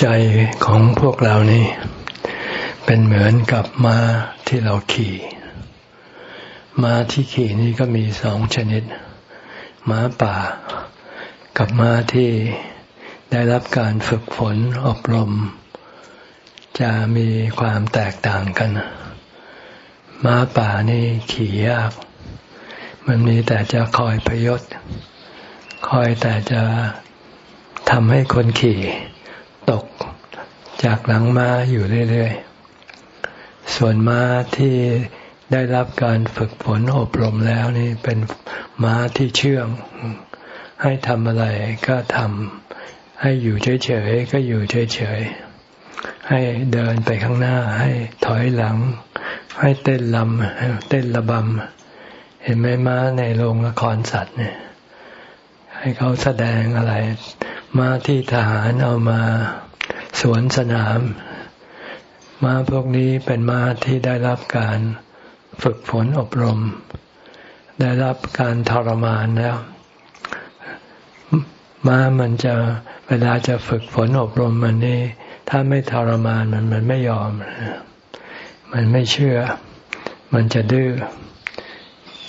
ใจของพวกเรานี่ เป็นเหมือนกับม้าที่เราขี่ ม้าที่ขี่นี่ก็มีสองชนิด ม้าป่า กับม้าที่ได้รับการฝึกฝนอบรม จะมีความแตกต่างกัน ม้าป่านี่ขี่ยาก มันมีแต่จะคอยพยศ คอยแต่จะทำให้คนขี่ ตกจากหลังม้าอยู่เรื่อยๆ ส่วนม้าที่ได้รับการฝึกฝนอบรมแล้วนี่เป็นม้าที่เชื่อง ให้ทำอะไรก็ทำให้อยู่เฉยๆก็อยู่เฉยๆ ให้เดินไปข้างหน้า ให้ถอยหลัง ให้เต้นลำเต้นระบำ เห็นไหมม้าในโรงละครสัตว์เนี่ย ให้เขาแสดงอะไร ม้าที่ทหารเอามาสวนสนาม ม้าพวกนี้เป็นม้าที่ได้รับการฝึกฝนอบรม ได้รับการทรมานแล้ว ม้ามันจะเวลาจะฝึกฝนอบรมมันนี่ถ้าไม่ทรมานมันมันไม่ยอม มันไม่เชื่อ มันจะดื้อ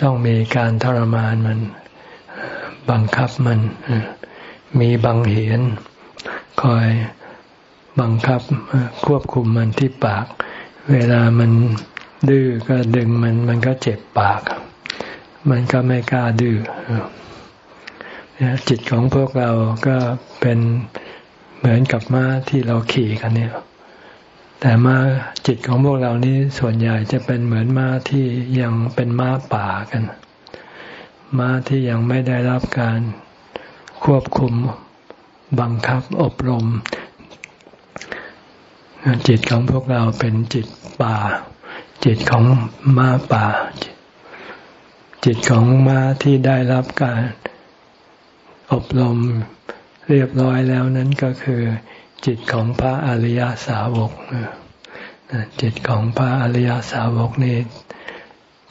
ต้องมีการทรมานมัน บังคับมัน มีบังเหียน คอยบังคับควบคุมมันที่ปาก เวลามันดื้อก็ดึงมันมันก็เจ็บปาก มันก็ไม่กล้าดื้อจิตของพวกเราก็เป็นเหมือนกับม้าที่เราขี่กันเนี่ย แต่ม้าจิตของพวกเรานี้ส่วนใหญ่จะเป็นเหมือนม้าที่ยังเป็นม้าป่ากัน ม้าที่ยังไม่ได้รับการ ควบคุม บังคับอบรม จิตของพวกเราเป็นจิตป่า จิตของม้าป่า จิตของม้าที่ได้รับการอบรมเรียบร้อยแล้วนั้นก็คือ จิตของพระอริยสาวกจิตของพระอริยสาวกนี้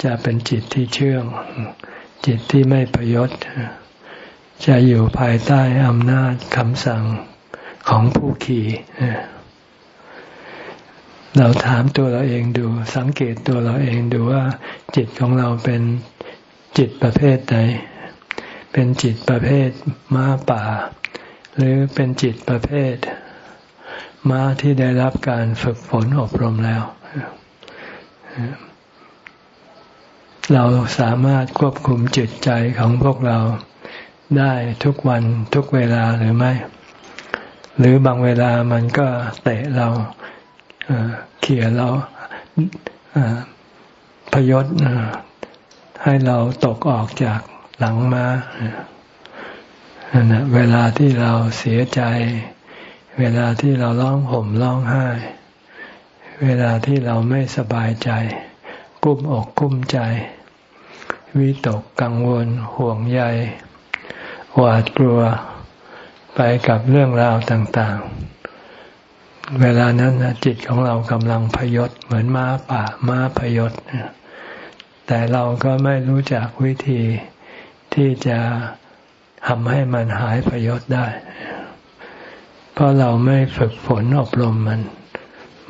จะเป็นจิตที่เชื่อง จิตที่ไม่ประยศ จะอยู่ภายใต้อำนาจคำสั่งของผู้ขี่เราถามตัวเราเองดู สังเกตตัวเราเองดูว่า จิตของเราเป็นจิตประเภทไหนเป็นจิตประเภทม้าป่า หรือเป็นจิตประเภท ม้าที่ได้รับการฝึกฝนอบรมแล้ว เราสามารถควบคุมจิตใจของพวกเรา ได้ทุกวันทุกเวลาหรือไม่ หรือบางเวลามันก็เตะเราเขี่ยเราพยศให้เราตกออกจากหลังมาเวลาที่เราเสียใจ เวลาที่เราร้องห่มร้องไห้ เวลาที่เราไม่สบายใจ กุ้มอกกุ้มใจ วิตกกังวลห่วงใย หวาดกลัวไปกับเรื่องราวต่างๆ เวลานั้นจิตของเรากำลังพยศเหมือนม้าป่าม้าพยศแต่เราก็ไม่รู้จักวิธีที่จะทำให้มันหายพยศได้ เพราะเราไม่ฝึกฝนอบรมมัน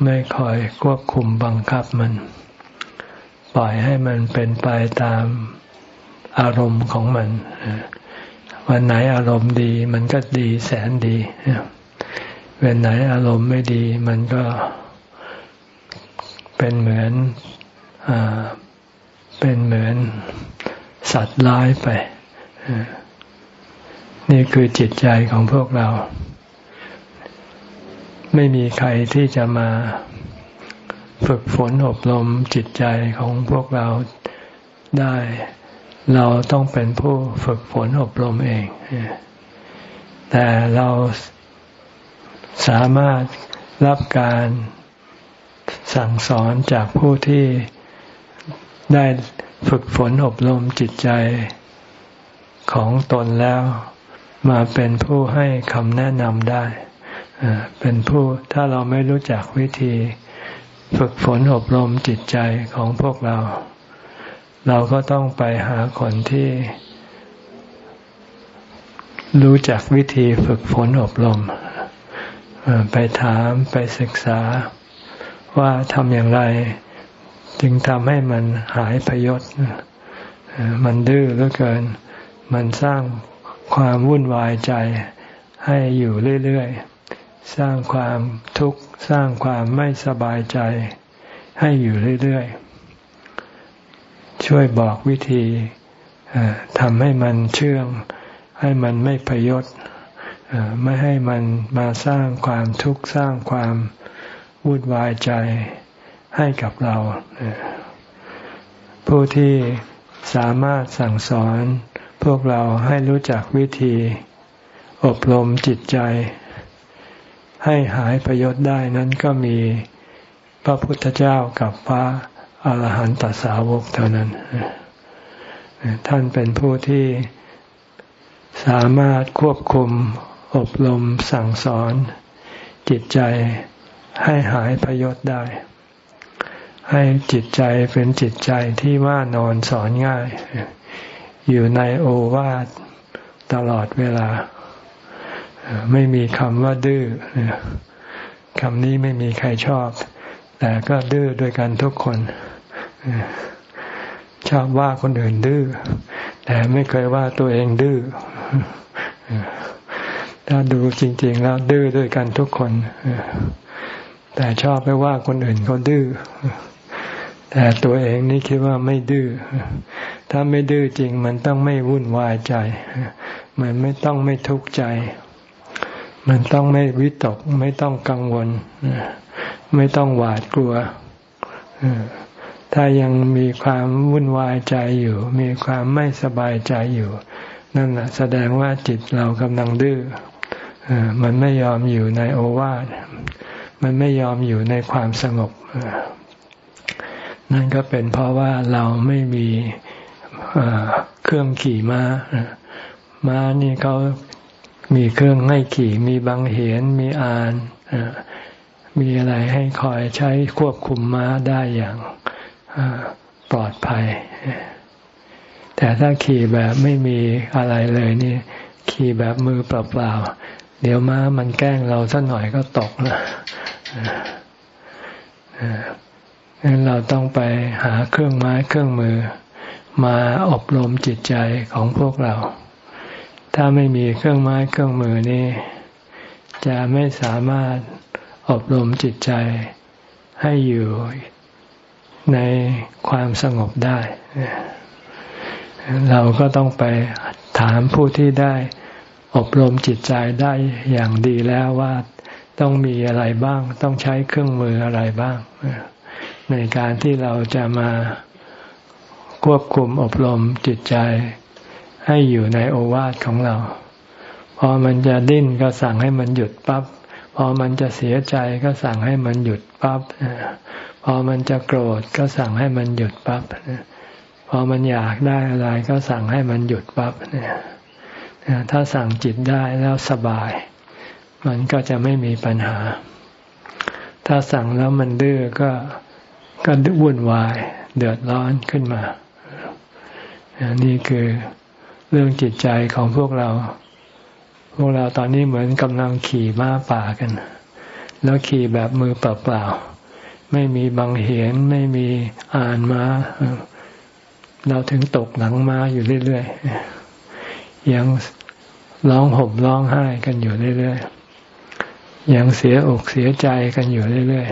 ไม่คอยควบคุมบังคับมัน ปล่อยให้มันเป็นไปตามอารมณ์ของมัน วันไหนอารมณ์ดี มันก็ดีแสนดีวันไหนอารมณ์ไม่ดี มันก็เป็นเหมือนอเป็นเหมือนสัตว์ร้ายไปนี่คือจิตใจของพวกเรา ไม่มีใครที่จะมาฝึกฝนอบรมจิตใจของพวกเราได้ เราต้องเป็นผู้ฝึกฝนอบรมเอง แต่เราสามารถรับการสั่งสอนจากผู้ที่ได้ฝึกฝนอบรมจิตใจของตนแล้ว มาเป็นผู้ให้คำแนะนำได้เป็นผู้ถ้าเราไม่รู้จักวิธี ฝึกฝนอบรมจิตใจของพวกเรา เราก็ต้องไปหาคนที่รู้จักวิธีฝึกฝนอบรม ไปถามไปศึกษาว่าทำอย่างไร จึงทำให้มันหายพยศ มันดื้อเหลือเกิน มันสร้างความวุ่นวายใจให้อยู่เรื่อยๆ สร้างความทุกข์ สร้างความไม่สบายใจให้อยู่เรื่อยๆ ช่วยบอกวิธีทำให้มันเชื่อง ให้มันไม่พยศไม่ให้มันมาสร้างความทุกข์สร้างความวุ่นวายใจให้กับเรา ผู้ที่สามารถสั่งสอนพวกเราให้รู้จักวิธี อบรมจิตใจ ให้หายประยชน์ได้นั้นก็มีพระพุทธเจ้ากับพระ อรหันตสาวกเท่านั้น ท่านเป็นผู้ที่สามารถควบคุมอบรมสั่งสอน จิตใจให้หายพยศได้ ให้จิตใจเป็นจิตใจที่ว่านอนสอนง่าย อยู่ในโอวาทตลอดเวลา ไม่มีคำว่าดื้อคำนี้ไม่มีใครชอบ แต่ก็ดื้อด้วยกันทุกคน ชอบว่าคนอื่นดื้อ แต่ไม่เคยว่าตัวเองดื้อ ถ้าดูจริง ๆ แล้วดื้อด้วยกันทุกคน แต่ชอบไปว่าคนอื่นเขาดื้อ แต่ตัวเองนี่คิดว่าไม่ดื้อ ถ้าไม่ดื้อจริง มันต้องไม่วุ่นวายใจ มันไม่ต้องไม่ทุกข์ใจ มันต้องไม่วิตก ไม่ต้องกังวล ไม่ต้องหวาดกลัว ถ้ายังมีความวุ่นวายใจอยู่ มีความไม่สบายใจอยู่ นั่นแหละแสดงว่าจิตเรากำลังดื้อมันไม่ยอมอยู่ในโอวาทมันไม่ยอมอยู่ในความสงบ นั่นก็เป็นเพราะว่าเราไม่มีเครื่องขี่ม้า ม้านี่เขามีเครื่องให้ขี่ มีบังเหียน มีอาน มีอะไรให้คอยใช้ควบคุมม้าได้อย่าง ปลอดภัย แต่ถ้าขี่แบบไม่มีอะไรเลยนี่ ขี่แบบมือเปล่าๆเดี๋ยวม้ามันแกล้งเราสักหน่อยก็ตกนะงั้นเราต้องไปหาเครื่องไม้เครื่องมือ มาอบรมจิตใจของพวกเรา ถ้าไม่มีเครื่องไม้เครื่องมือนี้จะไม่สามารถอบรมจิตใจให้อยู่ ในความสงบได้ เราก็ต้องไปถามผู้ที่ได้อบรมจิตใจได้อย่างดีแล้วว่าต้องมีอะไรบ้าง ต้องใช้เครื่องมืออะไรบ้าง ในการที่เราจะมาควบคุมอบรมจิตใจ ให้อยู่ในโอวาทของเรา พอมันจะดิ้นก็สั่งให้มันหยุดปับ๊บพอมันจะเสียใจก็สั่งให้มันหยุดปับ๊บ พอมันจะโกรธก็สั่งให้มันหยุดปับ๊บพอมันอยากได้อะไรก็สั่งให้มันหยุดปับ๊บถ้าสั่งจิตได้แล้วสบาย มันก็จะไม่มีปัญหา ถ้าสั่งแล้วมันดื้อก็ก็วุ่นวายเดือดร้อนขึ้นมา นี่คือเรื่องจิตใจของพวกเรา พวกเราตอนนี้เหมือนกำลังขี่ม้าป่ากัน แล้วขี่แบบมือเปล่าๆ ไม่มีบังเหียนไม่มีอ่านมา้า เราถึงตกหลังม้าอยู่เรื่อยๆยังร้องห่มร้องไห้กันอยู่เรื่อยๆยังเสียอกเสียใจกันอยู่เรื่อย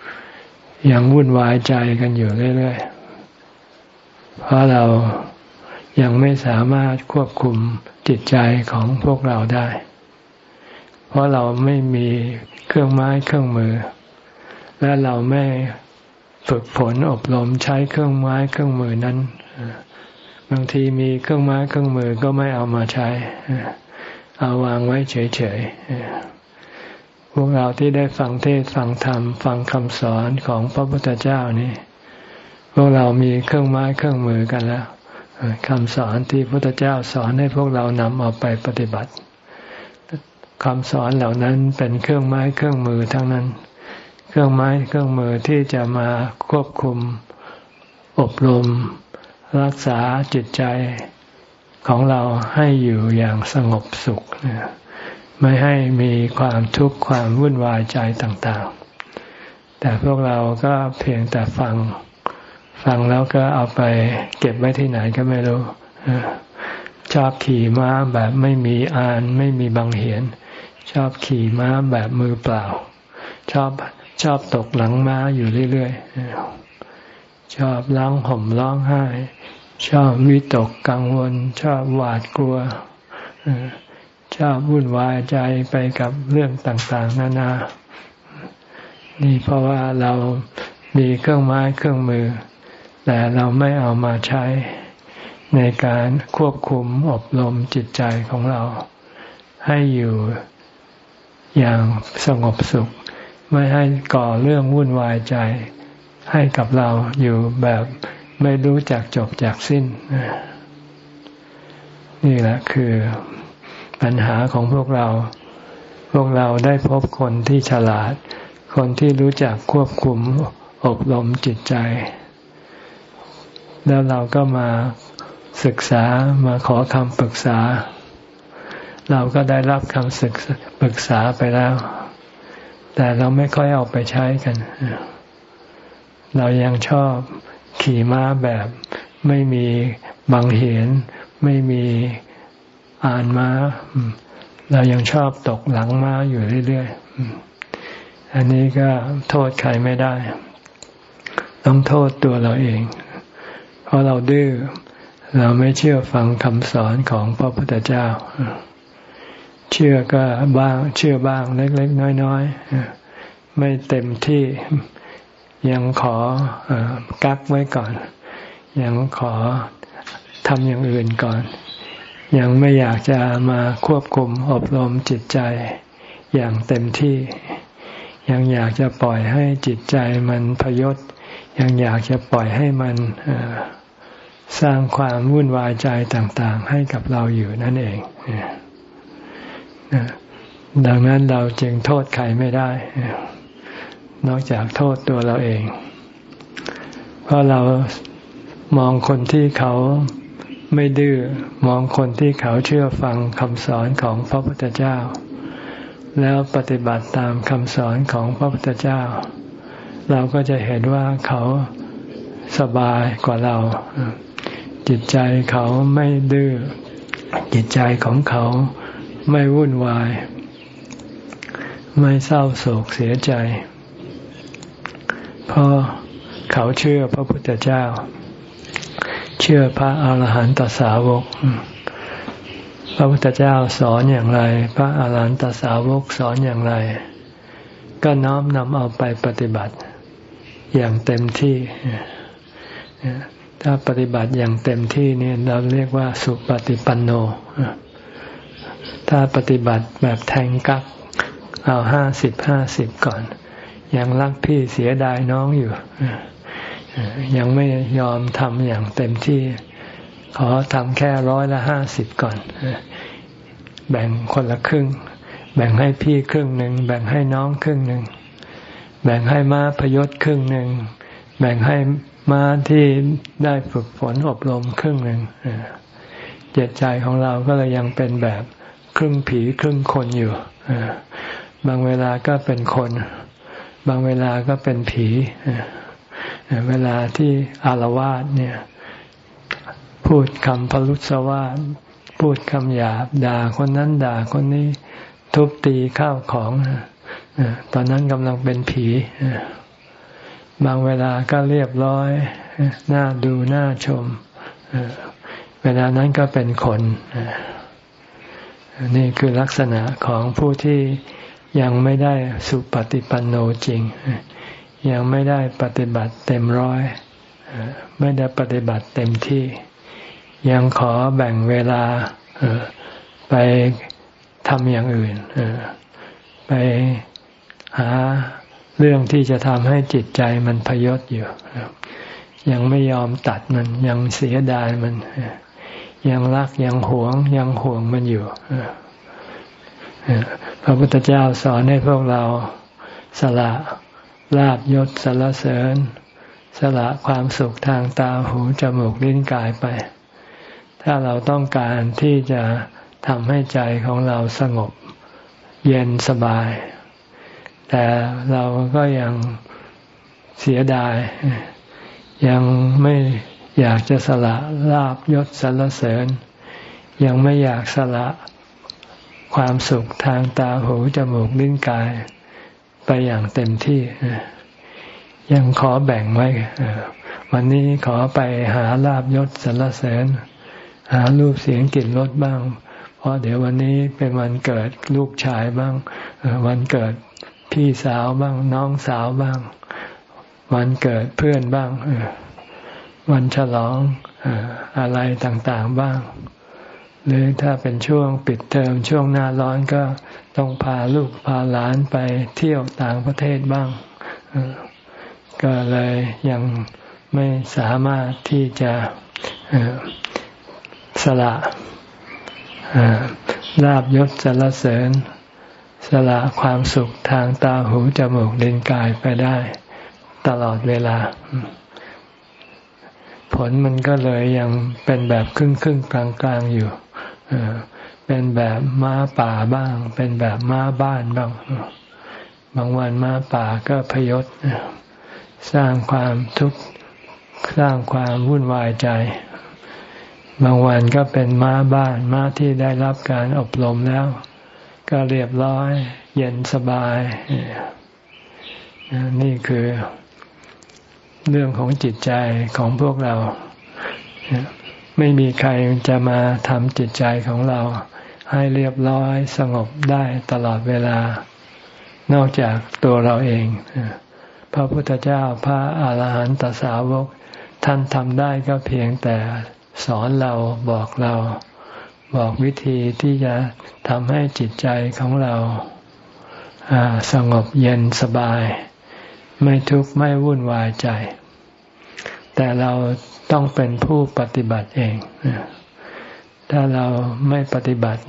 ๆยังวุ่นวายใจกันอยู่เรื่อยๆเพราะเรายังไม่สามารถควบคุมจิตใจของพวกเราได้ เพราะเราไม่มีเครื่องไม้เครื่องมือ และเราไม่ฝึกฝนอบรมใช้เครื่องไม้เครื่องมือนั้นบางทีมีเครื่องไม้เครื่องมือก็ไม่เอามาใช้ เอาวางไว้เฉยๆพวกเราที่ได้ฟังเทศฟังธรรม ฟังคำสอนของพระพุทธเจ้านี่พวกเรามีเครื่องไม้เครื่องมือกันแล้วคำสอนที่พระพุทธเจ้าสอนให้พวกเรานำเอาไปปฏิบัติคำสอนเหล่านั้นเป็นเครื่องไม้เครื่องมือทั้งนั้น เครื่องไม้เครื่องมือที่จะมาควบคุมอบรม รักษาจิตใจของเราให้อยู่อย่างสงบสุข ไม่ให้มีความทุกข์ความวุ่นวายใจต่างๆ แต่พวกเราก็เพียงแต่ฟัง ฟังแล้วก็เอาไปเก็บไว้ที่ไหนก็ไม่รู้ ชอบขี่ม้าแบบไม่มีอาน ไม่มีบังเหียน ชอบขี่ม้าแบบมือเปล่า ชอบ ชอบตกหลังม้าอยู่เรื่อยๆ ชอบร้องห่มร้องไห้ ชอบวิตกกังวล ชอบหวาดกลัว ชอบวุ่นวายใจไปกับเรื่องต่างๆ นานา นี่เพราะว่าเรามีเครื่องไม้เครื่องมือ แต่เราไม่เอามาใช้ ในการควบคุมอบรมจิตใจของเรา ให้อยู่อย่างสงบสุข ไม่ให้ก่อเรื่องวุ่นวายใจ ให้กับเราอยู่แบบไม่รู้จักจบจากสิ้น นี่แหละคือปัญหาของพวกเรา พวกเราได้พบคนที่ฉลาด คนที่รู้จักควบคุมอบรมจิตใจ แล้วเราก็มาศึกษามาขอคำปรึกษา เราก็ได้รับคำศึกปรึกษาไปแล้ว แต่เราไม่ค่อยเอาไปใช้กัน เรายังชอบขี่ม้าแบบไม่มีบังเหียน ไม่มีอ่านม้า เรายังชอบตกหลังม้าอยู่เรื่อยๆ อันนี้ก็โทษใครไม่ได้ ต้องโทษตัวเราเอง เพราะเราดื้อเราไม่เชื่อฟังคำสอนของพระพุทธเจ้า เชื่อก็บ้างเชื่อบ้างเล็ก ๆ น้อยๆไม่เต็มที่ยังขออกักไว้ก่อน ยังขอทำอย่างอื่นก่อน ยังไม่อยากจะมาควบคุมอบรมจิตใจอย่างเต็มที่ ยังอยากจะปล่อยให้จิตใจมันพยศ ยังอยากจะปล่อยให้มันสร้างความวุ่นวายใจต่าง ๆ ให้กับเราอยู่นั่นเอง ดังนั้นเราจึงโทษใครไม่ได้ นอกจากโทษตัวเราเอง เพราะเรามองคนที่เขาไม่ดื้อมองคนที่เขาเชื่อฟังคำสอนของพระพุทธเจ้า แล้วปฏิบัติตามคำสอนของพระพุทธเจ้า เราก็จะเห็นว่าเขาสบายกว่าเรา จิตใจเขาไม่ดื้อจิตใจของเขา ไม่วุ่นวาย ไม่เศร้าโศกเสียใจ เพราะเขาเชื่อพระพุทธเจ้า เชื่อพระอาหารหันตสาวก พระพุทธเจ้าสอนอย่างไร พระอาหารหันตสาวกสอนอย่างไร ก็น้อมนำเอาไปปฏิบัติอย่างเต็มที่ ถ้าปฏิบัติอย่างเต็มที่นี่เราเรียกว่าสุปฏิปันโน ถ้าปฏิบัติแบบแทงกักเอาห้าสิบห้าสิบก่อน ยังรักพี่เสียดายน้องอยู่ยังไม่ยอมทำอย่างเต็มที่ ขอทำแค่ร้อยละห้าสิบก่อน แบ่งคนละครึ่ง แบ่งให้พี่ครึ่งหนึ่ง แบ่งให้น้องครึ่งหนึ่ง แบ่งให้ม้าพยศครึ่งหนึ่ง แบ่งให้มาที่ได้ฝึกฝนอบรมครึ่งหนึ่งเจตใจของเราก็เลยยังเป็นแบบ ครึ่งผีครึ่งคนอยู่บางเวลาก็เป็นคน บางเวลาก็เป็นผีเวลาที่อารวาสเนี่ย พูดคำพลุสวาสพูดคำหยาบด่าคนนั้นด่าคนนี้ทุบตีข้าวของตอนนั้นกำลังเป็นผีบางเวลาก็เรียบร้อยน่าดูน่าชมเวลานั้นก็เป็นคน นี่คือลักษณะของผู้ที่ยังไม่ได้สุปฏิปันโนจริง ยังไม่ได้ปฏิบัติเต็มร้อย ไม่ได้ปฏิบัติเต็มที่ ยังขอแบ่งเวลาไปทำอย่างอื่นไปหาเรื่องที่จะทำให้จิตใจมันพยศอยู่ยังไม่ยอมตัดมันยังเสียดายมัน ยังรักยังหวง ยังห่วงมันอยู่พระพุทธเจ้าสอนให้พวกเราสละลาบยศสละเสริญ สละความสุขทางตาหูจมูกลิ้นกายไป ถ้าเราต้องการที่จะทำให้ใจของเราสงบ เย็นสบาย แต่เราก็ยังเสียดาย ยังไม่ อยากจะสละลาบยศสรรเสริญ ยังไม่อยากสละความสุขทางตาหูจมูกลิ้นกาย ไปอย่างเต็มที่ ยังขอแบ่งไว้วันนี้ขอไปหาลาบยศสรรเสริญ หารูปเสียงกลิ่นรสบ้าง เพราะเดี๋ยววันนี้เป็นวันเกิดลูกชายบ้าง วันเกิดพี่สาวบ้าง น้องสาวบ้าง วันเกิดเพื่อนบ้าง วันฉลองอะไรต่างๆบ้าง หรือถ้าเป็นช่วงปิดเทอมช่วงหน้าร้อนก็ต้องพาลูกพาหลานไปเที่ยวต่างประเทศบ้าง ก็เลยยังไม่สามารถที่จะสละลาบยศสรรเสริญ สละความสุขทางตาหูจมูกลิ้นกายไปได้ ตลอดเวลา ผลมันก็เลยยังเป็นแบบครึ่งครึ่งกลางกลางอยู่เป็นแบบม้าป่าบ้าง เป็นแบบม้าบ้านบ้าง บางวันม้าป่าก็พยศสร้างความทุกข์สร้างความวุ่นวายใจ บางวันก็เป็นม้าบ้านม้าที่ได้รับการอบรมแล้ว ก็เรียบร้อย เย็นสบาย นี่คือ เรื่องของจิตใจของพวกเรา ไม่มีใครจะมาทำจิตใจของเรา ให้เรียบร้อยสงบได้ตลอดเวลา นอกจากตัวเราเอง พระพุทธเจ้าพระอาหารหันตสาวก ท่านทำได้ก็เพียงแต่สอนเราบอกเรา บอกวิธีที่จะทำให้จิตใจของเราสงบเย็นสบาย ไม่ทุกข์ไม่วุ่นวายใจ แต่เราต้องเป็นผู้ปฏิบัติเอง ถ้าเราไม่ปฏิบัติ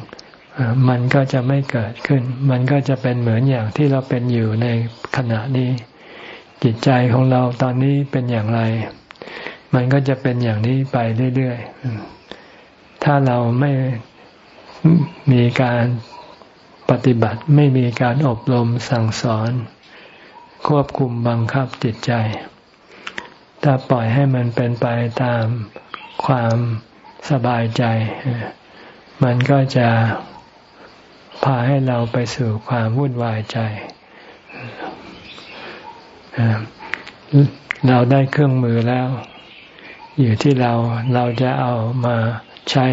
มันก็จะไม่เกิดขึ้น มันก็จะเป็นเหมือนอย่างที่เราเป็นอยู่ในขณะนี้ จิตใจของเราตอนนี้เป็นอย่างไร มันก็จะเป็นอย่างนี้ไปเรื่อยๆ ถ้าเราไม่มีการปฏิบัติไม่มีการอบรมสั่งสอน ควบคุมบังคับจิตใจ ถ้าปล่อยให้มันเป็นไปตามความสบายใจ มันก็จะพาให้เราไปสู่ความวุ่นวายใจ เราได้เครื่องมือแล้ว อยู่ที่เราเราจะเอามาใช้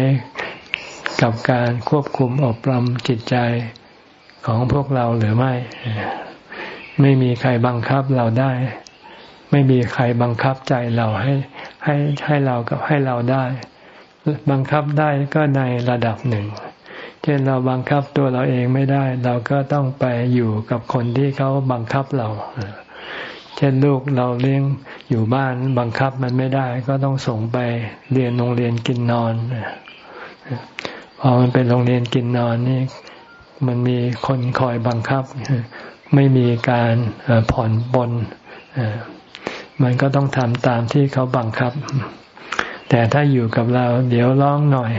กับการควบคุมอบรมจิตใจของพวกเราหรือไม่ ไม่มีใครบังคับเราได้ ไม่มีใครบังคับใจเราให้ให้ให้เรากับให้เราได้ บังคับได้ก็ในระดับหนึ่ง เช่นเราบังคับตัวเราเองไม่ได้ เราก็ต้องไปอยู่กับคนที่เขาบังคับเรา เช่นลูกเราเลี้ยงอยู่บ้านบังคับมันไม่ได้ ก็ต้องส่งไปเรียนโรงเรียนกินนอนพอมันเป็นโรงเรียนกินนอนนี่มันมีคนคอยบังคับ ไม่มีการผ่อนบนมันก็ต้องทำตามที่เขาบังคับ แต่ถ้าอยู่กับเรา เดี๋ยวร้องหน่อย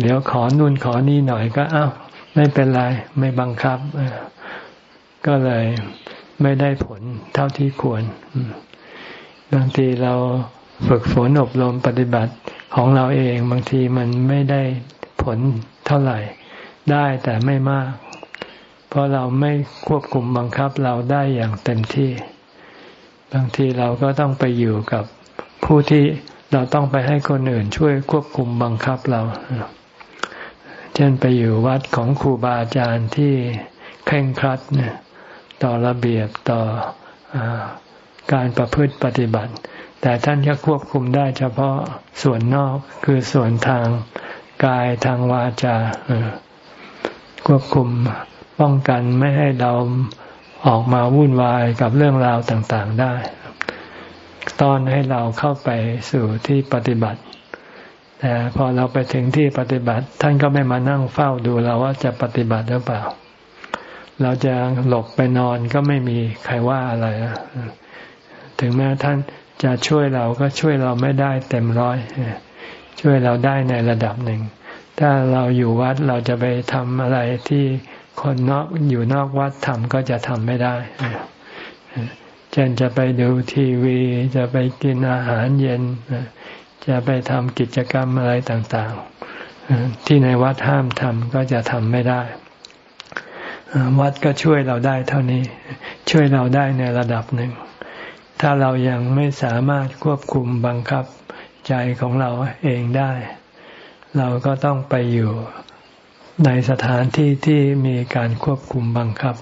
เดี๋ยวขอนู่นขอนี่หน่อยก็เอา้า ไม่เป็นไร ไม่บังคับ ก็เลยไม่ได้ผลเท่าที่ควรบางทีเราฝึกฝนอบรมปฏิบัติของเราเอง บางทีมันไม่ได้ผลเท่าไหร่ ได้แต่ไม่มาก ราะเราไม่ควบคุมบังคับเราได้อย่างเต็มที่ บางทีเราก็ต้องไปอยู่กับผู้ที่เราต้องไปให้คนอื่นช่วยควบคุมบังคับเรา เช่นไปอยู่วัดของครูบาอาจารย์ที่เคร่งครัดเนี่ยต่อระเบียบต่ออการประพฤติปฏิบัติ แต่ท่านก็ควบคุมได้เฉพาะส่วนนอกคือส่วนทางกายทางวาจาควบคุม ป้องกันไม่ให้เราออกมาวุ่นวายกับเรื่องราวต่างๆได้ตอนให้เราเข้าไปสู่ที่ปฏิบัติ แต่พอเราไปถึงที่ปฏิบัติ ท่านก็ไม่มานั่งเฝ้าดูเราว่าจะปฏิบัติหรือเปล่า เราจะหลบไปนอนก็ไม่มีใครว่าอะไรถึงแม้ท่านจะช่วยเราก็ช่วยเราไม่ได้เต็มร้อย ช่วยเราได้ในระดับหนึ่ง ถ้าเราอยู่วัดเราจะไปทำอะไรที่ คนนอกอยู่นอกวัดทำก็จะทำไม่ได้เช่นจะไปดูทีวี จะไปกินอาหารเย็น จะไปทำกิจกรรมอะไรต่างๆ ที่ในวัดห้ามทำก็จะทำไม่ได้ วัดก็ช่วยเราได้เท่านี้ ช่วยเราได้ในระดับหนึ่ง ถ้าเรายังไม่สามารถควบคุมบังคับใจของเราเองได้ เราก็ต้องไปอยู่ ในสถานที่ที่มีการควบคุมบังคับ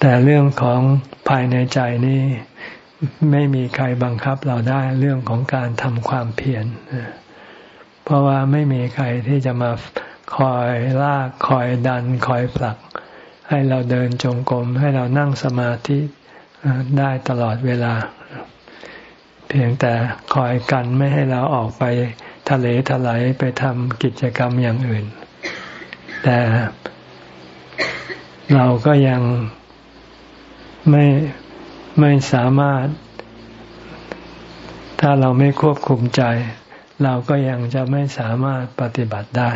แต่เรื่องของภายในใจนี้ไม่มีใครบังคับเราได้เรื่องของการทำความเพียรเพราะว่าไม่มีใครที่จะมาคอยลากคอยดันคอยผลัก ให้เราเดินจงกรมให้เรานั่งสมาธิได้ตลอดเวลา เพียงแต่คอยกันไม่ให้เราออกไปทะเลทลายไปทำกิจกรรมอย่างอื่น แต่เราก็ยังไม่ไม่สามารถ ถ้าเราไม่ควบคุมใจ เราก็ยังจะไม่สามารถปฏิบัติได้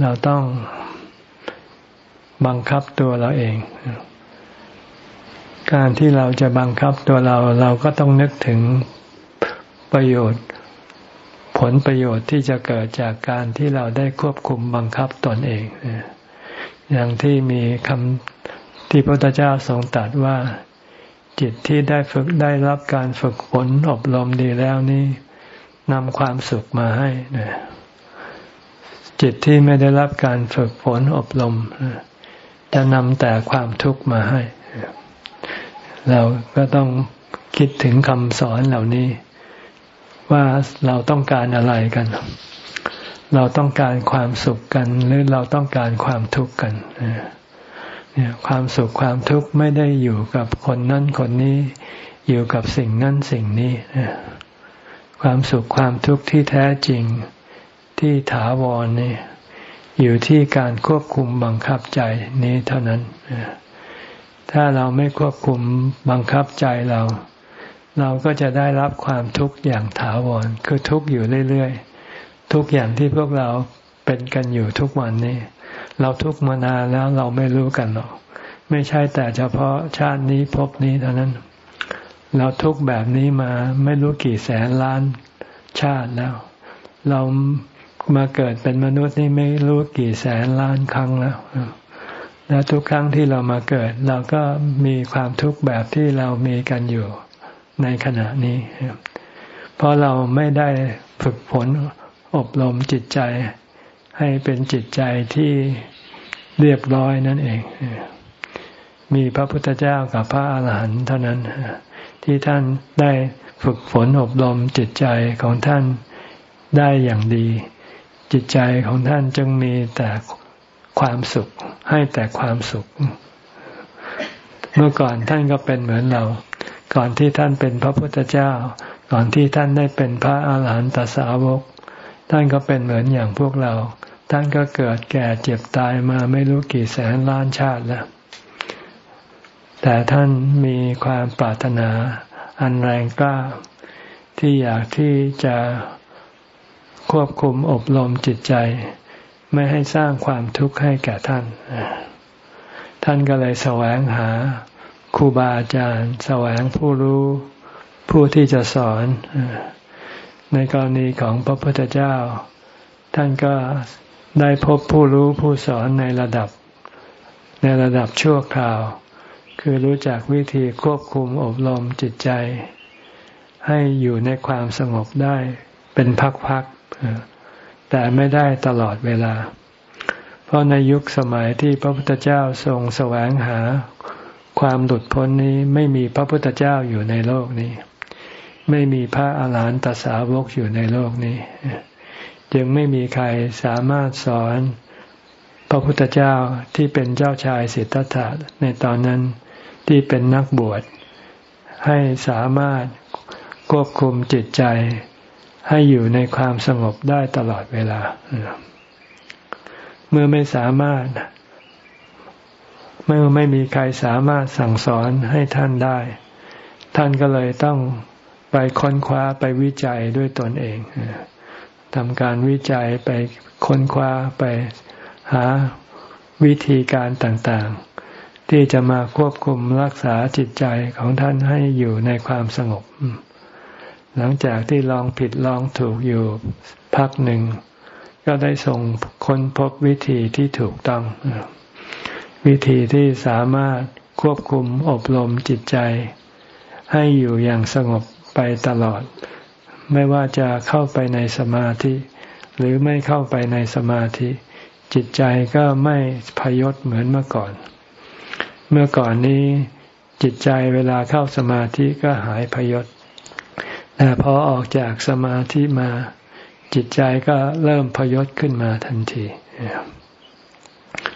เราต้องบังคับตัวเราเอง การที่เราจะบังคับตัวเรา เราก็ต้องนึกถึงประโยชน์ ลประโยชน์ที่จะเกิดจากการที่เราได้ควบคุมบังคับตนเอง อย่างที่มีคำที่พระพุทธเจ้าทรงตรัสว่า จิตที่ได้ฝึกได้รับการฝึกฝนอบรมดีแล้วนี้นำความสุขมาให้นะจิตที่ไม่ได้รับการฝึกฝนอบรมจะนำแต่ความทุกข์มาให้ เราก็ต้องคิดถึงคำสอนเหล่านี้ ว่าเราต้องการอะไรกัน เราต้องการความสุขกัน หรือเราต้องการความทุกข์กันเนี่ยความสุขความทุกข์ไม่ได้อยู่กับคนนั้นคนนี้ อยู่กับสิ่งนั้นสิ่งนี้ความสุขความทุกข์ที่แท้จริงที่ถาวรนี่อยู่ที่การควบคุมบังคับใจนี้เท่านั้นถ้าเราไม่ควบคุมบังคับใจเรา เราก็จะได้รับความทุกข์อย่างถาวร คือทุกข์อยู่เรื่อยๆ ทุกอย่างที่พวกเราเป็นกันอยู่ทุกวันนี้ เราทุกข์มานานแล้วเราไม่รู้กันหรอก ไม่ใช่แต่เฉพาะชาตินี้พบนี้เท่านั้น เราทุกข์แบบนี้มาไม่รู้กี่แสนล้านชาติแล้ว เรามาเกิดเป็นมนุษย์นี่ไม่รู้กี่แสนล้านครั้งแล้วแล้วทุกครั้งที่เรามาเกิด เราก็มีความทุกข์แบบที่เรามีกันอยู่ ในขณะนี้ เพราะเราไม่ได้ฝึกฝนอบรมจิตใจ ให้เป็นจิตใจที่เรียบร้อยนั่นเอง มีพระพุทธเจ้ากับพระอาหารหันต์เท่านั้น ที่ท่านได้ฝึกฝนอบรมจิตใจของท่านได้อย่างดี จิตใจของท่านจึงมีแต่ความสุขให้แต่ความสุข เมื่อก่อนท่านก็เป็นเหมือนเรา ก่อนที่ท่านเป็นพระพุทธเจ้า ก่อนที่ท่านได้เป็นพระอาหารหันตสาวก ท่านก็เป็นเหมือนอย่างพวกเรา ท่านก็เกิดแก่เจ็บตายมาไม่รู้กี่แสนล้านชาติแล้ว แต่ท่านมีความปรารถนาอันแรงกล้าที่อยากที่จะควบคุมอบรมจิตใจ ไม่ให้สร้างความทุกข์ให้แก่ท่าน ท่านก็เลยแสวงหา ครูบาอาจารย์ แสวงผู้รู้ผู้ที่จะสอน ในกรณีของพระพุทธเจ้า ท่านก็ได้พบผู้รู้ผู้สอนในระดับ ในระดับชั่วคราว คือรู้จักวิธีควบคุมอบรมจิตใจ ให้อยู่ในความสงบได้เป็นพักๆแต่ไม่ได้ตลอดเวลา เพราะในยุคสมัยที่พระพุทธเจ้าทรงแสวงหา ความหลุดพ้นนี้ไม่มีพระพุทธเจ้าอยู่ในโลกนี้ ไม่มีพระอาหารหันตสาวกอยู่ในโลกนี้ จึงไม่มีใครสามารถสอนพระพุทธเจ้าที่เป็นเจ้าชายสิทธัตถะในตอนนั้นที่เป็นนักบวช ให้สามารถควบคุมจิตใจให้อยู่ในความสงบได้ตลอดเวลา เมื่อไม่สามารถ เมื่อไม่มีใครสามารถสั่งสอนให้ท่านได้ ท่านก็เลยต้องไปค้นคว้าไปวิจัยด้วยตนเองทำการวิจัยไปค้นคว้าไปหาวิธีการต่างๆ ที่จะมาควบคุมรักษาจิตใจของท่านให้อยู่ในความสงบ หลังจากที่ลองผิดลองถูกอยู่พักหนึ่ง ก็ได้ส่งค้นพบวิธีที่ถูกต้อง วิธีที่สามารถควบคุมอบรมจิตใจ ให้อยู่อย่างสงบไปตลอด ไม่ว่าจะเข้าไปในสมาธิ หรือไม่เข้าไปในสมาธิ จิตใจก็ไม่พยศเหมือนเมื่อก่อน เมื่อก่อนนี้จิตใจเวลาเข้าสมาธิก็หายพยศแต่พอออกจากสมาธิมา จิตใจก็เริ่มพยศขึ้นมาทันที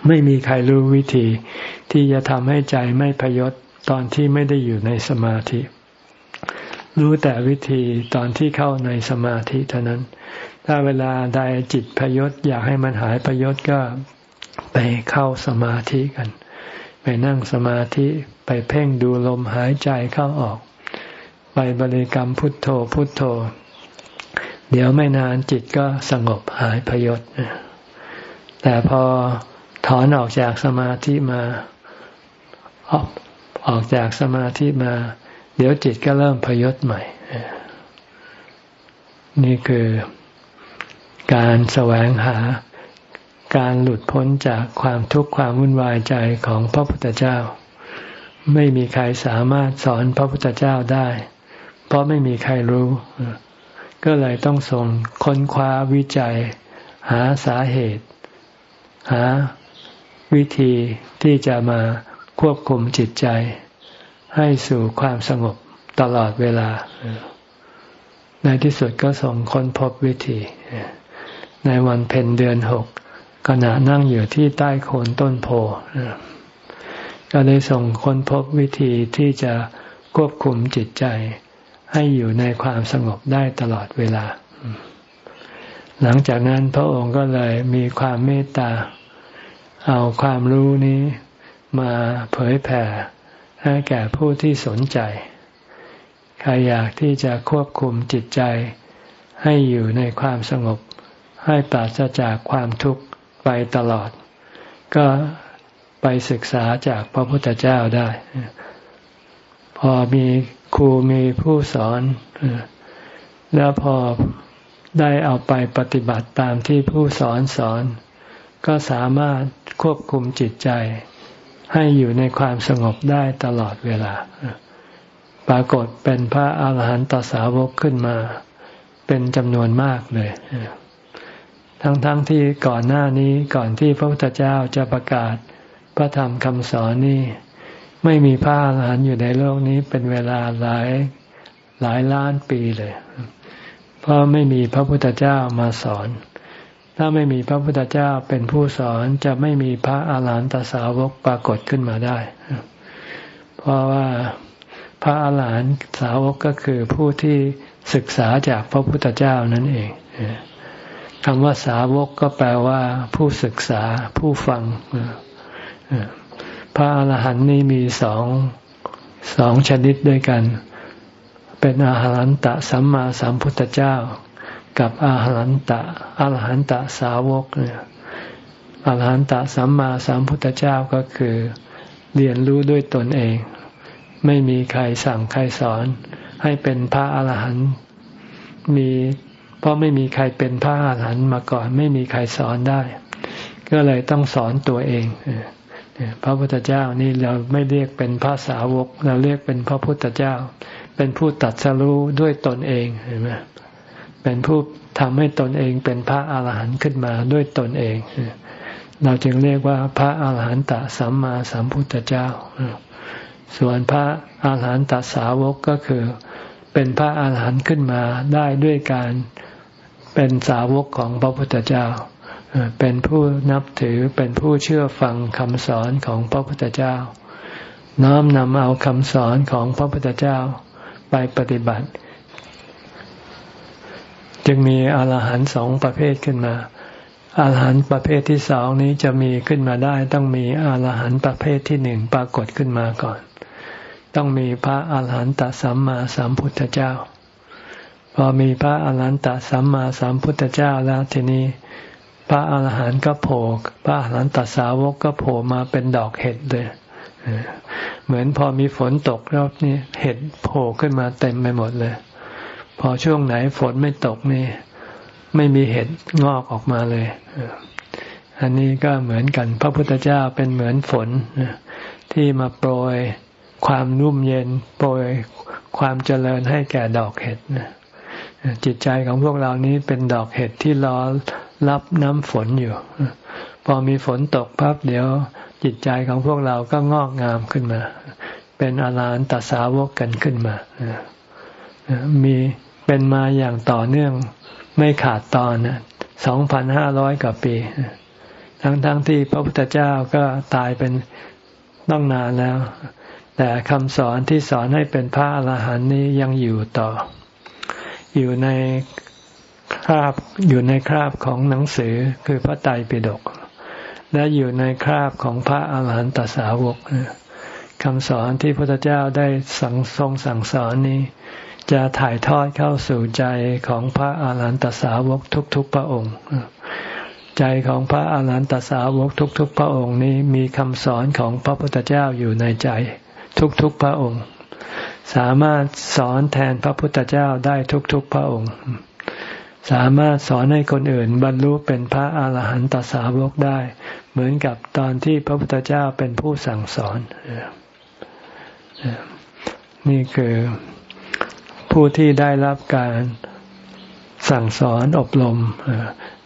ไม่มีใครรู้วิธี ที่จะทำให้ใจไม่พยศตอนที่ไม่ได้อยู่ในสมาธิ รู้แต่วิธีตอนที่เข้าในสมาธิเท่านั้น ถ้าเวลาใดจิตพยศอยากให้มันหายพยศก็ไปเข้าสมาธิกัน ไปนั่งสมาธิไปเพ่งดูลมหายใจเข้าออก ไปบริกรรมพุทโธพุทโธ เดี๋ยวไม่นานจิตก็สงบหายพยศแต่พอ ถอนออกจากสมาธิมาออกออกจากสมาธิมา เดี๋ยวจิตก็เริ่มพยศใหม่ นี่คือการแสวงหาการหลุดพ้นจากความทุกข์ความวุ่นวายใจของพระพุทธเจ้า ไม่มีใครสามารถสอนพระพุทธเจ้าได้ เพราะไม่มีใครรู้ ก็เลยต้องส่งค้นคว้าวิจัย หาสาเหตุ หา วิธีที่จะมาควบคุมจิตใจ ให้สู่ความสงบตลอดเวลา ในที่สุดก็ส่งค้นพบวิธี ในวันเพ็ญเดือนหกขณะนั่งอยู่ที่ใต้โคนต้นโพก็ได้ส่งค้นพบวิธีที่จะควบคุมจิตใจ ให้อยู่ในความสงบได้ตลอดเวลา หลังจากนั้นพระองค์ก็เลยมีความเมตตา เอาความรู้นี้มาเผยแผ่ให้แก่ผู้ที่สนใจ ใครอยากที่จะควบคุมจิตใจ ให้อยู่ในความสงบ ให้ปราศจากความทุกข์ไปตลอด ก็ไปศึกษาจากพระพุทธเจ้าได้ พอมีครูมีผู้สอน แล้วพอได้เอาไปปฏิบัติตามที่ผู้สอนสอน ก็สามารถควบคุมจิตใจ ให้อยู่ในความสงบได้ตลอดเวลา ปรากฏเป็นพระอาหารหันตสาวกขึ้นมา เป็นจำนวนมากเลย ทั้งๆทที่ก่อนหน้านี้ก่อนที่พระพุทธเจ้าจะประกาศพระธรรมคำสอนนี่ไม่มีพระอาหารหันต์อยู่ในโลกนี้เป็นเวลาหลายหลายล้านปีเลย เพราะไม่มีพระพุทธเจ้ามาสอน ถ้าไม่มีพระพุทธเจ้าเป็นผู้สอนจะไม่มีพระอาหารหันตสาวกปรากฏขึ้นมาได้ เพราะว่าพระอาหารหันตสาวกก็คือผู้ที่ศึกษาจากพระพุทธเจ้านั่นเองคำว่าสาวกก็แปลว่า ผู้ศึกษาผู้ฟังพระอาหารหันต์นี้มีสองสองชนิดด้วยกัน เป็นอาหารหันตสัมมาสัมพุทธเจ้า กับอาหันตะอาหันตะสาวกเนี่ยอาหันตะสัมมาสัมพุทธเจ้าก็คือ เรียนรู้ด้วยตนเอง ไม่มีใครสั่งใครสอน ให้เป็นพระอาหารหันต์มีเพราะไม่มีใครเป็นพระอาหารหันต์มาก่อน ไม่มีใครสอนได้ ก็เลยต้องสอนตัวเองพระพุทธเจ้านี่เราไม่เรียกเป็นพระสาวก เราเรียกเป็นพระพุทธเจ้า เป็นผู้ตัดสรู้ด้วยตนเองเห็นไหม เป็นผู้ทำให้ตนเองเป็นพระอาหารหันต์ขึ้นมาด้วยตนเอง เราจึงเรียกว่าพระอาหารหันตสัมมาสัมพุทธเจ้า ส่วนพระอาหารหันตสาวกก็คือ เป็นพระอาหารหันต์ขึ้นมาได้ด้วยการเป็นสาวกของพระพุทธเจ้า เป็นผู้นับถือเป็นผู้เชื่อฟังคำสอนของพระพุทธเจ้า น้อมนำเอาคำสอนของพระพุทธเจ้าไปปฏิบัติ จึงมีอรหันต์สองประเภทขึ้นมาอรหันต์ประเภทที่สองนี้จะมีขึ้นมาได้ ต้องมีอรหันต์ประเภทที่หนึ่งปรากฏขึ้นมาก่อน ต้องมีพระอรหันตสัมมาสัมพุทธเจ้า พอมีพระอรหันตสัมมาสัมพุทธเจ้าแล้วทีนี้ พระอรหันต์ก็โผล่พระอรหันตสาวกก็โผล่มาเป็นดอกเห็ดเลยเหมือนพอมีฝนตกรอบนี้เห็ดโผล่ขึ้นมาเต็มไปหมดเลย พอช่วงไหนฝนไม่ตกนี่ไม่มีเห็ดงอกออกมาเลย อันนี้ก็เหมือนกัน พระพุทธเจ้าเป็นเหมือนฝนที่มาโปรยความนุ่มเย็น โปรยความเจริญให้แก่ดอกเห็ดจิตใจของพวกเรานี้เป็นดอกเห็ดที่รอรับน้ำฝนอยู่ พอมีฝนตกพับเดี๋ยวจิตใจของพวกเราก็งอกงามขึ้นมา เป็นอรหันตสาวกกันขึ้นมามี เป็นมาอย่างต่อเนื่องไม่ขาดตอนสองพันห้าร้อยกว่าปี ทั้งๆทที่พระพุทธเจ้าก็ตายเป็นต้องนานแล้ว แต่คำสอนที่สอนให้เป็นพระอรหันต์นี้ยังอยู่ต่อ อยู่ในคราบอยู่ในคราบของหนังสือคือพระไตรปิฎกและอยู่ในคราบของพระอาหารหันตสาวกคำสอนที่พระพุทธเจ้าได้สั่งทรงสั่งสอนนี้ จะถ่ายทอดเข้าสู่ใจของพระอาหารหันตสาวกทุกๆพระองค์ ใจของพระอาหารหันตสาวกทุก ๆ พระองค์นี้มีคำสอนของพระพุทธเจ้าอยู่ในใจ ทุกๆพระองค์ สามารถสอนแทนพระพุทธเจ้าได้ทุกๆพระองค์ สามารถสอนให้คนอื่นบรรลุเป็นพระอาหารหันตสาวกได้ เหมือนกับตอนที่พระพุทธเจ้าเป็นผู้สั่งสอนนี่คือ ผู้ที่ได้รับการสั่งสอนอบรม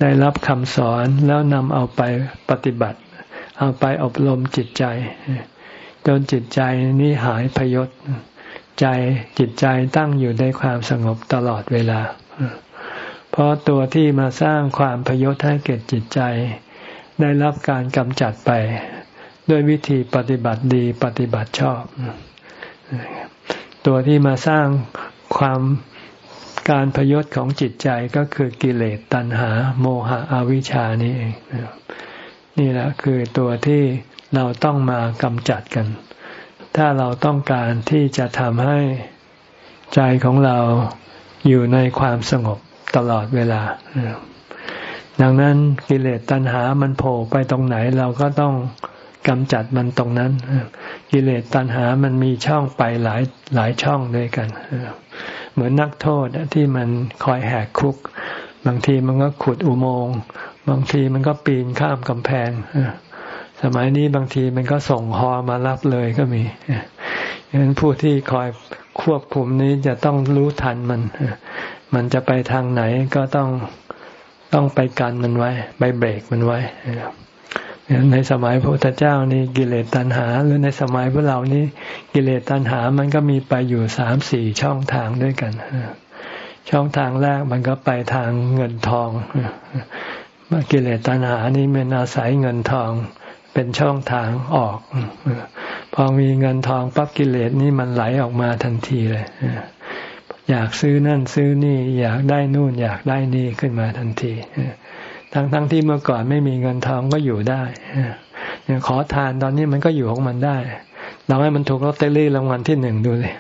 ได้รับคำสอนแล้วนำเอาไปปฏิบัติ เอาไปอบรมจิตใจ จนจิตใจนี้หายพยศ ใจจิตใจตั้งอยู่ในความสงบตลอดเวลา เพราะตัวที่มาสร้างความพยศให้เกิดจิตใจ ได้รับการกำจัดไป ด้วยวิธีปฏิบัติดีปฏิบัติชอบ ตัวที่มาสร้าง ความการพยศของจิตใจก็คือกิเลสตัณหา โมหะอวิชานี่เองนี่แหละคือตัวที่เราต้องมากำจัดกัน ถ้าเราต้องการที่จะทำให้ใจของเราอยู่ในความสงบตลอดเวลา ดังนั้นกิเลสตัณหามันโผล่ไปตรงไหนเราก็ต้องกำจัดมันตรงนั้น กิเลสตัณหามันมีช่องไปหลายหลายช่องด้วยกันเเหมือนนักโทษที่มันคอยแหกคุก บางทีมันก็ขุดอุโมงค์บางทีมันก็ปีนข้ามกำแพงสมัยนี้บางทีมันก็ส่งฮอมารับเลยก็มีฉะนั้นผู้ที่คอยควบคุมนี้จะต้องรู้ทันมัน มันจะไปทางไหนก็ต้องต้องไปกันมันไว้ ไปเบรกมันไว้ ในสมัยพระพุทธเจ้านี่กิเลสตัณหา หรือในสมัยพวกเรานี้กิเลสตัณหามันก็มีไปอยู่สามสี่ช่องทางด้วยกันช่องทางแรกมันก็ไปทางเงินทองกิเลสตัณหานี่มันอาศัยเงินทองเป็นช่องทางออก พอมีเงินทองปั๊บกิเลสนี่มันไหลออกมาทันทีเลยอยากซื้อนั่นซื้อนี่ อยากได้นู่นอยากได้นี่ขึ้นมาทันที ทั้งทั้งที่เมื่อก่อนไม่มีเงินทองก็อยู่ได้ขอทานตอนนี้มันก็อยู่ของมันได้เราให้มันถูกลอตเตอรี่รางวัลที่หนึ่งดูเลย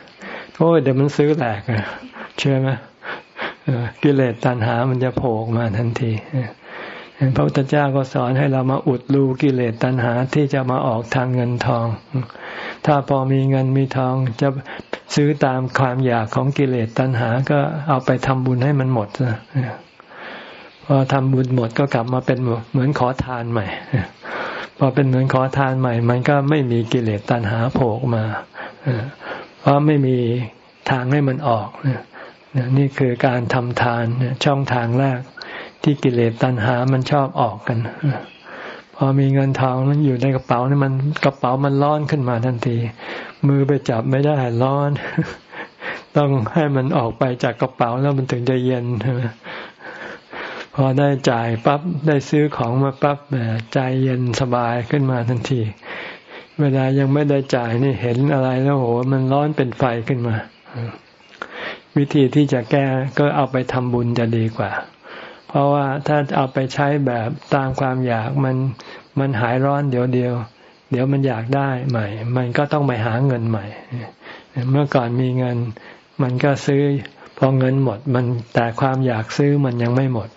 โอ้ยเดี๋ยวมันซื้อแหลกเชื่อไหมกิเลสตัณหามันจะโผล่มาทันทีพระพุทธเจ้าก็สอนให้เรามาอุดรูกิเลสตัณหาที่จะมาออกทางเงินทอง ถ้าพอมีเงินมีทองจะซื้อตามความอยากของกิเลสตัณหาก็เอาไปทำบุญให้มันหมดนะ อทำบุญหมดก็กลับมาเป็นเหมือนขอทานใหม่ พอเป็นเหมือนขอทานใหม่ มันก็ไม่มีกิเลสตัณหาโผล่มาเพราะไม่มีทางให้มันออกนี่คือการทำทานช่องทางแรกที่กิเลสตัณหามันชอบออกกันพอมีเงินทองนั้นอยู่ในกระเป๋านี่มันกระเป๋ามันร้อนขึ้นมาทันที มือไปจับไม่ได้ร้อน ต้องให้มันออกไปจากกระเป๋าแล้วมันถึงจะเย็น พอได้จ่ายปั๊บได้ซื้อของมาปั๊บใจเย็นสบายขึ้นมาทันที เวลายังไม่ได้จ่ายนี่เห็นอะไรแล้วโหมันร้อนเป็นไฟขึ้นมา วิธีที่จะแก้ก็เอาไปทำบุญจะดีกว่า เพราะว่าถ้าเอาไปใช้แบบตามความอยากมันมันหายร้อนเดี๋ยวเดียว เดี๋ยวมันอยากได้ใหม่ มันก็ต้องไปหาเงินใหม่ เมื่อก่อนมีเงิน มันก็ซื้อ พอเงินหมดมันแต่ความอยากซื้อมันยังไม่หมด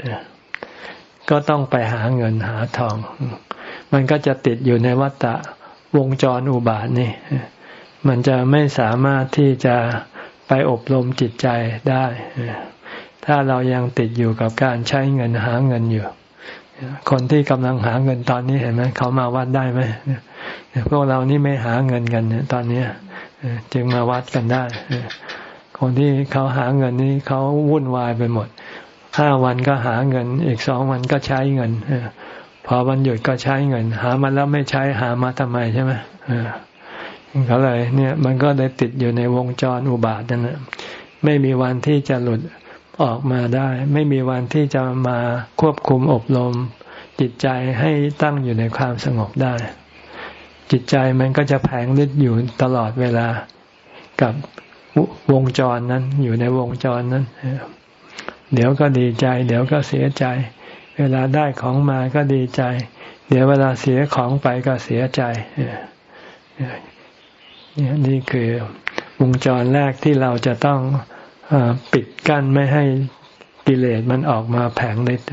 ก็ต้องไปหาเงินหาทอง มันก็จะติดอยู่ในวัฏฏะวงจรอุบาทนี่มันจะไม่สามารถที่จะไปอบรมจิตใจได้ ถ้าเรายังติดอยู่กับการใช้เงินหาเงินอยู่ คนที่กำลังหาเงินตอนนี้เห็นไหมเขามาวัดได้ไหมพวกเรานี่ไม่หาเงินกันตอนนี้จึงมาวัดกันได้ คนที่เขาหาเงินนี้เขาวุ่นวายไปหมดห้าวันก็หาเงิน อีกสองวันก็ใช้เงินพอวันหยุดก็ใช้เงิน หามันแล้วไม่ใช้หามาทำไมใช่ไหมเขาเลย เนี่ย มันก็เลยติดอยู่ในวงจรอุบาทนั่นแหละไม่มีวันที่จะหลุดออกมาได้ ไม่มีวันที่จะมาควบคุมอบรมจิตใจให้ตั้งอยู่ในความสงบได้ จิตใจมันก็จะแผงฤทธิ์อยู่ตลอดเวลา กับ วงจรนั้น อยู่ในวงจรนั้น เดี๋ยวก็ดีใจ เดี๋ยวก็เสียใจ เวลาได้ของมาก็ดีใจ เดี๋ยวเวลาเสียของไปก็เสียใจนี่คือวงจรแรกที่เราจะต้องอปิดกั้นไม่ให้กิเลสมันออกมาแผงฤทธิ์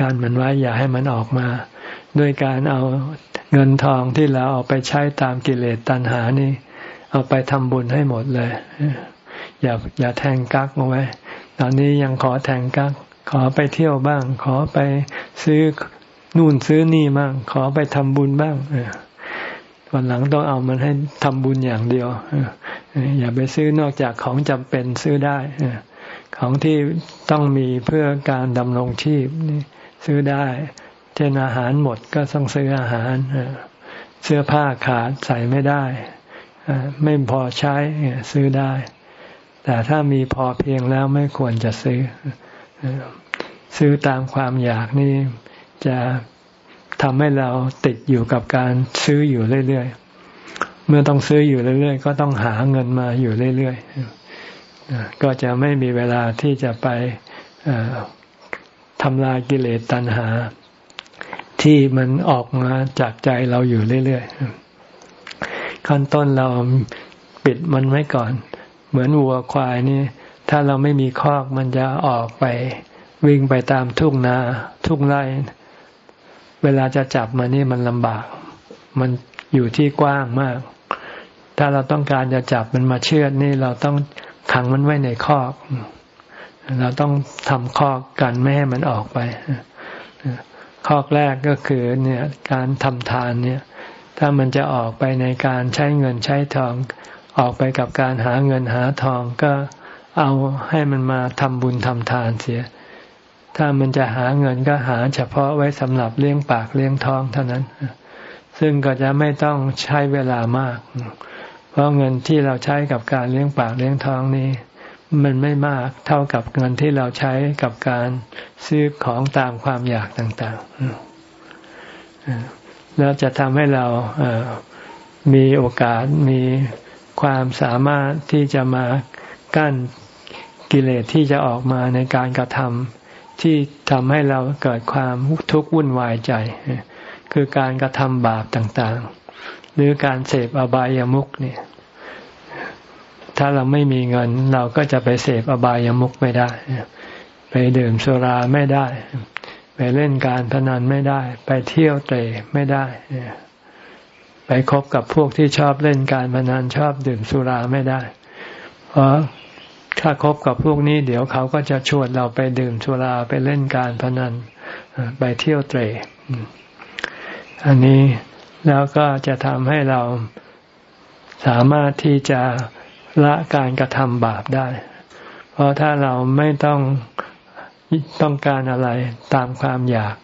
การมันไว้อย่าให้มันออกมา ด้วยการเอาเงินทองที่เราเอาไปใช้ตามกิเลสตัณหานี่ เอาไปทำบุญให้หมดเลย อย่าอย่าแทงกักเอาไว้ ตอนนี้ยังขอแทงกัก ขอไปเที่ยวบ้าง ขอไปซื้อนู่นซื้อนี่บ้าง ขอไปทำบุญบ้างวันหลังต้องเอามันให้ทำบุญอย่างเดียวอย่าไปซื้อนอกจากของจำเป็นซื้อได้ของที่ต้องมีเพื่อการดำรงชีพนี่ซื้อได้ เช่นอาหารหมดก็ต้องซื้ออาหาร เสื้อผ้าขาดใส่ไม่ได้ ไม่พอใช้ซื้อได้ แต่ถ้ามีพอเพียงแล้วไม่ควรจะซื้อ ซื้อตามความอยากนี่จะทำให้เราติดอยู่กับการซื้ออยู่เรื่อยๆ เมื่อต้องซื้ออยู่เรื่อยๆ ก็ต้องหาเงินมาอยู่เรื่อยๆ ก็จะไม่มีเวลาที่จะไปทำลายกิเลสตัณหา ที่มันออกมาจากใจเราอยู่เรื่อยๆ ขั้นต้นเราปิดมันไว้ก่อน เหมือนวัวควายนี่ ถ้าเราไม่มีคอกมันจะออกไป วิ่งไปตามทุ่งนา ทุ่งไร่ เวลาจะจับมันนี่มันลำบาก มันอยู่ที่กว้างมาก ถ้าเราต้องการจะจับมันมาเชือดนี่เราต้องขังมันไว้ในคอก เราต้องทำคอกกันไม่ให้มันออกไปข้อแรกก็คือเนี่ยการทำทานเนี่ย ถ้ามันจะออกไปในการใช้เงินใช้ทอง ออกไปกับการหาเงินหาทองก็เอาให้มันมาทำบุญทำทานเสีย ถ้ามันจะหาเงินก็หาเฉพาะไว้สำหรับเลี้ยงปากเลี้ยงท้องเท่านั้น ซึ่งก็จะไม่ต้องใช้เวลามาก เพราะเงินที่เราใช้กับการเลี้ยงปากเลี้ยงท้องนี้ มันไม่มากเท่ากับเงินที่เราใช้กับการซื้อของตามความอยากต่าง ๆ แล้วจะทำให้เรามีโอกาสมีความสามารถที่จะมากั้นกิเลสที่จะออกมาในการกระทำที่ทำให้เราเกิดความทุกข์วุ่นวายใจ คือการกระทำบาปต่างๆ หรือการเสพอบายามุขเนี่ย ถ้าเราไม่มีเงิน เราก็จะไปเสพอบายามุขไม่ได้ ไปดื่มสุราไม่ได้ ไปเล่นการพนันไม่ได้ ไปเที่ยวเตะไม่ได้ไปคบกับพวกที่ชอบเล่นการพนันชอบดื่มสุราไม่ได้ เพราะถ้าคบกับพวกนี้ เดี๋ยวเขาก็จะชวนเราไปดื่มสุราไปเล่นการพนันไปเที่ยวเตะอันนี้แล้วก็จะทำให้เราสามารถที่จะละการกระทำบาปได้ เพราะถ้าเราไม่ต้อง ต้องการอะไรตามความอยาก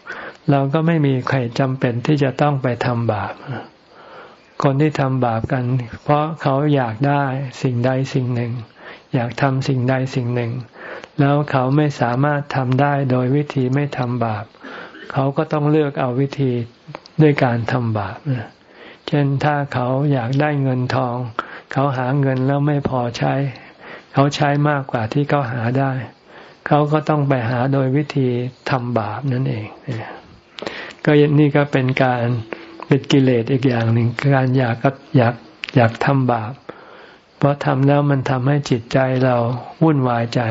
เราก็ไม่มีใครจำเป็นที่จะต้องไปทำบาป คนที่ทำบาปกัน เพราะเขาอยากได้สิ่งใดสิ่งหนึ่ง อยากทำสิ่งใดสิ่งหนึ่ง แล้วเขาไม่สามารถทำได้โดยวิธีไม่ทำบาป เขาก็ต้องเลือกเอาวิธีด้วยการทำบาปเช่นถ้าเขาอยากได้เงินทอง เขาหาเงินแล้วไม่พอใช้ เขาใช้มากกว่าที่เขาหาได้เขาก็ต้องไปหาโดยวิธีทำบาปนั่นเองก็นี่ก็เป็นการเป็นกิเลสอีกอย่างหนึ่งการอยากก็อยากอยากทำบาป เพราะทำแล้วมันทำให้จิตใจเราวุ่นวายใจ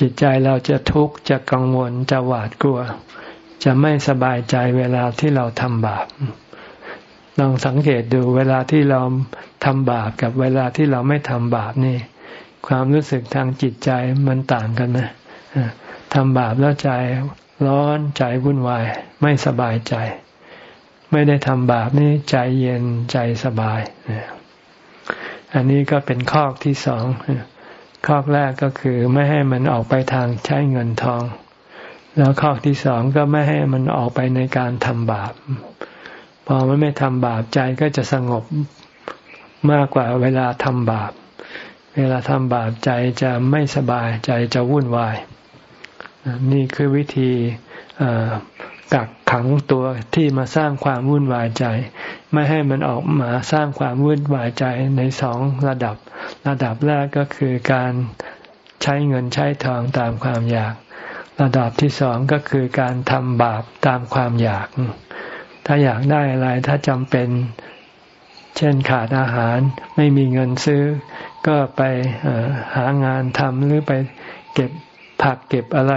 จิตใจเราจะทุกข์จะกังวลจะหวาดกลัว จะไม่สบายใจเวลาที่เราทำบาปลองสังเกตดูเวลาที่เราทำบาปกับเวลาที่เราไม่ทำบาปนี่ ความรู้สึกทางจิตใจมันต่างกันไหมทำบาปแล้วใจร้อนใจวุ่นวาย ไม่สบายใจ ไม่ได้ทำบาปนี่ใจเย็นใจสบาย อันนี้ก็เป็นข้อที่สองข้อแรกก็คือไม่ให้มันออกไปทางใช้เงินทอง แล้วข้อที่สองก็ไม่ให้มันออกไปในการทำบาป พอมันไม่ทำบาปใจก็จะสงบมากกว่าเวลาทำบาป เวลาทำบาปใจจะไม่สบายใจจะวุ่นวาย นี่คือวิธีกักขังตัวที่มาสร้างความวุ่นวายใจ ไม่ให้มันออกมาสร้างความวุ่นวายใจในสองระดับ ระดับแรกก็คือการใช้เงินใช้ทองตามความอยาก ระดับที่สองก็คือการทำบาปตามความอยาก ถ้าอยากได้อะไรถ้าจำเป็น เช่นขาดอาหารไม่มีเงินซื้อ ก็ไปหางานทำหรือไปเก็บผักเก็บอะไร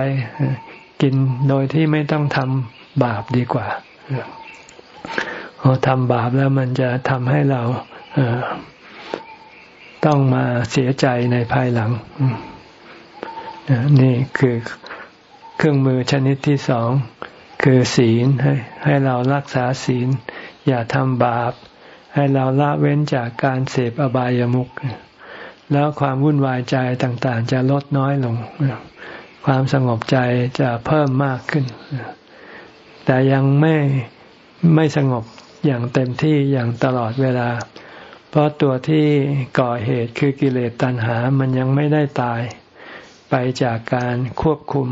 กินโดยที่ไม่ต้องทำบาปดีกว่าพอทำบาปแล้วมันจะทำให้เราต้องมาเสียใจในภายหลัง นี่คือเครื่องมือชนิดที่สองคือศีลให้ให้เรารักษาศีล อย่าทำบาป ให้เราละเว้นจากการเสพอบายามุข แล้วความวุ่นวายใจต่างๆ จะลดน้อยลง ความสงบใจจะเพิ่มมากขึ้น แต่ยังไม่ไม่สงบอย่างเต็มที่อย่างตลอดเวลา เพราะตัวที่ก่อเหตุคือกิเลสตัณหา มันยังไม่ได้ตาย ไปจากการควบคุม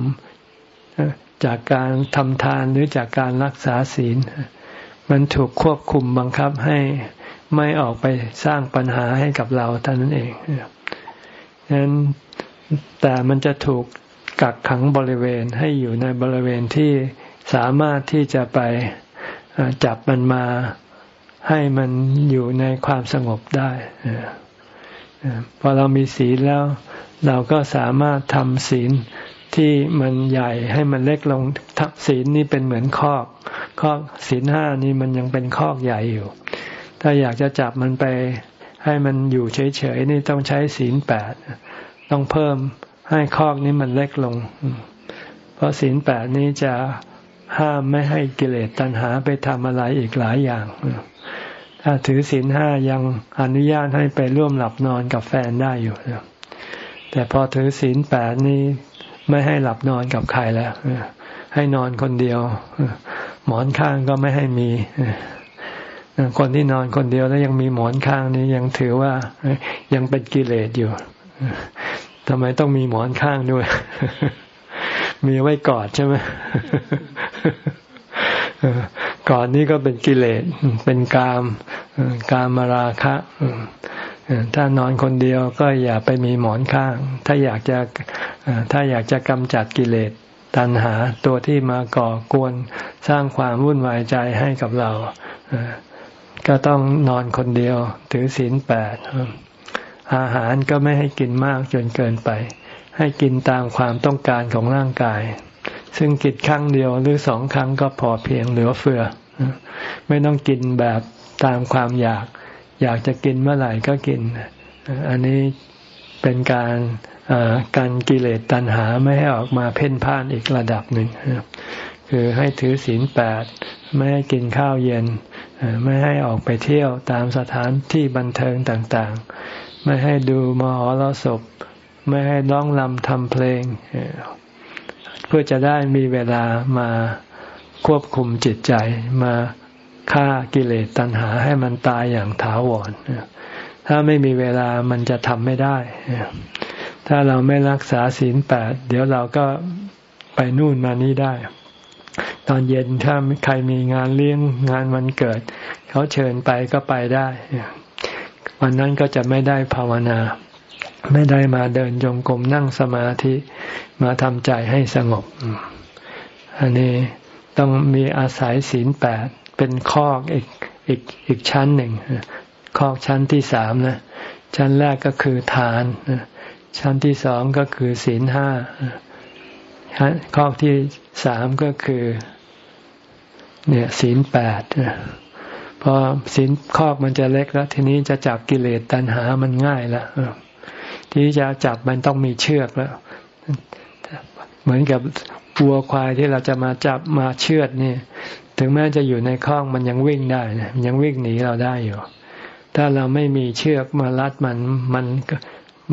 จากการทำทานหรือจากการรักษาศีล มันถูกควบคุมบังคับให้ ไม่ออกไปสร้างปัญหาให้กับเราเท่านั้นเองฉะนั้นแต่มันจะถูกกักขังบริเวณให้อยู่ในบริเวณที่สามารถที่จะไปจับมันมาให้มันอยู่ในความสงบได้พอเรามีศีลแล้ว เราก็สามารถทำศีลที่มันใหญ่ให้มันเล็กลงศีลนี่เป็นเหมือนคอก คอกศีลห้านี่มันยังเป็นคอกใหญ่อยู่ ถ้าอยากจะจับมันไป ให้มันอยู่เฉยๆนี่ต้องใช้ศีลแปดต้องเพิ่มให้คอกนี้มันเล็กลง เพราะศีลแปดนี้จะห้ามไม่ให้กิเลสตัณหาไปทำอะไรอีกหลายอย่าง ถ้าถือศีลห้ายังอนุญาตให้ไปร่วมหลับนอนกับแฟนได้อยู่แต่พอถือศีลแปดนี้ไม่ให้หลับนอนกับใครแล้วให้นอนคนเดียว หมอนข้างก็ไม่ให้มี คนที่นอนคนเดียวแล้วยังมีหมอนข้างนี้ยังถือว่ายังเป็นกิเลสอยู่ทำไมต้องมีหมอนข้างด้วย มีไว้กอดใช่ไหมกอดนี้ก็เป็นกิเลส เป็นกาม กามมาราคะ ถ้านอนคนเดียวก็อย่าไปมีหมอนข้าง ถ้าอยากจะถ้าอยากจะกำจัดกิเลสตัณหาตัวที่มาก่อกวนสร้างความวุ่นวายใจให้กับเรา ก็ต้องนอนคนเดียวถือศีลแปดอาหารก็ไม่ให้กินมากจนเกินไป ให้กินตามความต้องการของร่างกาย ซึ่งกินครั้งเดียวหรือสองครั้งก็พอเพียงเหลือเฟือ ไม่ต้องกินแบบตามความอยาก อยากจะกินเมื่อไหร่ก็กิน อันนี้เป็นการการกิเลสตัณหาไม่ให้ออกมาเพ่นพ่านอีกระดับหนึ่ง คือให้ถือศีลแปดไม่ให้กินข้าวเย็น ไม่ให้ออกไปเที่ยวตามสถานที่บันเทิงต่างๆ ไม่ให้ดูมหรสพไม่ให้ร้องลำทำเพลง เพื่อจะได้มีเวลามาควบคุมจิตใจมาฆ่ากิเลสตัณหาให้มันตายอย่างถาวรถ้าไม่มีเวลามันจะทำไม่ได้ ถ้าเราไม่รักษาศีลแปดเดี๋ยวเราก็ไปนู่นมานี่ได้ ตอนเย็นถ้าใครมีงานเลี้ยงงานวันเกิด เขาเชิญไปก็ไปได้ วันนั้นก็จะไม่ได้ภาวนา ไม่ได้มาเดินจงกรมนั่งสมาธิมาทำใจให้สงบ อันนี้ต้องมีอาศัยศีลแปดเป็นข้ออีกอีกอีกชั้นหนึ่งข้อชั้นที่สามนะชั้นแรกก็คือทานชั้นที่สองก็คือศีลห้า ข้อที่สามก็คือ เนี่ยศีลแปดพอศีลคอมันจะเล็กแล้ว ทีนี้จะจับกิเลสตัณหามันง่ายล้วที่จะจับมันต้องมีเชือกแล้ว เหมือนกับวัวควายที่เราจะมาจับมาเชือดนี่ถึงแม้จะอยู่ในคอกมันยังวิ่งได้นะยังวิ่งหนีเราได้อยู่ ถ้าเราไม่มีเชือกมารัดมันมัน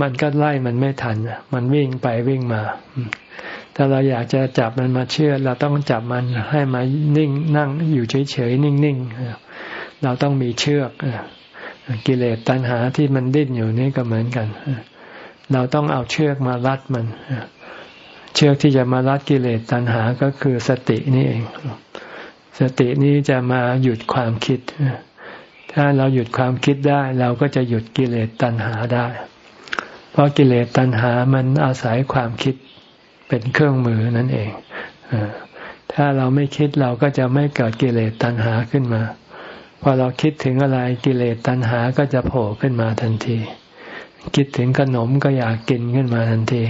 มันก็ไล่มันไม่ทันมันวิ่งไปวิ่งมา ถ้าเราอยากจะจับมันมาเชื่อ เราต้องจับมันให้มานิ่งนั่งอยู่เฉยๆนิ่งๆเราต้องมีเชือกกิเลสตัณหาที่มันดิ้นอยู่นี่ก็เหมือนกันเราต้องเอาเชือกมารัดมันเชือกที่จะมารัดกิเลสตัณหาก็คือสตินี่เอง สตินี้จะมาหยุดความคิด ถ้าเราหยุดความคิดได้ เราก็จะหยุดกิเลสตัณหาได้ เพราะกิเลสตัณหามันอาศัยความคิด เป็นเครื่องมือนั่นเองถ้าเราไม่คิดเราก็จะไม่เกิดกิเลสตัณหาขึ้นมา พอเราคิดถึงอะไรกิเลสตัณหาก็จะโผล่ขึ้นมาทันที คิดถึงขนมก็อยากกินขึ้นมาทันที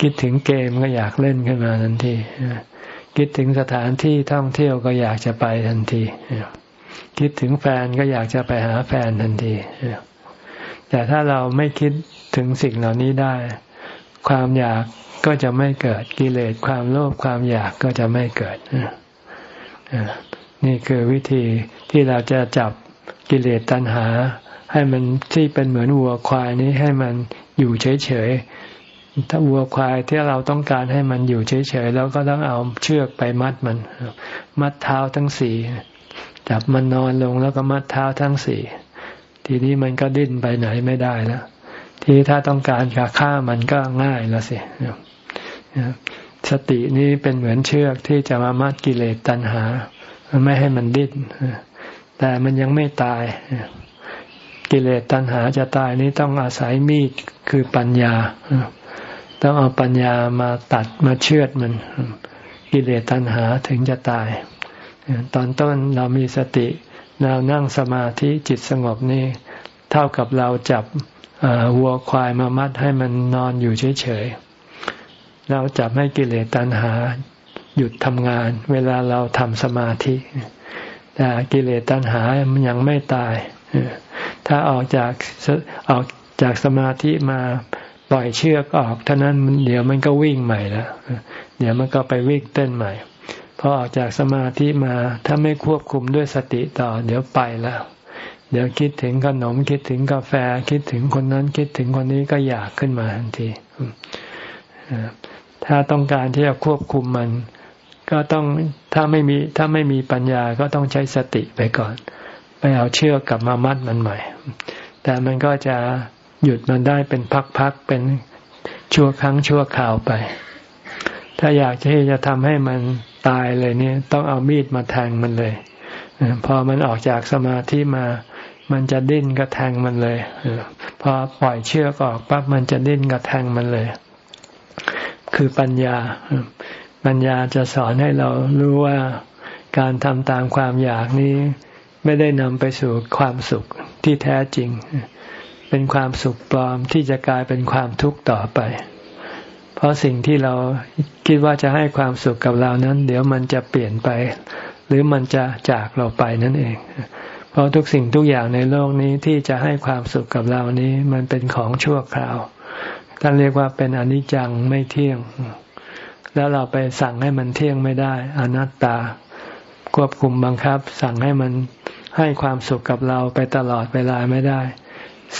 คิดถึงเกมก็อยากเล่นขึ้นมาทันทีคิดถึงสถานที่ท่องเที่ยวก็อยากจะไปทันทีคิดถึงแฟนก็อยากจะไปหาแฟนทันทีแต่ถ้าเราไม่คิดถึงสิ่งเหล่านี้ได้ ความอยาก ก็จะไม่เกิดกิเลสความโลภความอยากก็จะไม่เกิดนี่คือวิธีที่เราจะจับกิเลสตัณหา ให้มันที่เป็นเหมือนวัวควายนี้ให้มันอยู่เฉยๆถ้าวัวควายที่เราต้องการให้มันอยู่เฉยๆแล้วก็ต้องเอาเชือกไปมัดมัน มัดเท้าทั้งสี่จับมันนอนลงแล้วก็มัดเท้าทั้งสี่ทีนี้มันก็ดิ้นไปไหนไม่ได้แล้วที่ถ้าต้องการจะฆ่ามันก็ง่ายแล้วสิ สตินี้เป็นเหมือนเชือกที่จะมามัดกิเลสตัณหา ไม่ให้มันดิ้นแต่มันยังไม่ตาย กิเลสตัณหาจะตายนี้ต้องอาศัยมีดคือปัญญา ต้องเอาปัญญามาตัดมาเชือดมัน กิเลสตัณหาถึงจะตาย ตอนต้นเรามีสติเรานั่งสมาธิจิตสงบนี่เท่ากับเราจับวัวควายมามัดให้มันนอนอยู่เฉยๆ เราจะให้กิเลสตัณหาหยุดทำงาน เวลาเราทำสมาธิแต่กิเลสตัณหามันยังไม่ตาย ถ้าออกจากออกจากสมาธิมาปล่อยเชือกออกเท่านั้นเดี๋ยวมันก็วิ่งใหม่แล้วเดี๋ยวมันก็ไปวิ่งเต้นใหม่พอออกจากสมาธิมาถ้าไม่ควบคุมด้วยสติต่อ เดี๋ยวไปแล้ว เดี๋ยวคิดถึงขนมคิดถึงกาแฟ คิดถึงคนนั้นคิดถึงคนนี้ก็อยากขึ้นมาทันที ถ้าต้องการที่จะควบคุมมัน ก็ต้องถ้าไม่มีถ้าไม่มีปัญญาก็ต้องใช้สติไปก่อน ไปเอาเชือกกลับมามัดมันใหม่ แต่มันก็จะหยุดมันได้เป็นพักๆเป็นชั่วครั้งชั่วคราวไป ถ้าอยากที่จะทำให้มันตายเลยเนี่ย ต้องเอามีดมาแทงมันเลย พอมันออกจากสมาธิมา มันจะดิ้นก็แทงมันเลยพอปล่อยเชือกออกปั๊บมันจะดิ้นก็แทงมันเลย คือปัญญา ปัญญาจะสอนให้เรารู้ว่าการทำตามความอยากนี้ ไม่ได้นำไปสู่ความสุขที่แท้จริง เป็นความสุขปลอมที่จะกลายเป็นความทุกข์ต่อไป เพราะสิ่งที่เราคิดว่าจะให้ความสุขกับเรานั้น เดี๋ยวมันจะเปลี่ยนไป หรือมันจะจากเราไปนั่นเอง เพราะทุกสิ่งทุกอย่างในโลกนี้ที่จะให้ความสุขกับเรานี้ มันเป็นของชั่วคราว ท่านเรียกว่าเป็นอนิจจังไม่เที่ยง แล้วเราไปสั่งให้มันเที่ยงไม่ได้ อนัตตา ควบคุมบังคับ สั่งให้มันให้ความสุขกับเราไปตลอดเวลาไม่ได้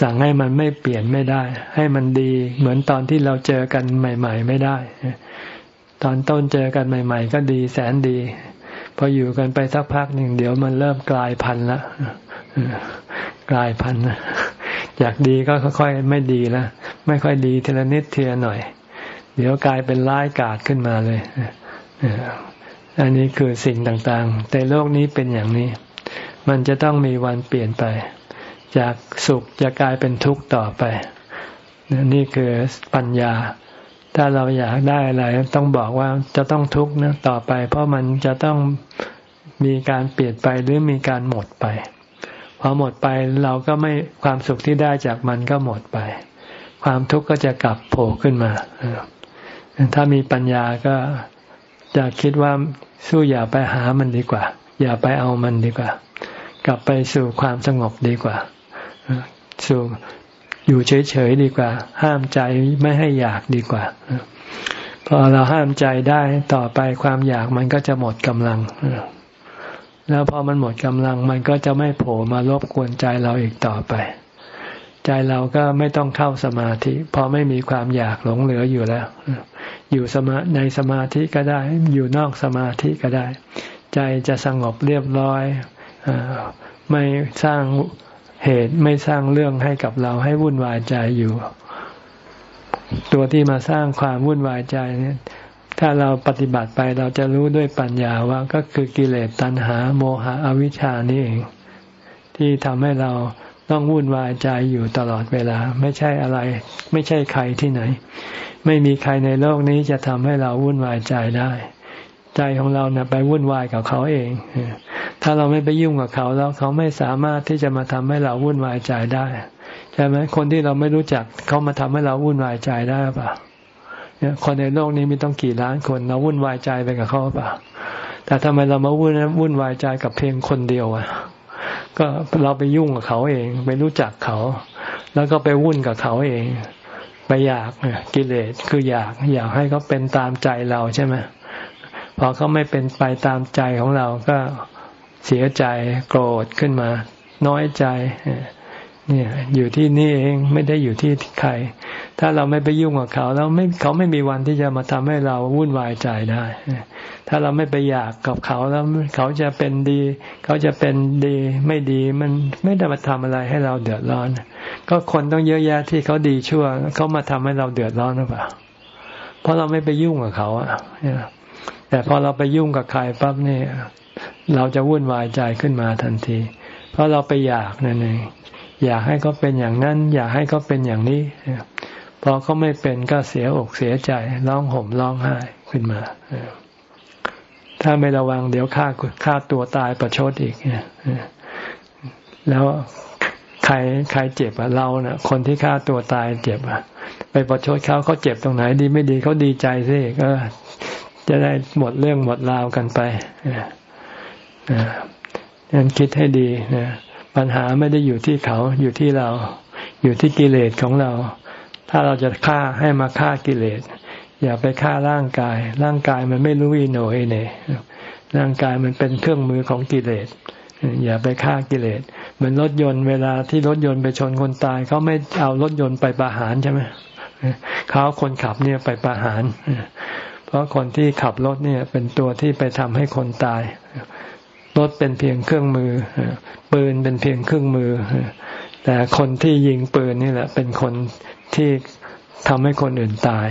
สั่งให้มันไม่เปลี่ยนไม่ได้ ให้มันดีเหมือนตอนที่เราเจอกันใหม่ ๆ ไม่ได้ ตอนต้นเจอกันใหม่ ๆ ก็ดีแสนดีพออยู่กันไปสักพักหนึ่งเดี๋ยวมันเริ่มกลายพันธุ์ละกลายพันธุ์ อยากดีก็ค่อยๆไม่ดีล้วไม่ค่อยดีทีละนิดทีละหน่อย เดี๋ยวกลายเป็นร้ายกาจขึ้นมาเลยอันนี้คือสิ่งต่างๆ แต่โลกนี้เป็นอย่างนี้ มันจะต้องมีวันเปลี่ยนไป จากสุขจะกลายเป็นทุกข์ต่อไปนี่คือปัญญา ถ้าเราอยากได้อะไร ต้องบอกว่าจะต้องทุกข์นะต่อไป เพราะมันจะต้องมีการเปลี่ยนไปหรือมีการหมดไป พอหมดไปเราก็ไม่ความสุขที่ได้จากมันก็หมดไป ความทุกข์ก็จะกลับโผล่ขึ้นมา ถ้ามีปัญญาก็จะคิดว่าสู้อย่าไปหามันดีกว่า อย่าไปเอามันดีกว่า กลับไปสู่ความสงบดีกว่า สู่อยู่เฉยๆดีกว่า ห้ามใจไม่ให้อยากดีกว่าพอเราห้ามใจได้ต่อไปความอยากมันก็จะหมดกำลัง แล้วพอมันหมดกำลังมันก็จะไม่โผล่มารบกวนใจเราอีกต่อไป ใจเราก็ไม่ต้องเข้าสมาธิพอไม่มีความอยากหลงเหลืออยู่แล้ว อยู่สมาในสมาธิก็ได้ อยู่นอกสมาธิก็ได้ ใจจะสงบเรียบร้อยอไม่สร้างเหตุไม่สร้างเรื่องให้กับเราให้วุ่นวายใจอยู่ ตัวที่มาสร้างความวุ่นวายใจเนี่ย ถ้าเราปฏิบัติไปเราจะรู้ด้วยปัญญาว่าก็คือกิเลสตัณหาโมหะอวิชชานี่เอง ที่ทำให้เราต้องวุ่นวายใจอยู่ตลอดเวลา ไม่ใช่อะไร ไม่ใช่ใครที่ไหน ไม่มีใครในโลกนี้จะทำให้เราวุ่นวายใจได้ ใจของเราเนี่ยไปวุ่นวายกับเขาเอง ถ้าเราไม่ไปยุ่งกับเขาแล้วเขาไม่สามารถที่จะมาทำให้เราวุ่นวายใจได้ใช่ไหมคนที่เราไม่รู้จักเขามาทำให้เราวุ่นวายใจได้ป่ะ คนในโลกนี้มีต้องกี่ล้านคน เราวุ่นวายใจไปกับเขาป่ะแต่ทำไมเรามาวุ่นวุ่นวายใจกับเพียงคนเดียวอะ ก็เราไปยุ่งกับเขาเองไปรู้จักเขา แล้วก็ไปวุ่นกับเขาเอง ไปอยากกิเลสคืออยากอยากให้เขาเป็นตามใจเราใช่ไหมพอเขาไม่เป็นไปตามใจของเราก็เสียใจโกรธขึ้นมา น้อยใจ เนี่ย อยู่ที่นี่เองไม่ได้อยู่ที่ใคร ถ้าเราไม่ไปยุ่งกับเขา แล้วไม่เขาไม่มีวันที่จะมาทำให้เราวุ่นวายใจได้ ถ้าเราไม่ไปอยากกับเขาแล้วเขาจะเป็นดี เขาจะเป็นดีไม่ดีมันไม่ได้มาทำอะไรให้เราเดือดร้อน ก็คนต้องเยอะแยะที่เขาดีชั่วเขามาทำให้เราเดือดร้อนหรือเปล่าเพราะเราไม่ไปยุ่งกับเขาอะแต่พอเราไปยุ่งกับใครปั๊บเนี่ย เราจะวุ่นวายใจขึ้นมาทันที เพราะเราไปอยากนั่นเอง อยากให้เขาเป็นอย่างนั้น อยากให้เขาเป็นอย่างนี้พอเขาไม่เป็นก็เสียอกเสียใจร้องห่มร้องไห้ขึ้นมาถ้าไม่ระวังเดี๋ยวฆ่าฆ่าตัวตายประชดอีกแล้วใครใครเจ็บอะเราเนะ่ะ คนที่ฆ่าตัวตายเจ็บอะไปประชดเขาเขาเจ็บตรงไหน ดีไม่ดีเขาดีใจสิก็จะได้หมดเรื่องหมดราวกันไปนั้นคิดให้ดีนะ ปัญหาไม่ได้อยู่ที่เขาอยู่ที่เรา อยู่ที่กิเลสของเรา ถ้าเราจะฆ่าให้มาฆ่ากิเลส อย่าไปฆ่าร่างกาย ร่างกายมันไม่รู้อิโนเอเนร่างกายมันเป็นเครื่องมือของกิเลส อย่าไปฆ่ากิเลสเหมือนรถยนต์เวลาที่รถยนต์ไปชนคนตายเขาไม่เอารถยนต์ไปประหารใช่ไหมเขาคนขับเนี่ยไปประหาร เพราะคนที่ขับรถเนี่ยเป็นตัวที่ไปทำให้คนตาย รถเป็นเพียงเครื่องมือ ปืนเป็นเพียงเครื่องมือ แต่คนที่ยิงปืนนี่แหละ เป็นคนที่ทำให้คนอื่นตาย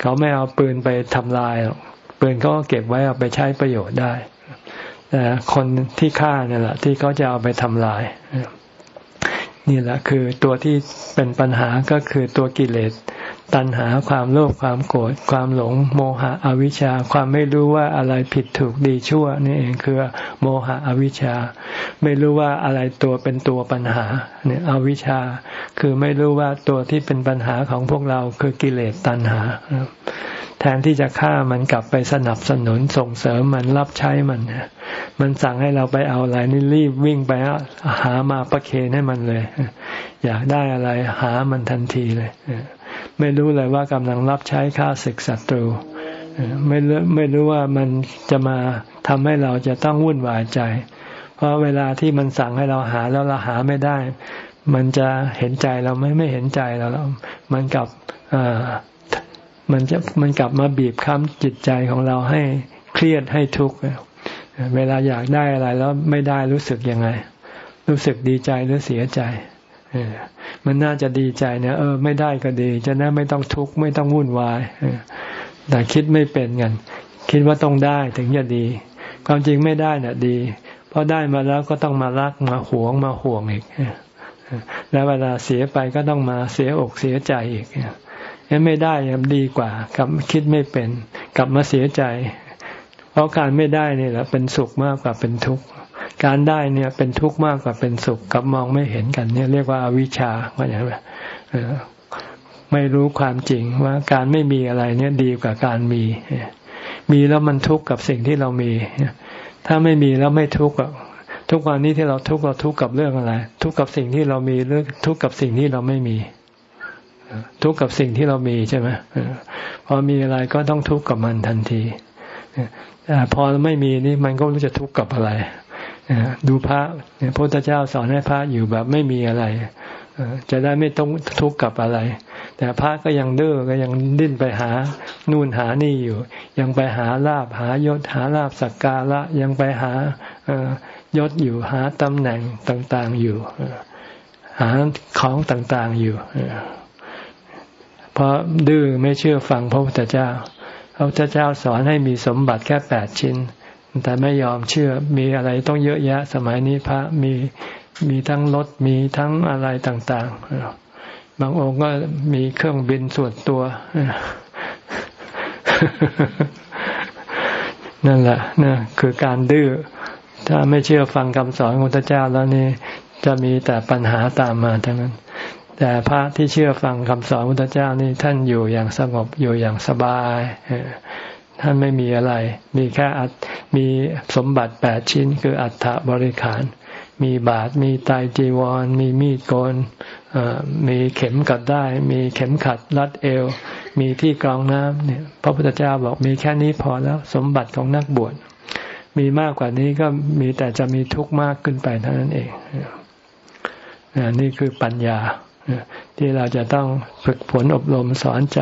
เขาไม่เอาปืนไปทำลายหรอกปืนเขาก็เก็บไว้เอาไปใช้ประโยชน์ได้ แต่คนที่ฆ่านี่แหละที่เขาจะเอาไปทำลาย นี่แหละคือตัวที่เป็นปัญหาก็คือตัวกิเลส ตัณหาความโลภความโกรธความหลง โมหะอวิชชา ความไม่รู้ว่าอะไรผิดถูกดีชั่ว นี่เองคือโมหะอวิชชา ไม่รู้ว่าอะไรตัวเป็นตัวปัญหาเนี่ยอวิชชา คือไม่รู้ว่าตัวที่เป็นปัญหาของพวกเราคือกิเลสตัณหา แทนที่จะฆ่ามันกลับไปสนับสนุนส่งเสริมมันรับใช้มันมันสั่งให้เราไปเอาอะไรนี่รีบวิ่งไปหามาประเคนให้มันเลย อยากได้อะไรหามันทันทีเลย ไม่รู้เลยว่ากำลังรับใช้ข้าศึกศัตรูไม่รู้ไม่รู้ว่ามันจะมาทำให้เราจะต้องวุ่นวายใจ เพราะเวลาที่มันสั่งให้เราหาแล้วเราหาไม่ได้ มันจะเห็นใจเราไม่ไม่เห็นใจเราแล้วมันกลับมันจะมันกลับมาบีบคั้นจิตใจของเราให้เครียดให้ทุกข์เวลาอยากได้อะไรแล้วไม่ได้รู้สึกยังไง รู้สึกดีใจหรือเสียใจ มันน่าจะดีใจเนี่ยเออไม่ได้ก็ดี จะได้ไม่ต้องทุกข์ไม่ต้องวุ่นวายแต่คิดไม่เป็นกันคิดว่าต้องได้ถึงจะดี ความจริงไม่ได้น่ะดี เพราะได้มาแล้วก็ต้องมารักมาหวงมาห่วงอีกแล้วเวลาเสียไปก็ต้องมาเสียอกเสียใจอีกงั้นไม่ได้ยังดีกว่า กับคิดไม่เป็น กลับมาเสียใจ เพราะการไม่ได้นี่แหละเป็นสุขมากกว่าเป็นทุกข์ การได้เนี่ยเป็นทุกข์มากกว่าเป็นสุขกับมองไม่เห็นกันเนี่ยเรียกว่าอาวิชชาว่าอย่างไรไม่รู้ความจริงว่าการไม่มีอะไรเนี่ยดีกว่าการมี มีแล้วมันทุกข์กับสิ่งที่เรามี ถ้าไม่มีแล้วไม่ทุกข์ทุกวันนี้ที่เราทุกข์เราทุกข์กับเรื่องอะไร ทุกข์กับสิ่งที่เรามีหรือทุกข์กับสิ่งที่เราไม่มี ทุกข์กับสิ่งที่เรามีใช่ไหมพอมีอะไรก็ต้องทุกข์กับมันทันทีแต่พอไม่มีนี่มันก็รู้จะทุกข์กับอะไร ดูพระพระพุทธเจ้าสอนให้พระอยู่แบบไม่มีอะไรจะได้ไม่ต้องทุกข์กับอะไร แต่พระก็ยังเด้อก็ยังดิ้นไปหา นู่นหานี่อยู่ ยังไปหาลาบหายศหาลาบสักการะยังไปหายศอยู่หาตำแหน่งต่าง ๆอยู่หาของต่าง ๆอยู่เพราะดื้อไม่เชื่อฟังพระพุทธเจ้าพระพุทธเจ้าสอนให้มีสมบัติแค่แปดชิ้น แต่ไม่ยอมเชื่อมีอะไรต้องเยอะแยะ สมัยนี้พระมีมีทั้งรถมีทั้งอะไรต่าง ๆ บางองค์ก็มีเครื่องบินส่วนตัว นั่นแหละนะคือการดื้อถ้าไม่เชื่อฟังคำสอนของพระเจ้าแล้วนี่จะมีแต่ปัญหาตามมาทั้งนั้น แต่พระที่เชื่อฟังคำสอนพระเจ้านี่ท่านอยู่อย่างสงบอยู่อย่างสบาย ท่านไม่มีอะไร มีแค่มีสมบัติแปดชิ้น คืออัฐบริขาร มีบาท มีไตจีวร มีมีดโกนมีเข็มกัดได้ มีเข็มขัดรัดเอว มีที่กรองน้ำเนี่ย พระพุทธเจ้าบอกมีแค่นี้พอแล้ว สมบัติของนักบวช มีมากกว่านี้ก็มีแต่จะมีทุกข์มากขึ้นไปเท่านั้นเอง นี่คือปัญญาที่เราจะต้องฝึกฝนอบรมสอนใจ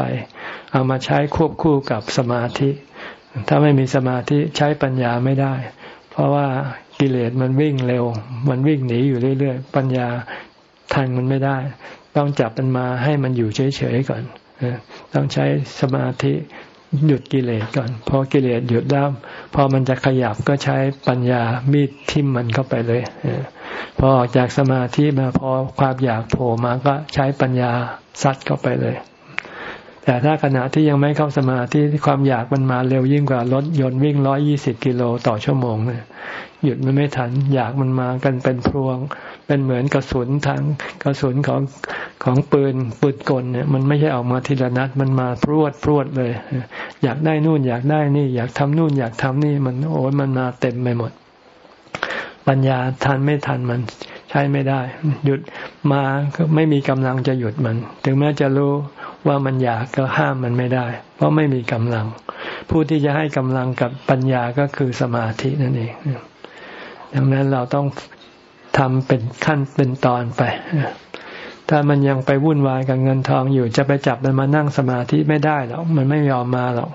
เอามาใช้ควบคู่กับสมาธิ ถ้าไม่มีสมาธิใช้ปัญญาไม่ได้ เพราะว่ากิเลสมันวิ่งเร็ว มันวิ่งหนีอยู่เรื่อยๆ ปัญญาทันมันไม่ได้ ต้องจับมันมาให้มันอยู่เฉยๆก่อนต้องใช้สมาธิหยุดกิเลสก่อน พอกิเลสหยุดแล้วพอมันจะขยับก็ใช้ปัญญามีดทิ่มมันเข้าไปเลยพอออกจากสมาธิมาพอความอยากโผล่มาก็ใช้ปัญญาซัดเข้าไปเลย แต่ถ้าขณะที่ยังไม่เข้าสมาธิความอยากมันมาเร็วยิ่งกว่ารถยนต์วิ่งร้อยยี่สิบกิโลต่อชั่วโมงเนี่ยหยุดมันไม่ทัน อยากมันมากันเป็นพวง เป็นเหมือนกระสุนทางกระสุนของของปืนปืนกลเนี่ย มันไม่ใช่ออกมาทีละนัดมันมาพรวดพรวดเลย อยากได้นู่นอยากได้นี่ อยากทำนู่นอยากทำนี่มันโอ้ยมันมาเต็มไปหมด ปัญญาทันไม่ทันมันใช้ไม่ได้ หยุดมาก็ไม่มีกำลังจะหยุดมัน ถึงแม้จะรู้ ว่ามันอยากก็ห้ามมันไม่ได้ เพราะไม่มีกำลัง ผู้ที่จะให้กำลังกับปัญญาก็คือสมาธินั่นเอง ดังนั้นเราต้องทำเป็นขั้นเป็นตอนไป ถ้ามันยังไปวุ่นวายกับเงินทองอยู่จะไปจับมันมานั่งสมาธิไม่ได้หรอก มันไม่ยอมมาหรอก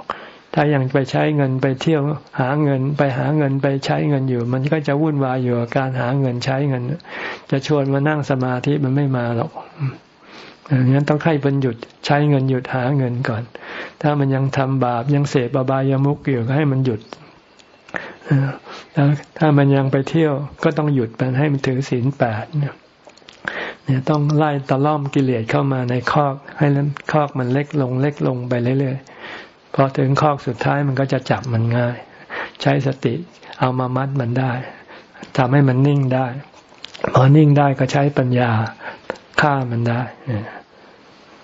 ถ้ายังไปใช้เงินไปเที่ยวหาเงินไปหาเงินไปใช้เงินอยู่ มันก็จะวุ่นวายอยู่กับการหาเงินใช้เงิน จะชวนมานั่งสมาธิมันไม่มาหรอก อย่างนั้นต้องให้มันหยุดใช้เงินหยุดหาเงินก่อน ถ้ามันยังทำบาปยังเสพบาบายามุกอยู่ก็ให้มันหยุดแล้วถ้ามันยังไปเที่ยวก็ต้องหยุดมันให้มันถือศีลแปดเนี่ยเนี่ยต้องไล่ตะล่อมกิเลสเข้ามาในคอก ให้คอกมันเล็กลงเล็กลงไปเรื่อยๆพอถึงคอกสุดท้ายมันก็จะจับมันง่าย ใช้สติเอามามัดมันได้ทำให้มันนิ่งได้ พอนิ่งได้ก็ใช้ปัญญา ฆ่ามันได้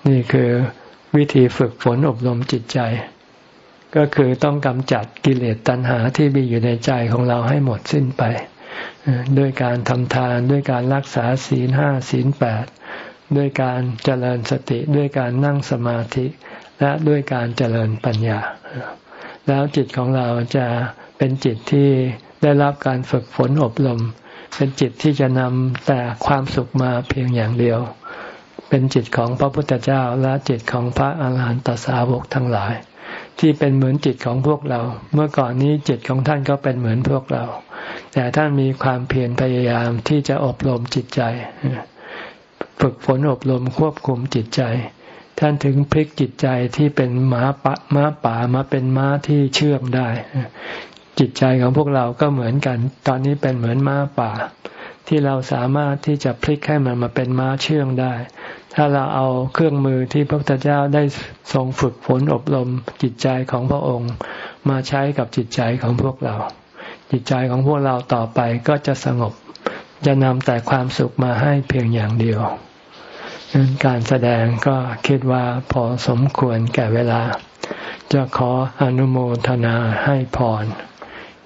นี่คือวิธีฝึกฝนอบรมจิตใจ ก็คือต้องกำจัดกิเลสตัณหาที่มีอยู่ในใจของเราให้หมดสิ้นไป ด้วยการทำทานด้วยการรักษาศีลห้าศีลแปดด้วยการเจริญสติด้วยการนั่งสมาธิ และด้วยการเจริญปัญญา แล้วจิตของเราจะเป็นจิตที่ได้รับการฝึกฝนอบรม เป็นจิตที่จะนำแต่ความสุขมาเพียงอย่างเดียว เป็นจิตของพระพุทธเจ้าและจิตของพระอาหารหันตสาวกทั้งหลาย ที่เป็นเหมือนจิตของพวกเรา เมื่อก่อนนี้จิตของท่านก็เป็นเหมือนพวกเรา แต่ท่านมีความเพียรพยายามที่จะอบรมจิตใจ ฝึกฝนอบรมควบคุมจิตใจ ท่านถึงพลิกจิตใจที่เป็นม้าปะม้าป่ามาเป็นม้าที่เชื่องได้ จิตใจของพวกเราก็เหมือนกัน ตอนนี้เป็นเหมือนม้าป่า ที่เราสามารถที่จะพลิกให้มันมาเป็นม้าเชื่องได้ ถ้าเราเอาเครื่องมือที่พระพุทธเจ้าได้ทรงฝึกฝนอบรมจิตใจของพระองค์ มาใช้กับจิตใจของพวกเรา จิตใจของพวกเราต่อไปก็จะสงบ จะนำแต่ความสุขมาให้เพียงอย่างเดียวการแสดงก็คิดว่าพอสมควรแก่เวลา จะขออนุโมทนาให้พร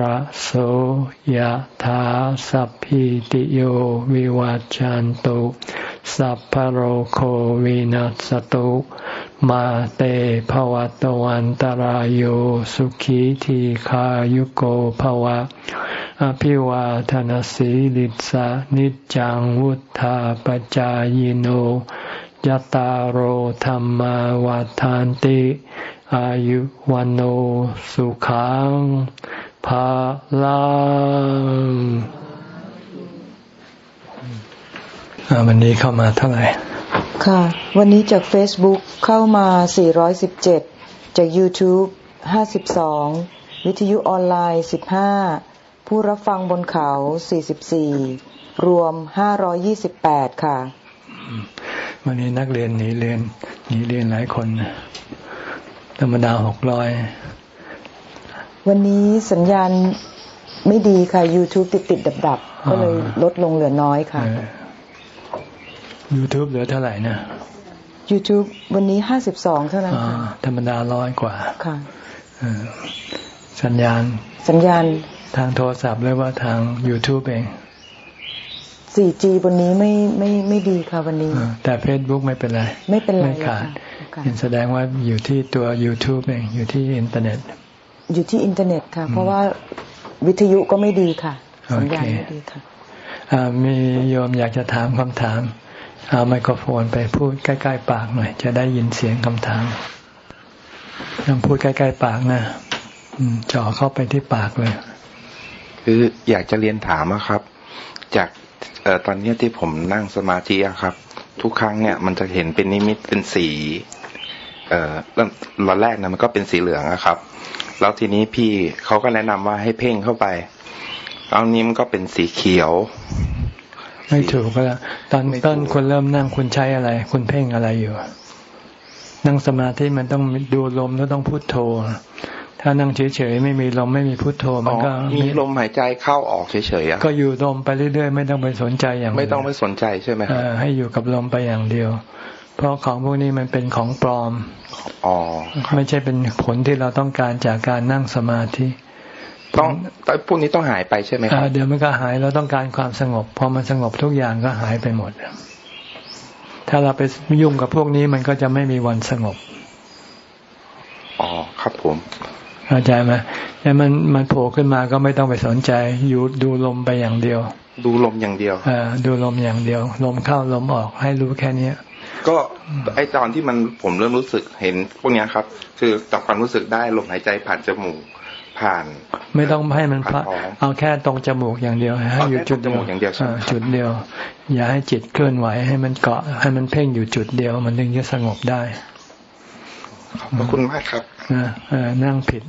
ระโสยธาสัพพิติโยวิวัจจันตุสัพพโรโควินัสตุมาเตภวัตวันตารโยสุขีทีขายุโกภวะ อภิวาทนสีลิสานิจังวุธาปจายโนยตารโอธรรมวาทานติ อายุวันโอสุขัง ภาลังวันนี้เข้ามาเท่าไหร่ ค่ะ วันนี้จาก Facebook เข้ามา 417 จาก YouTube 52 วิทยุออนไลน์ 15 ผู้รับฟังบนเขา 44 รวม 528 ค่ะ วันนี้นักเรียนหนีเรียนหนีเรียนหลายคน ธรรมดาหกร้อย วันนี้สัญญาณไม่ดีค่ะ YouTube ติดติดดับดับก็เลยลดลงเหลือน้อยค่ะ YouTube เหลือเท่าไหร่นะ YouTube วันนี้ห้าสิบสองเท่านั้นค่ะธรรมดาร้อยกว่าค่ะสัญญาณ สัญญาณ ทางโทรศัพท์หรือว่าทาง YouTube เอง 4G วันนี้ไม่ไม่ไม่ดีค่ะวันนี้ แต่ Facebook ไม่เป็นไร ไม่เป็นไรไม่ขาดเห็นแสดงว่าอยู่ที่ตัว YouTube เอง อยู่ที่อินเทอร์เน็ต อยู่ที่อินเทอร์เน็ตค่ะ เพราะว่าวิทยุก็ไม่ดีค่ะ สัญญาณไม่ดีค่ะมีโยมอยากจะถามคำถาม เอาไมโครโฟนไปพูดใกล้ ๆ ปากหน่อย จะได้ยินเสียงคำถามต้องพูดใกล้ๆปากนะจ่อเข้าไปที่ปากเลย คืออยากจะเรียนถามครับ จากเอ่อตอนนี้ที่ผมนั่งสมาธิครับ ทุกครั้งเนี่ย มันจะเห็นเป็นนิมิตเป็นสี เอ่อตอนแรกนะมันก็เป็นสีเหลืองนะครับ แล้วทีนี้พี่เขาก็แนะนำว่าให้เพ่งเข้าไป เอานี้มันก็เป็นสีเขียว ไม่ถูกก็แล้วตอนต้นคุณเริ่มนั่งคุณใช้อะไร คุณเพ่งอะไรอยู่ นั่งสมาธิมันต้องดูลมแล้วต้องพุโทโธถ้านั่งเฉยๆไม่มีลมไม่มีพุโทโธมันก็มีลมหายใจเข้าออกเฉยๆก็อยู่ลมไปเรื่อยๆ ไม่ต้องไปสนใจอย่างไม่ต้องไปสนใจใช่ไหมครับให้อยู่กับลมไปอย่างเดียว เพราะของพวกนี้มันเป็นของปลอมอ๋อไม่ใช่เป็นผลที่เราต้องการจากการนั่งสมาธิต้องพวกนี้ต้องหายไปใช่ไหมครับเดี๋ยวมันก็หายเราต้องการความสงบ พอมันสงบทุกอย่างก็หายไปหมด ถ้าเราไปยุ่งกับพวกนี้มันก็จะไม่มีวันสงบอ๋อครับผมเข้าใจไหมแต่มันมันโผล่ขึ้นมาก็ไม่ต้องไปสนใจอยู่ดูลมไปอย่างเดียว ดูลมอย่างเดียวอดูลมอย่างเดียว ลมเข้าลมออกให้รู้แค่เนี้ย ก็ไอตอนที่มันผมเริ่มรู้สึกเห็นพวกนี้ครับ คือจับความรู้สึกได้ลมหายใจผ่านจมูกผ่าน ไม่ต้องให้มันพเอาแค่ตรงจมูกอย่างเดียวให้อยู่จุดเดียวจุดเดียว อย่าให้จิตเคลื่อนไหวให้มันเกาะ ให้มันเพ่งอยู่จุดเดียว มันถึงจะสงบได้ขอบคุณมากครับนั่งผิด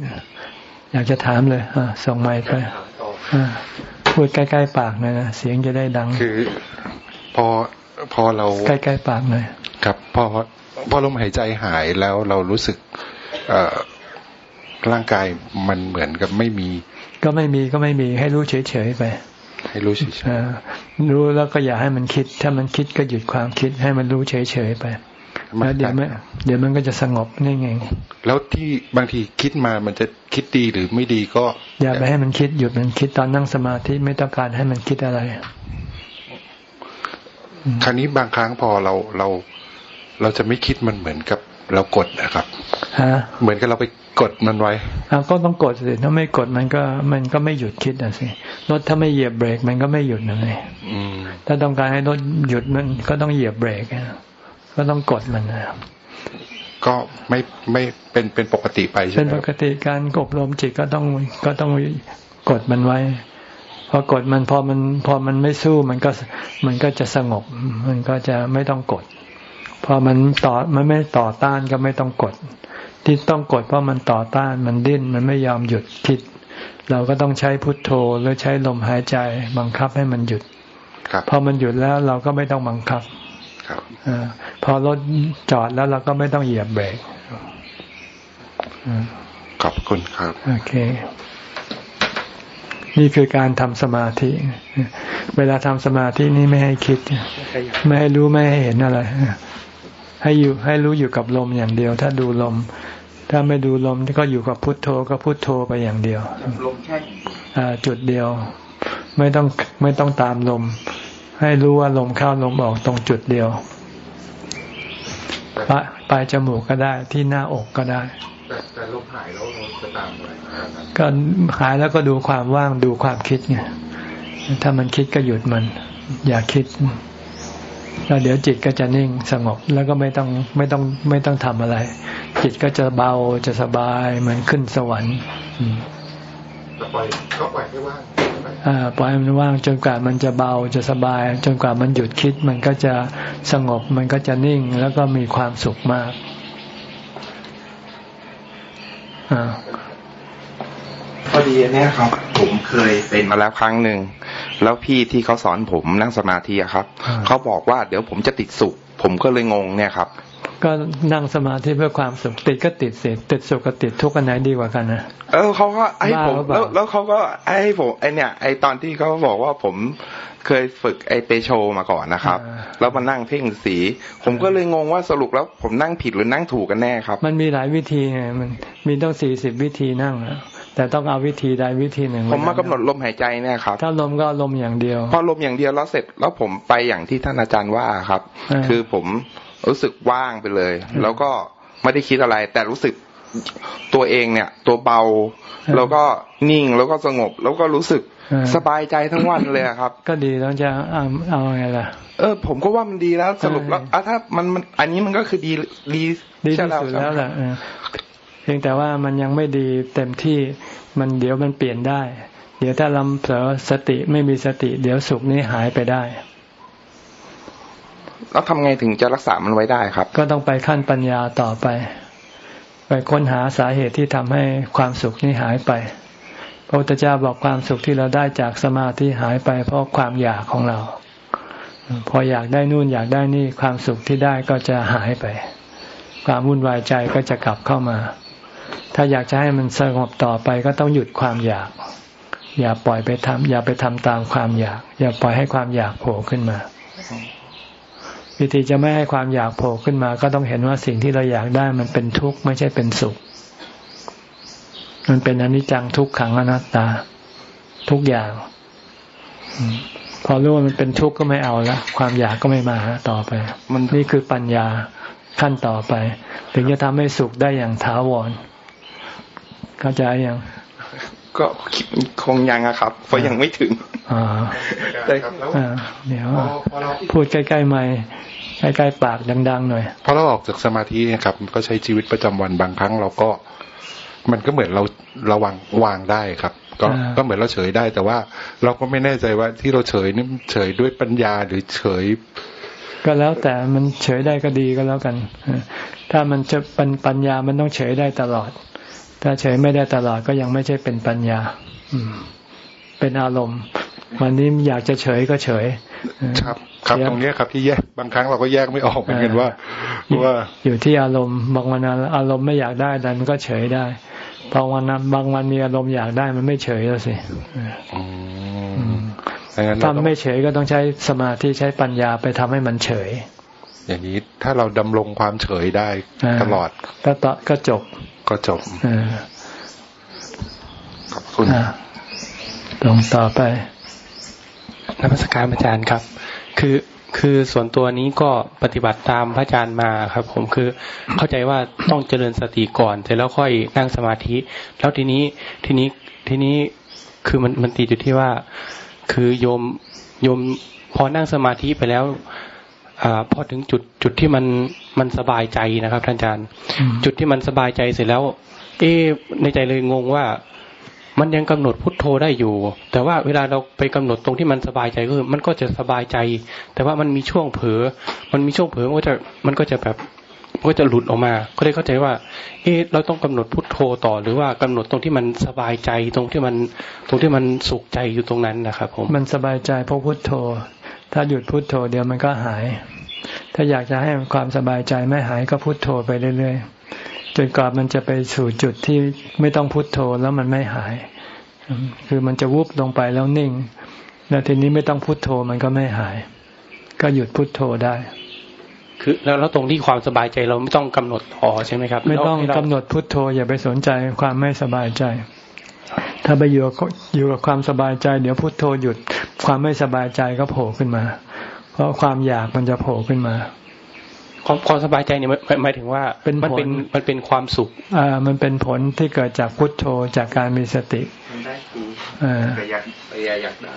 อยากจะถามเลยส่งไมค์ไปพูดใกล้ๆปากนะเสียงจะได้ดัง คือ พอ พอเราใกล้ๆปากหน่อยครับพอพอลมหายใจหายแล้วเรารู้สึกเอ่อร่างกายมันเหมือนกับไม่มี ก็ไม่มีก็ไม่มีให้รู้เฉยๆไป ให้รู้เฉยๆรู้แล้วก็อย่าให้มันคิด ถ้ามันคิดก็หยุดความคิด ให้มันรู้เฉยๆไปแล้วเดี๋ยวมันเดี๋ยวมันก็จะสงบนี่ไงแล้วที่บางทีคิดมามันจะคิดดีหรือไม่ดีก็ อย่าไปให้มันคิดหยุดมันคิดตอนนั่งสมาธิไม่ต้องการให้มันคิดอะไร คราวนี้บางครั้งพอเราเรา เราจะไม่คิดมันเหมือนกับเรากดนะครับฮะเหมือนกับเราไปกดมันไว้ก็ต้องกดสิถ้าไม่กดมันก็มันก็ไม่หยุดคิดนะสิรถถ้าไม่เหยียบเบรกมันก็ไม่หยุดนะไงถ้าต้องการให้รถหยุดมันก็ต้องเหยียบเบรกก็ต้องกดมันนะก็ไม่ไม่เป็นเป็นปกติไปใช่ไหมเป็นปกติการกบลมจิตก็ต้องก็ต้องกดมันไว้ พอกดมันพอมันพอมันไม่สู้มันก็มันก็จะสงบ มันก็จะไม่ต้องกดพออมันต่อมันไม่ต่อต้านก็ไม่ต้องกด ที่ต้องกดเพราะมันต่อต้านมันดิ้นมันไม่ยอมหยุดคิด เราก็ต้องใช้พุทโธหรือใช้ลมหายใจบังคับให้มันหยุดครับพอมันหยุดแล้วเราก็ไม่ต้องบังคับครับอาพอรถจอดแล้วเราก็ไม่ต้องเหยียบเบรกอ่าขอบคุณครับ โอเค นี่คือการทำสมาธิ เวลาทำสมาธินี่ไม่ให้คิด ไม่ให้รู้ไม่ให้เห็นอะไร ให้อยู่ให้รู้อยู่กับลมอย่างเดียว ถ้าดูลม ถ้าไม่ดูลมก็อยู่กับพุทโธก็พุทโธไปอย่างเดียวลมแค่อ่าจุดเดียว ไม่ต้องไม่ต้องตามลม ให้รู้ว่าลมเข้าลมออกตรงจุดเดียวปลายปลายจมูกก็ได้ที่หน้าอกก็ได้ แต่แต่ลมหายแล้วเราจะตามอะไรก็หายแล้วก็ดูความว่างดูความคิดไงถ้ามันคิดก็หยุดมัน อย่าคิดแล้วเดี๋ยวจิตก็จะนิ่งสงบแล้วก็ไม่ต้องไม่ต้องไม่ต้องทำอะไร จิตก็จะเบาจะสบายเหมือนขึ้นสวรรค์อืมจะปล่อยก็ปล่อยให้ว่างอ่าปล่อยให้มันว่างจนกว่ามันจะเบาจะสบาย จนกว่ามันหยุดคิดมันก็จะสงบมันก็จะนิ่งแล้วก็มีความสุขมากอ่า พอดีอันเนี้ยครับ ผมเคยเป็นมาแล้วครั้งหนึ่ง แล้วพี่ที่เขาสอนผมนั่งสมาธิอะครับอ่าเขาบอกว่าเดี๋ยวผมจะติดสุข ผมก็เลยงงเนี่ยครับ ก็นั่งสมาธิเพื่อความสุขติดก็ติดเสียติดสุขกับติดทุกข์อันไหนดีกว่ากันนะเออเขาก็ให้ผมบ้าหรือเปล่าแล้วแล้วเขาก็ให้ผมไอเนี่ย ไอตอนที่เขาบอกว่าผมเคยฝึกไอเปโชมาก่อนนะครับ แล้วมานั่งเพ่งสี ผมก็เลยงงว่าสรุปแล้วผมนั่งผิดหรือนั่งถูกกันแน่ครับ มันมีหลายวิธีไงมันมีต้องสี่สิบวิธีนั่งอะแต่ต้องเอาวิธีใดวิธีหนึ่ง ผมมากำหนดลมหายใจเนี่ยครับ ถ้าลมก็ลมอย่างเดียว พอลมอย่างเดียวแล้วเสร็จแล้วผมไปอย่างที่ท่านอาจารย์ว่าครับอ่าคือผม รู้สึกว่างไปเลยอืมแล้วก็ไม่ได้คิดอะไร แต่รู้สึกตัวเองเนี่ย ตัวเบาอ่าแล้วก็นิ่งแล้วก็สงบ แล้วก็รู้สึกอ่าสบายใจทั้งวันเลยอะครับ ก็ดีแล้วจะเอาเอาไงล่ะ เออ ผมก็ว่ามันดีแล้วสรุปแล้วใช่อะถ้ามันมันอันนี้มันก็คือดีดีดีใช่ที่สุดแล้วใช่ไหมแหละเออเพียงแต่ว่ามันยังไม่ดีเต็มที่มันเดี๋ยวมันเปลี่ยนได้ เดี๋ยวถ้าลำเผลอสติไม่มีสติ เดี๋ยวสุขนี้หายไปได้ แล้วทำไงถึงจะรักษามันไว้ได้ครับ ก็ต้องไปขั้นปัญญาต่อไป ไปค้นหาสาเหตุที่ทำให้ความสุขนี้หายไป พระพุทธเจ้าบอกความสุขที่เราได้จากสมาธิหายไป เพราะความอยากของเรา พออยากได้นู่นอยากได้นี่ความสุขที่ได้ก็จะหายไป ความวุ่นวายใจก็จะกลับเข้ามา ถ้าอยากจะให้มันสงบต่อไปก็ต้องหยุดความอยาก อย่าปล่อยไปทำอย่าไปทำตามความอยาก อย่าปล่อยให้ความอยากโผล่ขึ้นมา วิธีจะไม่ให้ความอยากโผล่ขึ้นมา ก็ต้องเห็นว่าสิ่งที่เราอยากได้มันเป็นทุกข์ไม่ใช่เป็นสุข มันเป็นอนิจจังทุกขังอนัตตา ทุกอย่าง พอรู้ว่ามันเป็นทุกข์ก็ไม่เอาละความอยากก็ไม่มาต่อไป มันนี่คือปัญญาขั้นต่อไป ถึงจะทำให้สุขได้อย่างถาวร เข้าใจยัง ก็คิดคงยังอะครับเพราะยังไม่ถึงอ่าแต่อ่าเดี๋ยวพอพอเราพูดใกล้ๆไม่ใกล้ๆปากดัง ๆ หน่อยพอเราออกจากสมาธิเนี่ยครับ ก็ใช้ชีวิตประจำวันบางครั้งเราก็ มันก็เหมือนเราระวังวางได้ครับ ก็อ่าก็เหมือนเราเฉยได้ แต่ว่า เราก็ไม่แน่ใจว่าที่เราเฉยนี่เฉยด้วยปัญญาหรือเฉย ก็แล้วแต่มันเฉยได้ก็ดีก็แล้วกันถ้ามันจะเป็นปัญญามันต้องเฉยได้ตลอด ถ้าเฉยไม่ได้ตลอดก็ยังไม่ใช่เป็นปัญญาอืมเป็นอารมณ์ วันนี้อยากจะเฉยก็เฉย ครับ ครับเดี๋ยวตรงเนี้ยครับที่แยกบางครั้งเราก็แยกไม่ออกเหมือนกันว่าว่า อยู่ที่อารมณ์บางวันอารมณ์ไม่อยากได้แต่มันก็เฉยได้บางวันบางวันมีอารมณ์อยากได้มันไม่เฉยแล้วสิอืมดังนั้นเราถ้าต้องไม่เฉยก็ต้องใช้สมาธิใช้ปัญญาไปทำให้มันเฉย อย่างนี้ถ้าเราดำรงความเฉยได้อ่าตลอดก็ต่อก็จบ ก็จบเออขอบคุณอะตรงต่อไปนมัสการพระอาจารย์ครับ คือคือส่วนตัวนี้ก็ปฏิบัติตามพระอาจารย์มาครับ ผมคือเข้าใจว่าต้องเจริญสติก่อนเสร็จแล้วค่อยนั่งสมาธิ แล้วทีนี้ทีนี้ทีนี้คือมันมันติดอยู่ที่ว่า คือโยมโยมพอนั่งสมาธิไปแล้ว อาพอถึงจุดจุดที่มันมันสบายใจนะครับ ท่านอาจารย์อืมจุดที่มันสบายใจเสร็จแล้ว เอ๊ะในใจเลยงงว่า มันยังกำหนดพุทโธได้อยู่ แต่ว่าเวลาเราไปกำหนดตรงที่มันสบายใจก็คือมันก็จะสบายใจ แต่ว่ามันมีช่วงเผลอมันมีช่วงเผลอมันก็จะมันก็จะแบบก็จะหลุดออกมา ก็เลยเข้าใจว่า เออเราต้องกำหนดพุทโธต่อ หรือว่ากำหนดตรงที่มันสบายใจ ตรงที่มัน ตรงที่มันสุขใจอยู่ตรงนั้นนะครับผม มันสบายใจเพราะพุทโธ ถ้าหยุดพุทโธเดี๋ยวมันก็หาย ถ้าอยากจะให้ความสบายใจไม่หายก็พุทโธไปเรื่อยๆจนกว่ามันจะไปสู่จุดที่ไม่ต้องพุทโธแล้วมันไม่หาย คือมันจะวุบลงไปแล้วนิ่ง แล้วทีนี้ไม่ต้องพุทโธมันก็ไม่หาย ก็หยุดพุทโธได้คือแล้วแล้วตรงที่ความสบายใจเราไม่ต้องกำหนดพอใช่ไหมครับ ไม่ต้องกำหนดพุทโธอย่าไปสนใจความไม่สบายใจ ถ้าไปอยู่อยู่กับความสบายใจ เดี๋ยวพุทโธหยุดความไม่สบายใจก็โผล่ขึ้นมา เพราะความอยากมันจะโผล่ขึ้นมา ความความสบายใจเนี่ยหมายถึงว่าเป็นมันเป็นมันเป็นความสุขอ่ามันเป็นผลที่เกิดจากพุทโธจากการมีสติมันได้คืออ่าอยากอยากได้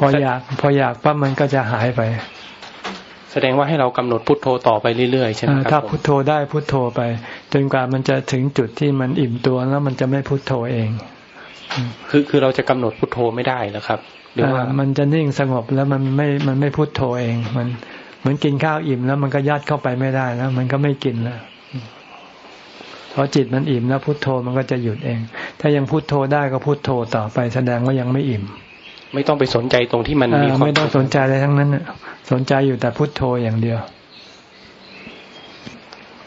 พออยากพออยากปั๊บมันก็จะหายไป แสดงว่าให้เรากำหนดพุทโธต่อไปเรื่อยๆใช่ไหมครับถ้าพุทโธได้พุทโธไป จนกว่ามันจะถึงจุดที่มันอิ่มตัวแล้วมันจะไม่พุทโธเอง คือคือเราจะกำหนดพุทโธไม่ได้แล้วครับ หรือว่ามันจะนิ่งสงบแล้วมันไม่มันไม่พุทโธเอง มันเหมือนกินข้าวอิ่มแล้วมันก็ยัดเข้าไปไม่ได้แล้ว มันก็ไม่กินแล้วพอจิตมันอิ่มแล้วพุทโธมันก็จะหยุดเอง ถ้ายังพุทโธได้ก็พุทโธต่อไป แสดงว่ายังไม่อิ่ม ไม่ต้องไปสนใจตรงที่มันมีความไม่ต้องสนใจอะไรทั้งนั้นสนใจอยู่แต่พุทโธอย่างเดียว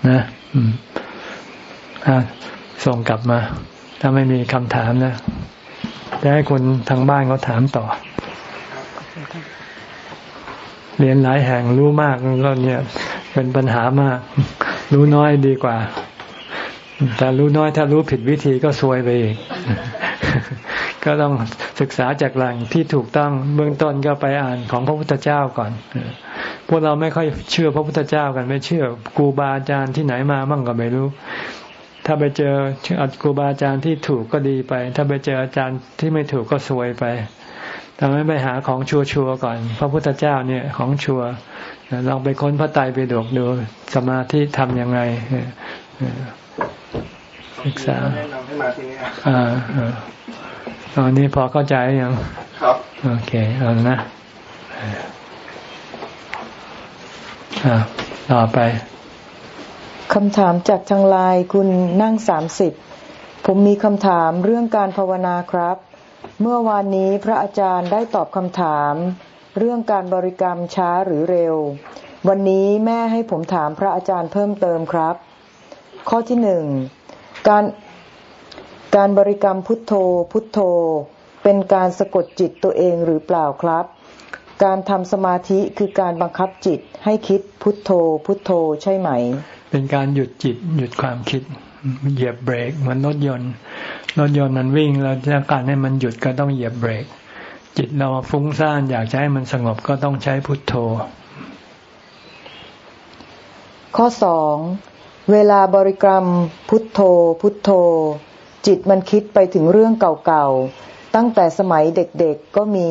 นะอืมอ่าส่งกลับมา ถ้าไม่มีคำถามนะ จะให้คนทางบ้านเขาถามต่อ เรียนหลายแห่งรู้มากก็เนี่ยเป็นปัญหามาก รู้น้อยดีกว่า แต่รู้น้อยถ้ารู้ผิดวิธีก็ซวยไปอีก ก็ต้องศึกษาจากแหล่งที่ถูกต้องเบื้องต้นก็ไปอ่านของพระพุทธเจ้าก่อนพวกเราไม่ค่อยเชื่อพระพุทธเจ้ากันไม่เชื่อครูบาอาจารย์ที่ไหนมามั่งก็ไม่รู้ ถ้าไปเจอครูบาอาจารย์ที่ถูกก็ดีไป ถ้าไปเจออาจารย์ที่ไม่ถูกก็สวยไปทำให้ไปหาของชัวชัวก่อน พระพุทธเจ้าเนี่ยของชัวลองไปค้นพระไตรปิฎกดูสมาธิทำยังไงศึกษาอ่าตอนนี้พอเข้าใจยัง ครับ โอเค เอานะอ่าต่อไป คำถามจากทางไลน์คุณนั่งสามสิบผมมีคำถามเรื่องการภาวนาครับ เมื่อวานนี้พระอาจารย์ได้ตอบคำถาม เรื่องการบริกรรมช้าหรือเร็ว วันนี้แม่ให้ผมถามพระอาจารย์เพิ่มเติมครับ ข้อที่หนึ่งการการบริกรรมพุทโธ พุทโธ เป็นการสะกดจิตตัวเองหรือเปล่าครับ การทำสมาธิคือการบังคับจิตให้คิดพุทโธ พุทโธใช่ไหม เป็นการหยุดจิตหยุดความคิด เหยียบเบรกเหมือนรถยนต์รถยนต์มันวิ่งแล้วจะการให้มันหยุดก็ต้องเหยียบเบรก จิตเราฟุ้งซ่านอยากให้มันสงบก็ต้องใช้พุทโธ ข้อสองเวลาบริกรรม พุทโธ พุทโธ จิตมันคิดไปถึงเรื่องเก่าๆ ตั้งแต่สมัยเด็กๆก็มี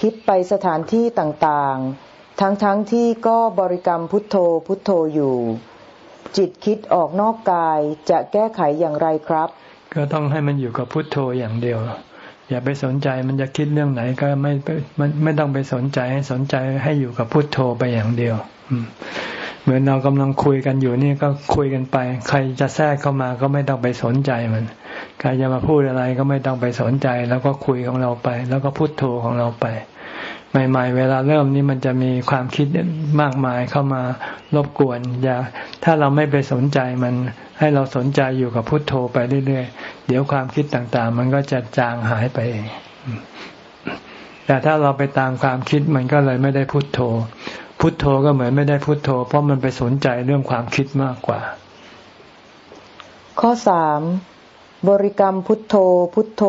คิดไปสถานที่ต่างๆ ทั้งๆทที่ก็บริกรรมพุทโธพุทโธอยู่ จิตคิดออกนอกกายจะแก้ไขอย่างไรครับ ก็ต้องให้มันอยู่กับพุทโธอย่างเดียว อย่าไปสนใจมันจะคิดเรื่องไหนก็ไม่มันไม่ต้องไปสนใจให้สนใจให้อยู่กับพุทโธไปอย่างเดียวเหมือนเรากำลังคุยกันอยู่นี่ก็คุยกันไป ใครจะแทรกเข้ามาก็ไม่ต้องไปสนใจมันใครจะมาพูดอะไรก็ไม่ต้องไปสนใจ แล้วก็คุยของเราไป แล้วก็พูดโธของเราไป ใหม่ ๆ เวลาเริ่มนี้มันจะมีความคิดมากมายเข้ามารบกวนอย่าถ้าเราไม่ไปสนใจมันให้เราสนใจอยู่กับพุทโธไปเรื่อยๆ เดี๋ยวความคิดต่างๆ มันก็จะจางหายไปเอง แต่ถ้าเราไปตามความคิดมันก็เลยไม่ได้พุทโธ พุทโธก็เหมือนไม่ได้พุทโธ เพราะมันไปสนใจเรื่องความคิดมากกว่า ข้อสามบริกรรมพุทโธพุทโธ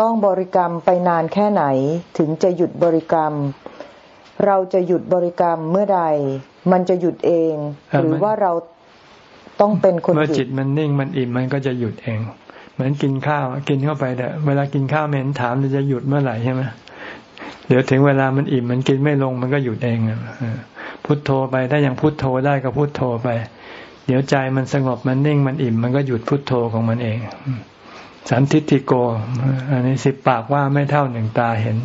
ต้องบริกรรมไปนานแค่ไหนถึงจะหยุดบริกรรม เราจะหยุดบริกรรมเมื่อใด มันจะหยุดเอง หรือว่าเราต้องเป็นคนเมื่อจิตมันนิ่งมันอิ่มมันก็จะหยุดเอง เหมือนกินข้าว กินเข้าไปแต่เวลากินข้าวเห็นถามจะหยุดเมื่อไหร่ใช่ไหมเดี๋ยวถึงเวลามันอิ่มมันกินไม่ลงมันก็หยุดเองพุทโธไปถ้ายังพุทโธได้ก็พุทโธไป เดี๋ยวใจมันสงบมันนิ่งมันอิ่ม มันก็หยุดพุทโธของมันเอง สันทิติโก อันนี้สิบปากว่าไม่เท่าหนึ่งตาเห็น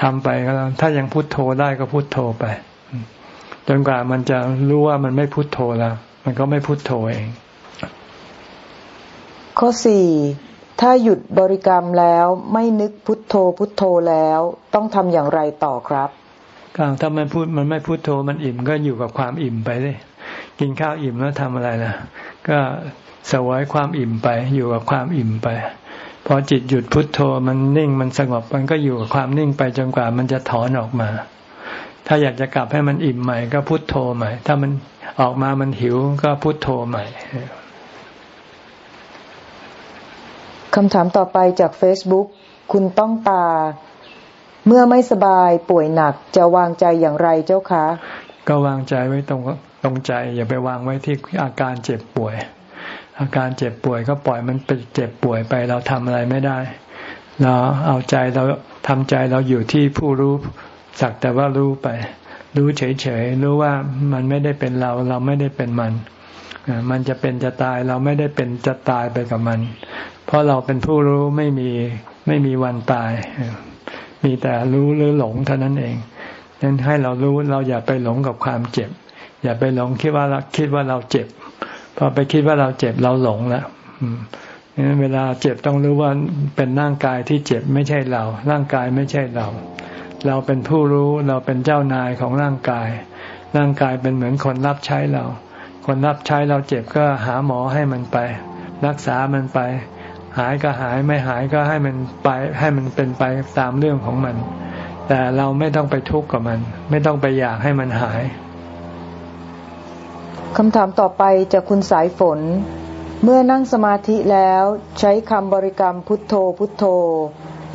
ทำไปก็ถ้ายังพุโทโธได้ก็พุโทโธไป จนกว่ามันจะรู้ว่ามันไม่พุโทโธแล้ว มันก็ไม่พุโทโธเอง ข้อสี่ถ้าหยุดบริกรรมแล้วไม่นึกพุทโธพุทโธแล้ว ต้องทำอย่างไรต่อครับก็ถ้ามันพูดมันไม่พุทโธมันอิ่มก็อยู่กับความอิ่มไปเลย กินข้าวอิ่มแล้วทำอะไรล่ะ ก็ สวยความอิ่มไป อยู่กับความอิ่มไป พอจิตหยุดพุทโธมันนิ่งมันสงบมันก็อยู่กับความนิ่งไปจนกว่ามันจะถอนออกมา ถ้าอยากจะกลับให้มันอิ่มใหม่ก็พุทโธใหม่ ถ้ามันออกมามันหิวก็พุทโธใหม่คำถามต่อไปจากเฟซบุ๊กคุณต้องตา เมื่อไม่สบายป่วยหนักจะวางใจอย่างไรเจ้าคะ ก็วางใจไว้ตรงตรงใจ อย่าไปวางไว้ที่อาการเจ็บป่วย อาการเจ็บป่วยก็ปล่อยมันไปเจ็บป่วยไป เราทำอะไรไม่ได้ เราเอาใจเราทำใจเราอยู่ที่ผู้รู้สักแต่ว่ารู้ไป รู้เฉยๆรู้ว่ามันไม่ได้เป็นเราเราไม่ได้เป็นมัน มันจะเป็นจะตายเราไม่ได้เป็นจะตายไปกับมัน เพราะเราเป็นผู้รู้ไม่มีไม่มีวันตาย มีแต่รู้หรือหลงเท่านั้นเองนั้นให้เรารู้เราอย่าไปหลงกับความเจ็บ อย่าไปหลงคิดว่าเราคิดว่าเราเจ็บ พอไปคิดว่าเราเจ็บเราหลงแล้วเวลาเจ็บต้องรู้ว่าเป็นร่างกายที่เจ็บไม่ใช่เรา ร่างกายไม่ใช่เรา เราเป็นผู้รู้เราเป็นเจ้านายของร่างกาย ร่างกายเป็นเหมือนคนรับใช้เรา คนรับใช้เราเจ็บก็หาหมอให้มันไป รักษามันไป หายก็หายไม่หายก็ให้มันไปให้มันเป็นไปตามเรื่องของมัน แต่เราไม่ต้องไปทุกข์กับมัน ไม่ต้องไปอยากให้มันหาย คำถามต่อไปจากคุณสายฝน เมื่อนั่งสมาธิแล้วใช้คำบริกรรมพุทโธพุทโธ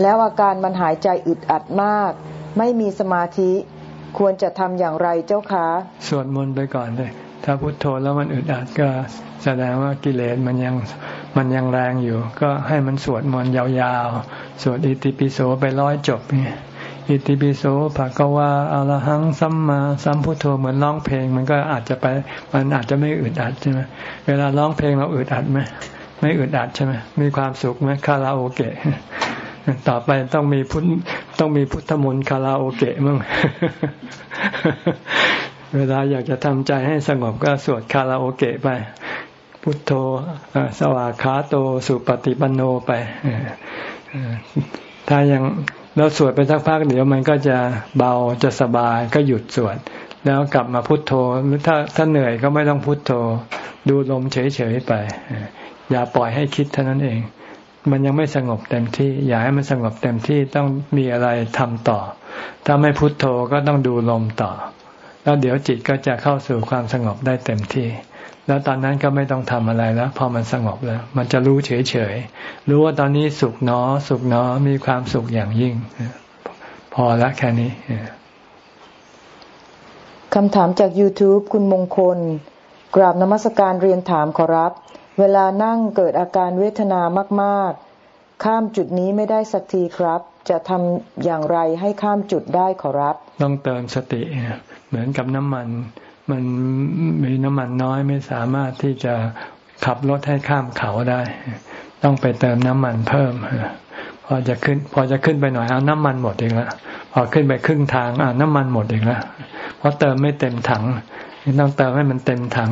แล้วอาการมันหายใจอึดอัดมาก ไม่มีสมาธิควรจะทำอย่างไรเจ้าคะสวดมนต์ไปก่อนเลย ถ้าพุทโธแล้วมันอึดอัดก็แสดงว่ากิเลสมันยังมันยังแรงอยู่ ก็ให้มันสวดมนต์ยาวๆ สวดอิติปิโสไปร้อยจบเนี่ย อิติปิโสภะกวาอรหังสัมมาสัมพุทโธเหมือนร้องเพลง มันก็อาจจะไป มันอาจจะไม่อึดอัดใช่ไหมเวลาร้องเพลงเราอึดอัดไหมไม่อึดอัดใช่ไหมมีความสุขไหมคาราโอเกะต่อไปต้องมีพุทต้องมีพุทธมนต์คาราโอเกะมั้งเวลาอยากจะทำใจให้สงบก็สวดคาราโอเกะไป พุทโธสวากขาโตสุปฏิปันโนไปถ้ายัง เราสวดไปสักพักเดี๋ยวมันก็จะเบาจะสบายก็หยุดสวด แล้วกลับมาพุทโธหรือถ้าถ้าเหนื่อยก็ไม่ต้องพุทโธ ดูลมเฉยๆไป อย่าปล่อยให้คิดเท่านั้นเอง มันยังไม่สงบเต็มที่ อย่าให้มันสงบเต็มที่ต้องมีอะไรทำต่อ ถ้าไม่พุทโธก็ต้องดูลมต่อ แล้วเดี๋ยวจิตก็จะเข้าสู่ความสงบได้เต็มที่ แล้วตอนนั้นก็ไม่ต้องทำอะไรแล้ว พอมันสงบแล้ว มันจะรู้เฉยๆ รู้ว่าตอนนี้สุขเนอ สุขเนอ มีความสุขอย่างยิ่ง พอละแค่นี้คำถามจาก YouTube คุณมงคล กราบนมัสการเรียนถามขอรับ เวลานั่งเกิดอาการเวทนามากๆ ข้ามจุดนี้ไม่ได้สักทีครับ จะทำอย่างไรให้ข้ามจุดได้ขอรับ ต้องเติมสติ เหมือนกับน้ำมัน มันมีน้ำมันน้อยไม่สามารถที่จะขับรถให้ข้ามเขาได้ ต้องไปเติมน้ำมันเพิ่มพอจะขึ้น พอจะขึ้นไปหน่อยเอาน้ำมันหมดอีกแล้วพอขึ้นไปครึ่งทางอ่าน้ำมันหมดอีกแล้วเพราะเติมไม่เต็มถังต้องเติมให้มันเต็มถัง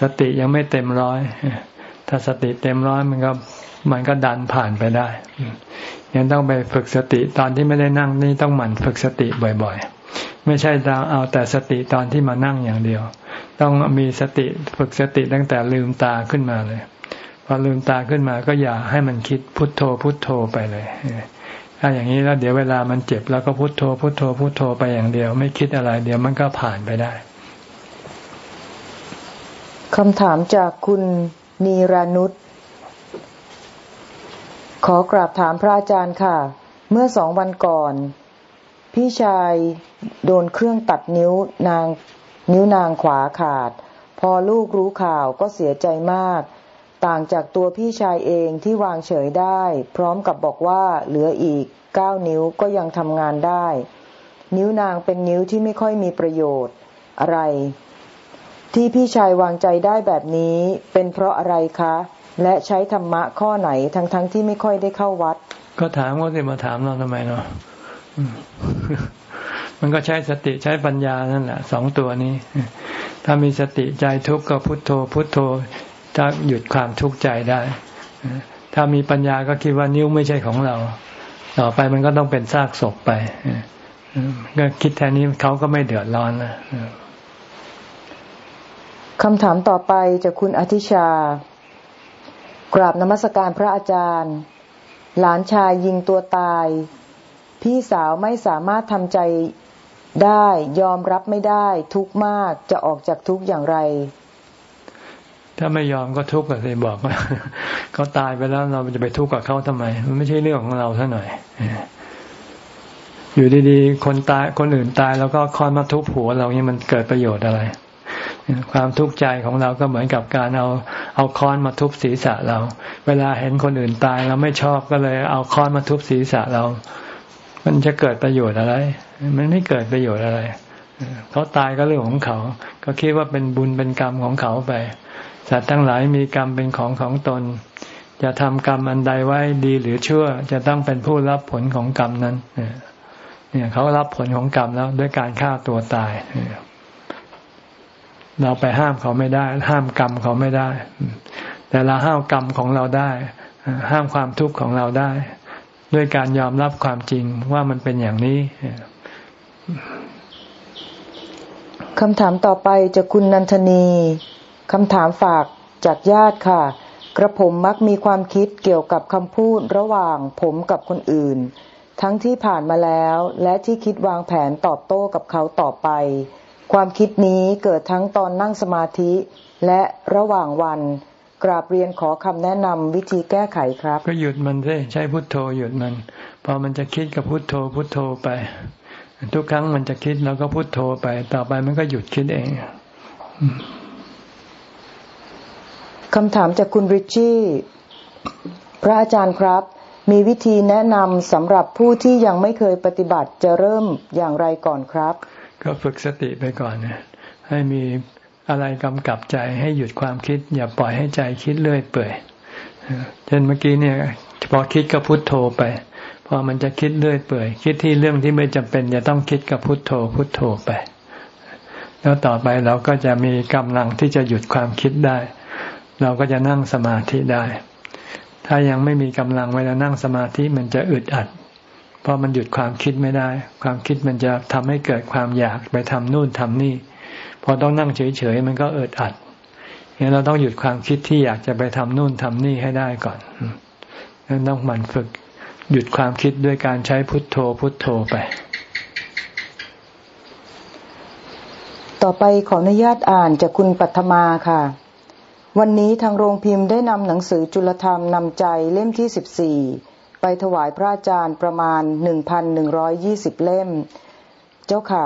สติยังไม่เต็มร้อยถ้าสติเต็มร้อยมันก็มันก็ดันผ่านไปได้ยังต้องไปฝึกสติตอนที่ไม่ได้นั่งนี่ต้องหมั่นฝึกสติบ่อย ๆ ไม่ใช่เราเอาแต่สติตอนที่มานั่งอย่างเดียว ต้องมีสติฝึกสติตั้งแต่ลืมตาขึ้นมาเลย พอลืมตาขึ้นมาก็อย่าให้มันคิดพุทโธพุทโธไปเลยถ้าอย่างนี้แล้วเดี๋ยวเวลามันเจ็บแล้วก็พุทโธพุทโธพุทโธไปอย่างเดียว ไม่คิดอะไร เดี๋ยวมันก็ผ่านไปได้คำถามจากคุณนีรานุษขอกราบถามพระอาจารย์ค่ะ เมื่อสองวันก่อน พี่ชายโดนเครื่องตัดนิ้วนางนิ้วนางขวาขาด พอลูกรู้ข่าวก็เสียใจมาก ต่างจากตัวพี่ชายเองที่วางเฉยได้ พร้อมกับบอกว่าเหลืออีกเก้านิ้วก็ยังทำงานได้ นิ้วนางเป็นนิ้วที่ไม่ค่อยมีประโยชน์อะไร ที่พี่ชายวางใจได้แบบนี้เป็นเพราะอะไรคะ และใช้ธรรมะข้อไหนทั้งๆทที่ไม่ค่อยได้เข้าวัด ก็ถามว่าจะมาถามเราทำไมเนาะ มันก็ใช้สติใช้ปัญญานั่นแหละสองตัวนี้ ถ้ามีสติใจทุกข์ก็พุทโธ พุทโธจะหยุดความทุกข์ใจได้ ถ้ามีปัญญาก็คิดว่านิ้วไม่ใช่ของเรา ต่อไปมันก็ต้องเป็นซากศพไปก็คิดแทนนี้เขาก็ไม่เดือดร้อนนะคำถามต่อไปจากคุณอธิชา กราบนมัสการพระอาจารย์ หลานชายยิงตัวตาย พี่สาวไม่สามารถทำใจได้ยอมรับไม่ได้ ทุกข์มากจะออกจากทุกข์อย่างไร ถ้าไม่ยอมก็ทุกข์ก็เลยบอกว่าเขาตายไปแล้วเราจะไปทุกข์กับเขาทำไม มันไม่ใช่เรื่องของเราเท่าหน่อยอยู่ดีๆ คนตายคนอื่นตายแล้วก็คอยมาทุบหัวเราเนี่ยมันเกิดประโยชน์อะไร ความทุกข์ใจของเราก็เหมือนกับการเอาเอาค้อนมาทุบศีรษะเรา เวลาเห็นคนอื่นตายเราไม่ชอบก็เลย เอาค้อนมาทุบศีรษะเรา มันจะเกิดประโยชน์อะไร มันไม่เกิดประโยชน์อะไร เขาตายก็เรื่องของเขา ก็คิดว่าเป็นบุญเป็นกรรมของเขาไป สัตว์ทั้งหลายมีกรรมเป็นของของตน จะทำกรรมอันใดไว้ดีหรือชั่ว จะต้องเป็นผู้รับผลของกรรมนั้น เนี่ยเขารับผลของกรรมแล้วด้วยการฆ่าตัวตาย เราไปห้ามเขาไม่ได้ ห้ามกรรมเขาไม่ได้ แต่เราห้ามกรรมของเราได้ ห้ามความทุกข์ของเราได้ ด้วยการยอมรับความจริงว่ามันเป็นอย่างนี้คำถามต่อไปจากคุณนันทนีคำถามฝากจากญาติค่ะ กระผมมักมีความคิดเกี่ยวกับคำพูดระหว่างผมกับคนอื่น ทั้งที่ผ่านมาแล้ว และที่คิดวางแผนตอบโต้กับเขาต่อไป ความคิดนี้เกิดทั้งตอนนั่งสมาธิ และระหว่างวัน กราบเรียนขอคำแนะนำวิธีแก้ไขครับ ก็หยุดมันสิใช้พุทโธหยุดมัน พอมันจะคิดกับพุทโธพุทโธไป ทุกครั้งมันจะคิดแล้วก็พุทโธไป ต่อไปมันก็หยุดคิดเองคำถามจากคุณริชชี่ พระอาจารย์ครับ มีวิธีแนะนำสำหรับผู้ที่ยังไม่เคยปฏิบัติจะเริ่มอย่างไรก่อนครับ ก็ฝึกสติไปก่อนเนี่ยให้มี อะไรกำกับใจให้หยุดความคิด อย่าปล่อยให้ใจคิดเรื่อยเปื่อยเช่นเมื่อกี้เนี่ยพอคิดก็พุโทโธไปพอมันจะคิดเรื่อยเปื่อย คิดที่เรื่องที่ไม่จำเป็นจะต้องคิดกับพุโทโธ พุโทโธไป แล้วต่อไปเราก็จะมีกำลังที่จะหยุดความคิดได้ เราก็จะนั่งสมาธิได้ ถ้ายังไม่มีกำลังเวลานั่งสมาธิมันจะอึดอัดเพราะมันหยุดความคิดไม่ได้ ความคิดมันจะทำให้เกิดความอยากไปทำนู่นทำนี่ พอต้องนั่งเฉยๆมันก็เอิดอัดงั้นเราต้องหยุดความคิดที่อยากจะไปทำนู่นทำนี่ให้ได้ก่อนงั้นต้องหมั่นฝึก หยุดความคิดด้วยการใช้พุทโธพุทโธไป ต่อไปขออนุญาตอ่านจากคุณปัทมาค่ะ วันนี้ทางโรงพิมพ์ได้นำหนังสือจุลธรรมนำใจเล่มที่สิบสี่ไปถวายพระอาจารย์ประมาณหนึ่งพันหนึ่งร้อยยี่สิบเล่ม เจ้าค่ะ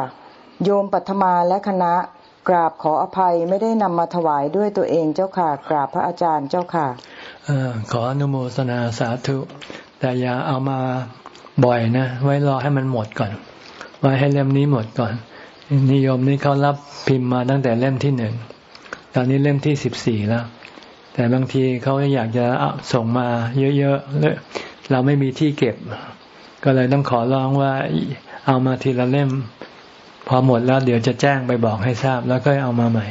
โยมปัทมาและคณะ กราบขออภัยไม่ได้นำมาถวายด้วยตัวเองเจ้าค่ะ กราบพระอาจารย์เจ้าค่ะอขออนุโมทนาสาธุ แต่อย่าเอามาบ่อยนะ ไว้รอให้มันหมดก่อน ไว้ให้เล่มนี้หมดก่อน นิยมนี่เขารับพิมพ์มาตั้งแต่เล่มที่หนึ่ง ตอนนี้เล่มที่สิบสี่แล้ว แต่บางทีเขาอยากจะส่งมาเยอะๆเราไม่มีที่เก็บ ก็เลยต้องขอร้องว่าเอามาทีละเล่ม พอหมดแล้วเดี๋ยวจะแจ้งไปบอกให้ทราบ แล้วก็เอามาใหม่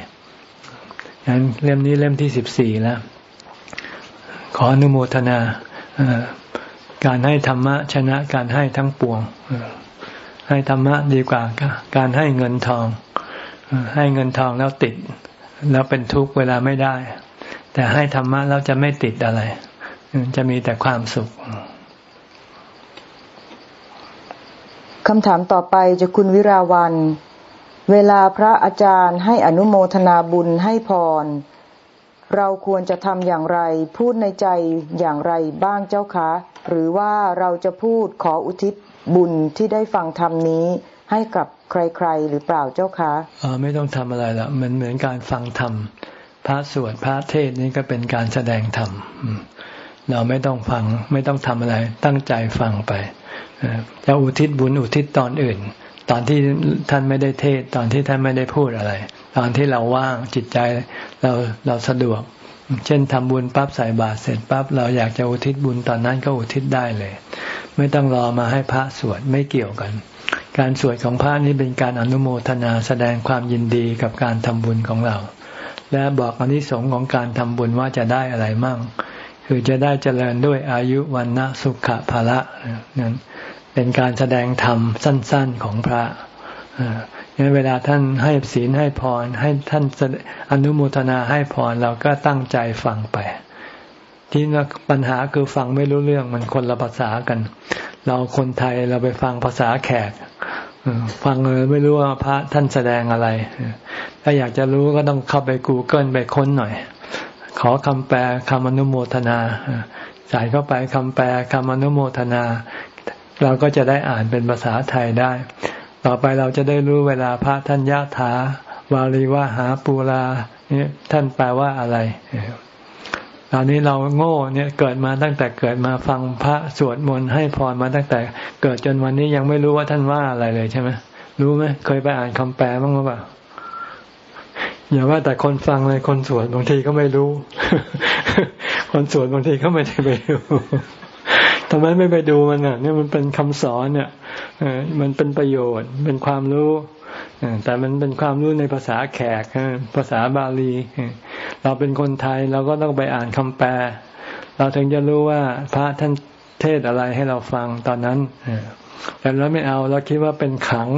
งั้นเล่มนี้เล่มที่สิบสี่แล้ว ขออนุโมทนาการให้ธรรมะชนะการให้ทั้งปวงให้ธรรมะดีกว่าการให้เงินทอง ให้เงินทองแล้วติด แล้วเป็นทุกข์เวลาไม่ได้ แต่ให้ธรรมะแล้วจะไม่ติดอะไร จะมีแต่ความสุข คำถามต่อไปจะคุณวิราวัน เวลาพระอาจารย์ให้อนุโมทนาบุญให้พร เราควรจะทำอย่างไร พูดในใจอย่างไรบ้างเจ้าคะ หรือว่าเราจะพูดขออุทิศบุญที่ได้ฟังธรรมนี้ให้กับใครๆ หรือเปล่าเจ้าคะอ๋อไม่ต้องทำอะไรละมันเหมือนการฟังธรรม พระสวดพระเทศนี่ก็เป็นการแสดงธรรม เราไม่ต้องฟังไม่ต้องทำอะไรตั้งใจฟังไป จะอุทิศบุญอุทิศตอนอื่น ตอนที่ท่านไม่ได้เทศตอนที่ท่านไม่ได้พูดอะไร ตอนที่เราว่างจิตใจเราเราสะดวก เช่นทำบุญปั๊บใส่บาตรเสร็จปั๊บเราอยากจะอุทิศบุญตอนนั้นก็อุทิศได้เลย ไม่ต้องรอมาให้พระสวดไม่เกี่ยวกัน การสวดของพระนี้เป็นการอนุโมทนาแสดงความยินดีกับการทำบุญของเรา และบอกอนิสงส์ของการทำบุญว่าจะได้อะไรมั่งคือจะได้เจริญด้วยอายุวันนะสุขภาระนั่น เป็นการแสดงธรรมสั้น ๆของพระงั้นเวลาท่านให้ศีลให้พรให้ท่านอนุโมทนาให้พรเราก็ตั้งใจฟังไป ที่ปัญหาคือฟังไม่รู้เรื่องมันคนละภาษากัน เราคนไทยเราไปฟังภาษาแขกฟังเลยไม่รู้ว่าพระท่านแสดงอะไร ถ้าอยากจะรู้ก็ต้องเข้าไป Google ไปค้นหน่อย ขอคำแปลคำอนุโมทนาใส่เข้าไปคำแปลคำอนุโมทนา เราก็จะได้อ่านเป็นภาษาไทยได้ ต่อไปเราจะได้รู้เวลาพระท่านยะถาวาลีวาหาปูราเนี่ยท่านแปลว่าอะไรตอนนี้เราโง่เนี่ยเกิดมาตั้งแต่เกิดมาฟังพระสวดมนต์ให้พรมาตั้งแต่ เกิดจนวันนี้ยังไม่รู้ว่าท่านว่าอะไรเลยใช่ไหมรู้ไหมเคยไปอ่านคำแปลบ้างหรือเปล่าอย่าว่าแต่คนฟังเลยคนสวดบางทีก็ไม่รู้ คนสวดบางทีก็ไม่ได้ไปดู ทำไมไม่ไปดูมันอะ เนี่ยมันเป็นคำสอนเนี่ยมันเป็นประโยชน์ เป็นความรู้แต่มันเป็นความรู้ในภาษาแขกภาษาบาลี เราเป็นคนไทยเราก็ต้องไปอ่านคำแปล เราถึงจะรู้ว่าพระท่านเทศอะไรให้เราฟังตอนนั้นแต่เราไม่เอาเราคิดว่าเป็นขัง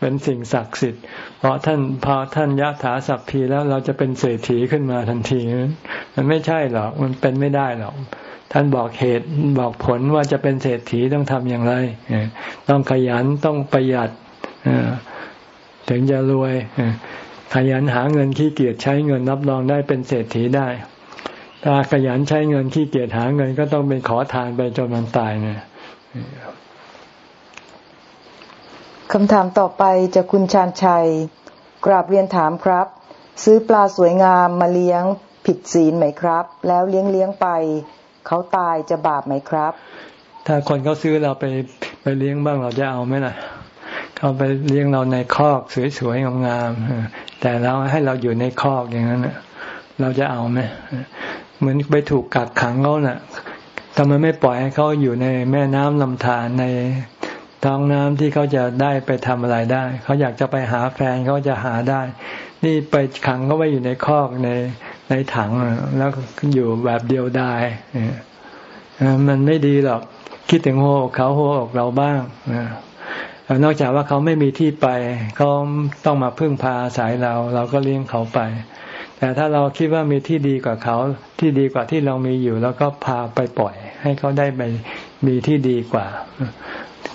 เป็นสิ่งศักดิ์สิทธิ์เพราะท่านพอท่านยะถาสัพพีแล้วเราจะเป็นเศรษฐีขึ้นมาทันที มันไม่ใช่หรอกมันเป็นไม่ได้หรอก ท่านบอกเหตุบอกผลว่าจะเป็นเศรษฐีต้องทำอย่างไร ต้องขยันต้องประหยัดถึงจะรวยขยันหาเงินขี้เกียจใช้เงินรับรองได้เป็นเศรษฐีได้ ถ้าขยันใช้เงินขี้เกียจหาเงินก็ต้องเป็นขอทานไปจนมันตายเนี่ยคำถามต่อไปจะคุณชาญชัย กราบเรียนถามครับ ซื้อปลาสวยงามมาเลี้ยงผิดศีลไหมครับ แล้วเลี้ยงเลี้ยงไป เขาตายจะบาปไหมครับ ถ้าคนเขาซื้อเราไปไปเลี้ยงบ้างเราจะเอาไหมล่ะเขาไปเลี้ยงเราในคอกสวยๆงามๆแต่เราให้เราอยู่ในคอกอย่างนั้นเราจะเอาไหมเหมือนไปถูกกักขังเขาเนะ่ะทำไมไม่ปล่อยให้เขาอยู่ในแม่น้ำลำธารในท้องน้ำที่เขาจะได้ไปทำอะไรได้ เขาอยากจะไปหาแฟนเขาจะหาได้ นี่ไปขังเขาไว้อยู่ในคอกใน ในถังแล้วอยู่แบบเดียวดายมันไม่ดีหรอก คิดถึงหัวเขาหัวอกเราบ้างนอกจากว่าเขาไม่มีที่ไป เขาต้องมาพึ่งพาอาศัยเรา เราก็เลี้ยงเขาไป แต่ถ้าเราคิดว่ามีที่ดีกว่าเขาที่ดีกว่าที่เรามีอยู่ แล้วก็พาไปปล่อย ให้เขาได้ไปมีที่ดีกว่า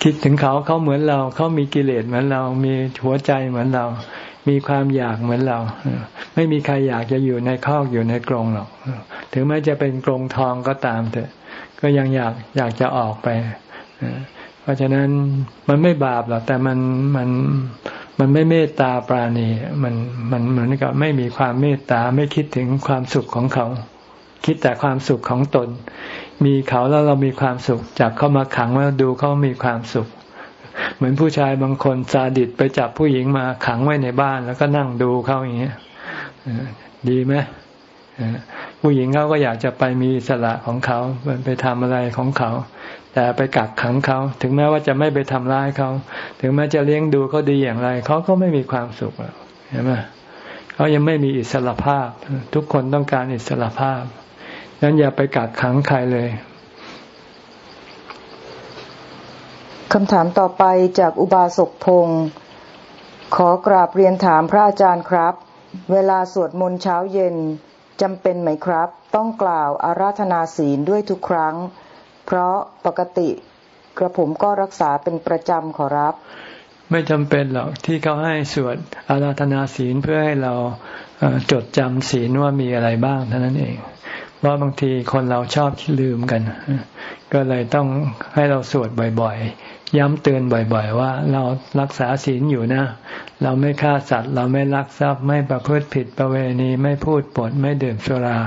คิดถึงเขาเขาเหมือนเรา เขามีกิเลสเหมือนเรา มีหัวใจเหมือนเรา มีความอยากเหมือนเรา ไม่มีใครอยากจะอยู่ในคอกอยู่ในกรงหรอก ถึงแม้จะเป็นกรงทองก็ตามเถอะ ก็ยังอยากอยากจะออกไป เพราะฉะนั้นมันไม่บาปหรอกแต่มันมันมันไม่เมตตาปราณี มันมันเหมือนกับไม่มีความเมตตาไม่คิดถึงความสุขของเขา คิดแต่ความสุขของตน มีเขาแล้วเรามีความสุขจากเขามาขังแล้วดูเขามีความสุข เหมือนผู้ชายบางคนซาดิสไปจับผู้หญิงมาขังไว้ในบ้าน แล้วก็นั่งดูเขาอย่างเงี้ยดีไหมผู้หญิงเขาก็อยากจะไปมีสละของเขาไปทำอะไรของเขา แต่ไปกักขังเขา ถึงแม้ว่าจะไม่ไปทำร้ายเขา ถึงแม้จะเลี้ยงดูเขาดีอย่างไร เขาก็ไม่มีความสุขเห็นไหมเขายังไม่มีอิสระภาพ ทุกคนต้องการอิสระภาพนั้นอย่าไปกักขังใครเลย คำถามต่อไปจากอุบาสกพงศ์ขอกราบเรียนถามพระอาจารย์ครับ เวลาสวดมนต์เช้าเย็นจำเป็นไหมครับ ต้องกล่าวอาราธนาศีลด้วยทุกครั้ง เพราะปกติกระผมก็รักษาเป็นประจำขอรับ ไม่จำเป็นหรอกที่เขาให้สวดอาราธนาศีลเพื่อให้เราจดจำศีลว่ามีอะไรบ้างเท่านั้นเองเพราะบางทีคนเราชอบลืมกัน ก็เลยต้องให้เราสวดบ่อย ย้ำเตือนบ่อย ๆ ว่า เรารักษาศีลอยู่นะ เราไม่ฆ่าสัตว์ เราไม่ลักทรัพย์ไม่ประพฤติผิดประเวณีไม่พูดปดไม่ดื่มสุรา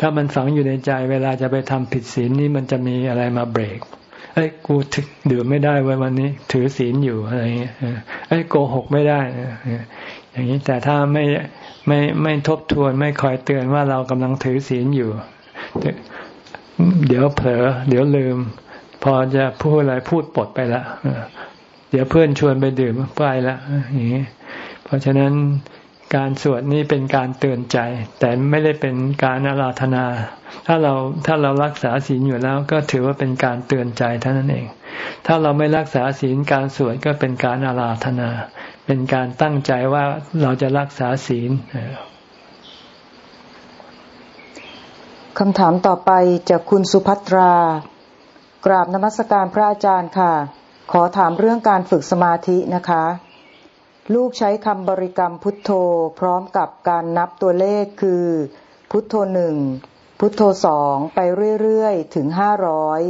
ถ้ามันฝังอยู่ในใจเวลาจะไปทำผิดศีลนี่มันจะมีอะไรมาเบรกไอ้ยกูดื่มไม่ได้ไว้วันนี้ ถือศีลอยู่อะไรเงี้ยไอ้โกหกไม่ได้อย่างนี้แต่ถ้าไม่ไม่ไม่ทบทวนไม่คอยเตือนว่าเรากำลังถือศีลอยู่ เดี๋ยวเผลอเดี๋ยวลืม พอจะพูดอะไรพูดปดไปละเดี๋ยวเพื่อนชวนไปดื่มไปละอย่างนี้เพราะฉะนั้นการสวดนี่เป็นการเตือนใจ แต่ไม่ได้เป็นการอาราธนา ถ้าเราถ้าเรารักษาศีลอยู่แล้ว ก็ถือว่าเป็นการเตือนใจเท่านั้นเอง ถ้าเราไม่รักษาศีลการสวดก็เป็นการอาราธนา เป็นการตั้งใจว่าเราจะรักษาศีลคำถามต่อไปจากคุณสุภัตรา กราบนมัสการพระอาจารย์ค่ะ ขอถามเรื่องการฝึกสมาธินะคะ ลูกใช้คำบริกรรมพุทโธ พร้อมกับการนับตัวเลขคือ พุทโธหนึ่งพุทโธสองไปเรื่อยๆ ถึงห้าร้อย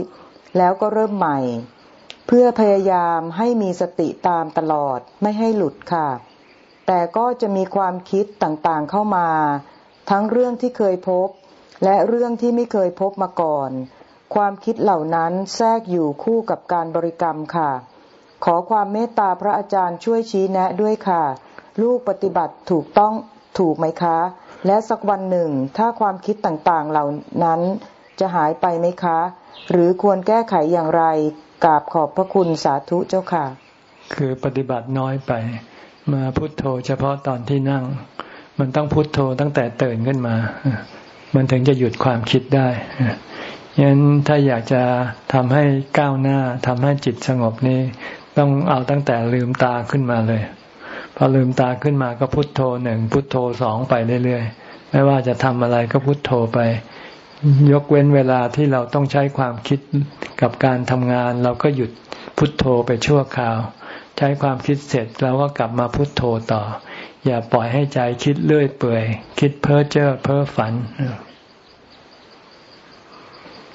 แล้วก็เริ่มใหม่ เพื่อพยายามให้มีสติตามตลอดไม่ให้หลุดค่ะ แต่ก็จะมีความคิดต่างๆเข้ามา ทั้งเรื่องที่เคยพบ และเรื่องที่ไม่เคยพบมาก่อน ความคิดเหล่านั้นแทรกอยู่คู่กับการบริกรรมค่ะ ขอความเมตตาพระอาจารย์ช่วยชี้แนะด้วยค่ะ ลูกปฏิบัติถูกต้องถูกไหมคะ และสักวันหนึ่งถ้าความคิดต่างๆเหล่านั้นจะหายไปไหมคะ หรือควรแก้ไขอย่างไรกราบขอบพระคุณสาธุเจ้าค่ะ คือปฏิบัติน้อยไป มาพุโทโธเฉพาะตอนที่นั่ง มันต้องพุโทโธตั้งแต่ตื่นขึ้นมา มันถึงจะหยุดความคิดได้ ยันถ้าอยากจะทำให้ก้าวหน้าทำให้จิตสงบนี้ต้องเอาตั้งแต่ลืมตาขึ้นมาเลย พอลืมตาขึ้นมาก็พุโทโธหนึ่งพุโทโธสองไปเรื่อยๆ ไม่ว่าจะทำอะไรก็พุโทโธไป ยกเว้นเวลาที่เราต้องใช้ความคิดกับการทำงาน เราก็หยุดพุทโธไปชั่วคราว ใช้ความคิดเสร็จเราก็กลับมาพุทโธต่อ อย่าปล่อยให้ใจคิดเลื่อยเปื่อย คิดเพ้อเจ้อเพ้อฝัน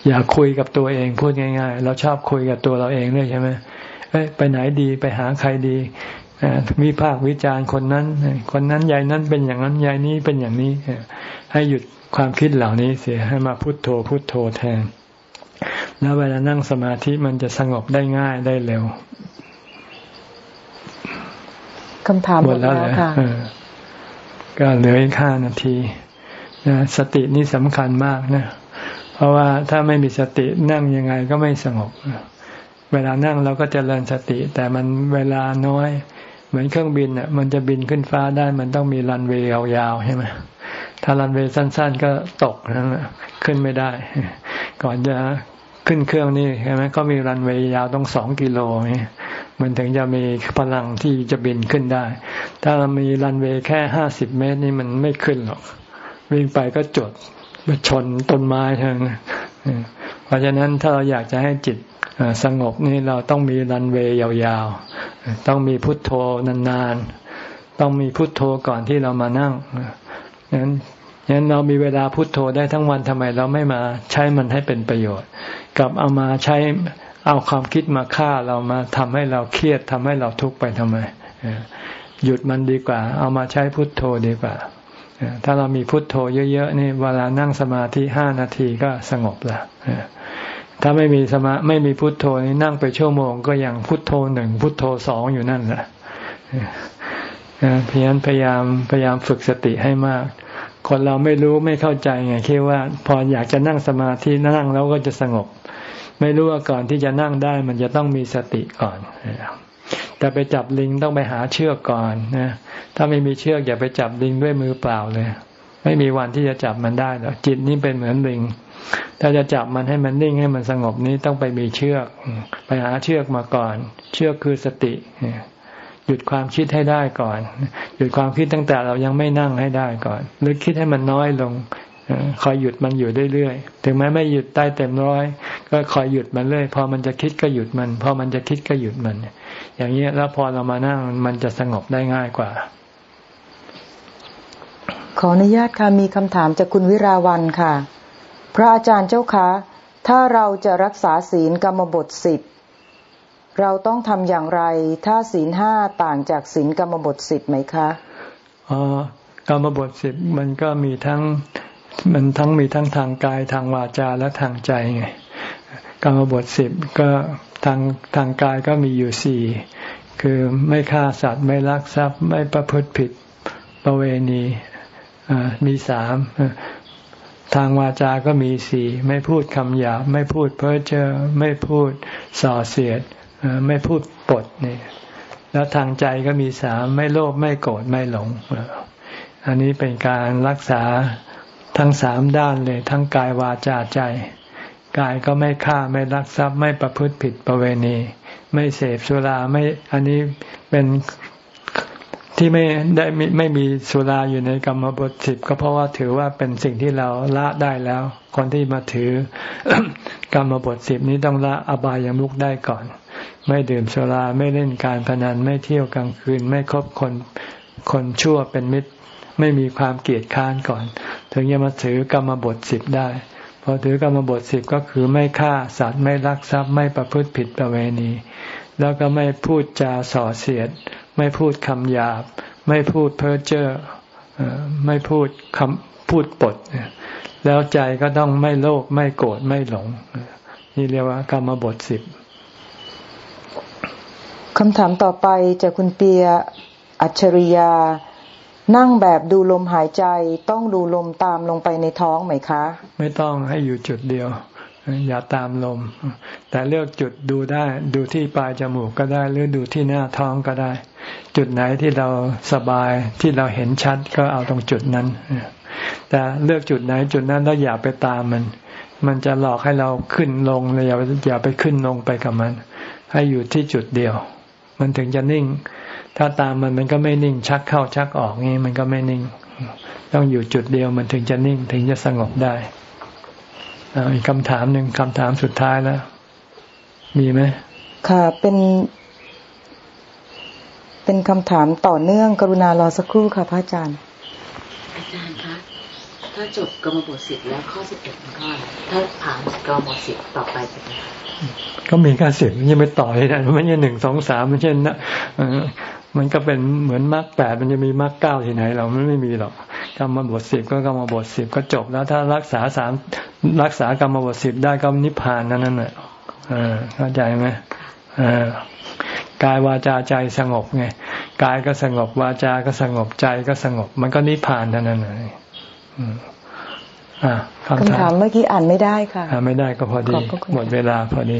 อย่าคุยกับตัวเองพูดง่ายๆ เราชอบคุยกับตัวเราเองด้วยใช่ไหมไปไหนดีไปหาใครดีมีภาควิจารณ์คนนั้น คนนั้นยายนั้นเป็นอย่างนั้นยายนี้เป็นอย่างนี้ ให้หยุดความคิดเหล่านี้เสียให้มาพุโทโธพุโทโธแทน แล้วเวลานั่งสมาธิมันจะสงบได้ง่ายได้เร็วคำถามหมดแล้วค่ะก็เหลืออีกห้านาทีนะสตินี่สำคัญมากนะ เพราะว่าถ้าไม่มีสตินั่งยังไงก็ไม่สงบ เวลานั่งเราก็จเจริญสติ แต่มันเวลาน้อย เหมือนเครื่องบินอะมันจะบินขึ้นฟ้าได้มันต้องมีรันเวย์ยาวๆใช่ไหมถ้ารันเวย์สั้น ๆ ก็ตกนั่นแหละขึ้นไม่ได้ ก่อนจะขึ้นเครื่องนี่ใช่ไหมก็มีรันเวย์ยาวต้องสองกิโลนี่มันถึงจะมีพลังที่จะบินขึ้นได้ ถ้าเรามีรันเวย์แค่ห้าสิบเมตรนี่มันไม่ขึ้นหรอก วิ่งไปก็จด ชนต้นไม้ทั้งเพราะฉะนั้นถ้าเราอยากจะให้จิตสงบนี่เราต้องมีรันเวย์ยาวๆ ต้องมีพุทโธนานๆ ต้องมีพุทโธก่อนที่เรามานั่งงั้นงั้นเรามีเวลาพุทโธได้ทั้งวันทำไมเราไม่มาใช้มันให้เป็นประโยชน์ กับเอามาใช้เอาความคิดมาฆ่าเรามาทำให้เราเครียดทำให้เราทุกข์ไปทำไมหยุดมันดีกว่า เอามาใช้พุทโธดีกว่า ถ้าเรามีพุทโธเยอะๆนี่เวลานั่งสมาธิห้านาทีก็สงบละถ้าไม่มีสมาไม่มีพุทโธนี่นั่งไปชั่วโมง ก็ยังพุทโธหนึ่งพุทโธสองอยู่นั่นแหละพยายามพยายามพยายามฝึกสติให้มาก คนเราไม่รู้ไม่เข้าใจไงคิดว่า พออยากจะนั่งสมาธินั่งแล้วก็จะสงบ ไม่รู้ว่าก่อนที่จะนั่งได้ มันจะต้องมีสติก่อน แต่ไปจับลิงต้องไปหาเชือกก่อนนะถ้าไม่มีเชือกอย่าไปจับลิงด้วยมือเปล่าเลย ไม่มีวันที่จะจับมันได้หรอกจิตนี่เป็นเหมือนลิง ถ้าจะจับมันให้มันนิ่งให้มันสงบนี้ต้องไปมีเชือก ไปหาเชือกมาก่อน เชือกคือสติหยุดความคิดให้ได้ก่อน หยุดความคิดตั้งแต่เรายังไม่นั่งให้ได้ก่อน หรือคิดให้มันน้อยลง คอยหยุดมันอยู่เรื่อยๆ ถึงแม้ไม่หยุดใต้เต็มร้อย ก็คอยหยุดมันเรื่อย พอมันจะคิดก็หยุดมัน พอมันจะคิดก็หยุดมัน อย่างนี้แล้วพอเรามานั่งมันจะสงบได้ง่ายกว่า ขออนุญาตค่ะมีคำถามจากคุณวิราวันค่ะ พระอาจารย์เจ้าคะ ถ้าเราจะรักษาศีลกรรมบทสิบเราต้องทำอย่างไร ถ้าศีลห้าต่างจากศีลกรรมบทสิบไหมคะอ๋อกรรมบทสิบมันก็มีทั้ง มันทั้งมีทั้งทางกายทางวาจาและทางใจไงกรรมบทสิบก็ทางทางกายก็มีอยู่สี่คือไม่ฆ่าสัตว์ไม่ลักทรัพย์ ไม่ประพฤติผิดประเวณีมีสามทางวาจาก็มีสี่ไม่พูดคำหยาบไม่พูดเพ้อเจ้อไม่พูดส่อเสียดไม่พูดปดนี่แล้วทางใจก็มีสามไม่โลภไม่โกรธไม่หลง อันนี้เป็นการรักษา ทั้งสามด้านเลยทั้งกายวาจาใจ กายก็ไม่ฆ่าไม่ลักทรัพย์ไม่ประพฤติผิดประเวณี ไม่เสพสุราไม่อันนี้เป็นที่ไม่ได้ไม่มีสุราอยู่ในกรรมบทสิบก็เพราะว่าถือว่าเป็นสิ่งที่เราละได้แล้ว คนที่มาถือกรรมบทสิบนี้ต้องละอบายามุกได้ก่อน ไม่ดื่มสุราไม่เล่นการพนันไม่เที่ยวกลางคืน ไม่คบคนคนชั่วเป็นมิตร ไม่มีความเกลียดค้านก่อน ถึงจะมาถือกรรมบทสิบได้พอถือกรรมบทสิบก็คือไม่ฆ่าสัตว์ไม่ลักทรัพย์ไม่ประพฤติผิดประเวณี แล้วก็ไม่พูดจาส่อเสียด ไม่พูดคำหยาบ ไม่พูดเพ้อเจ้อไม่พูดคำพูดปด แล้วใจก็ต้องไม่โลภไม่โกรธไม่หลง นี่เรียกว่ากรรมบทสิบคำถามต่อไปจากคุณเปีย อัจฉริยา นั่งแบบดูลมหายใจต้องดูลมตามลงไปในท้องไหมคะ ไม่ต้องให้อยู่จุดเดียว อย่าตามลม แต่เลือกจุดดูได้ ดูที่ปลายจมูกก็ได้ หรือดูที่หน้าท้องก็ได้ จุดไหนที่เราสบายที่เราเห็นชัดก็เอาตรงจุดนั้น แต่เลือกจุดไหนจุดนั้นแล้วอย่าไปตามมัน มันจะหลอกให้เราขึ้นลงเลยอย่าอย่าไปขึ้นลงไปกับมัน ให้อยู่ที่จุดเดียว มันถึงจะนิ่ง ถ้าตามมันมันก็ไม่นิ่งชักเข้าชักออกงี้มันก็ไม่นิ่ง ต้องอยู่จุดเดียวมันถึงจะนิ่งถึงจะสงบได้อีกคำถามหนึ่งคำถามสุดท้ายแล้ว มีไหมค่ะเป็น เป็นคำถามต่อเนื่องกรุณารอสักครู่ค่ะพระอาจารย์ อาจารย์คะถ้าจบกรรมบทสิบแล้วข้อสิบเอ็ดมันก็อะไรถ้าผ่านกรรมบทสิบต่อไปเป็นไงก็มีการสิบยังไม่ต่อเลยนะมันยังหนึ่งสองสามมันเช่นนะ มันก็เป็นเหมือนมรรคแปดมันจะมีมรรคเก้าที่ไหน เราไม่ไม่มีหรอกกรรมบทสิบก็กรรมบทสิบก็จบแล้วถ้ารักษาสามรักษากรรมบทสิบได้ก็นิพพานนั่นนั่นแหละเข้าใจไหมกายวาจาใจสงบไงกายก็สงบวาจาก็สงบใจก็สงบ มันก็นิพพานนั่นนั่นเลยคำถามเมื่อกี้อ่านไม่ได้ค่ะอ่านไม่ได้ก็พอดีหมดเวลาพอดี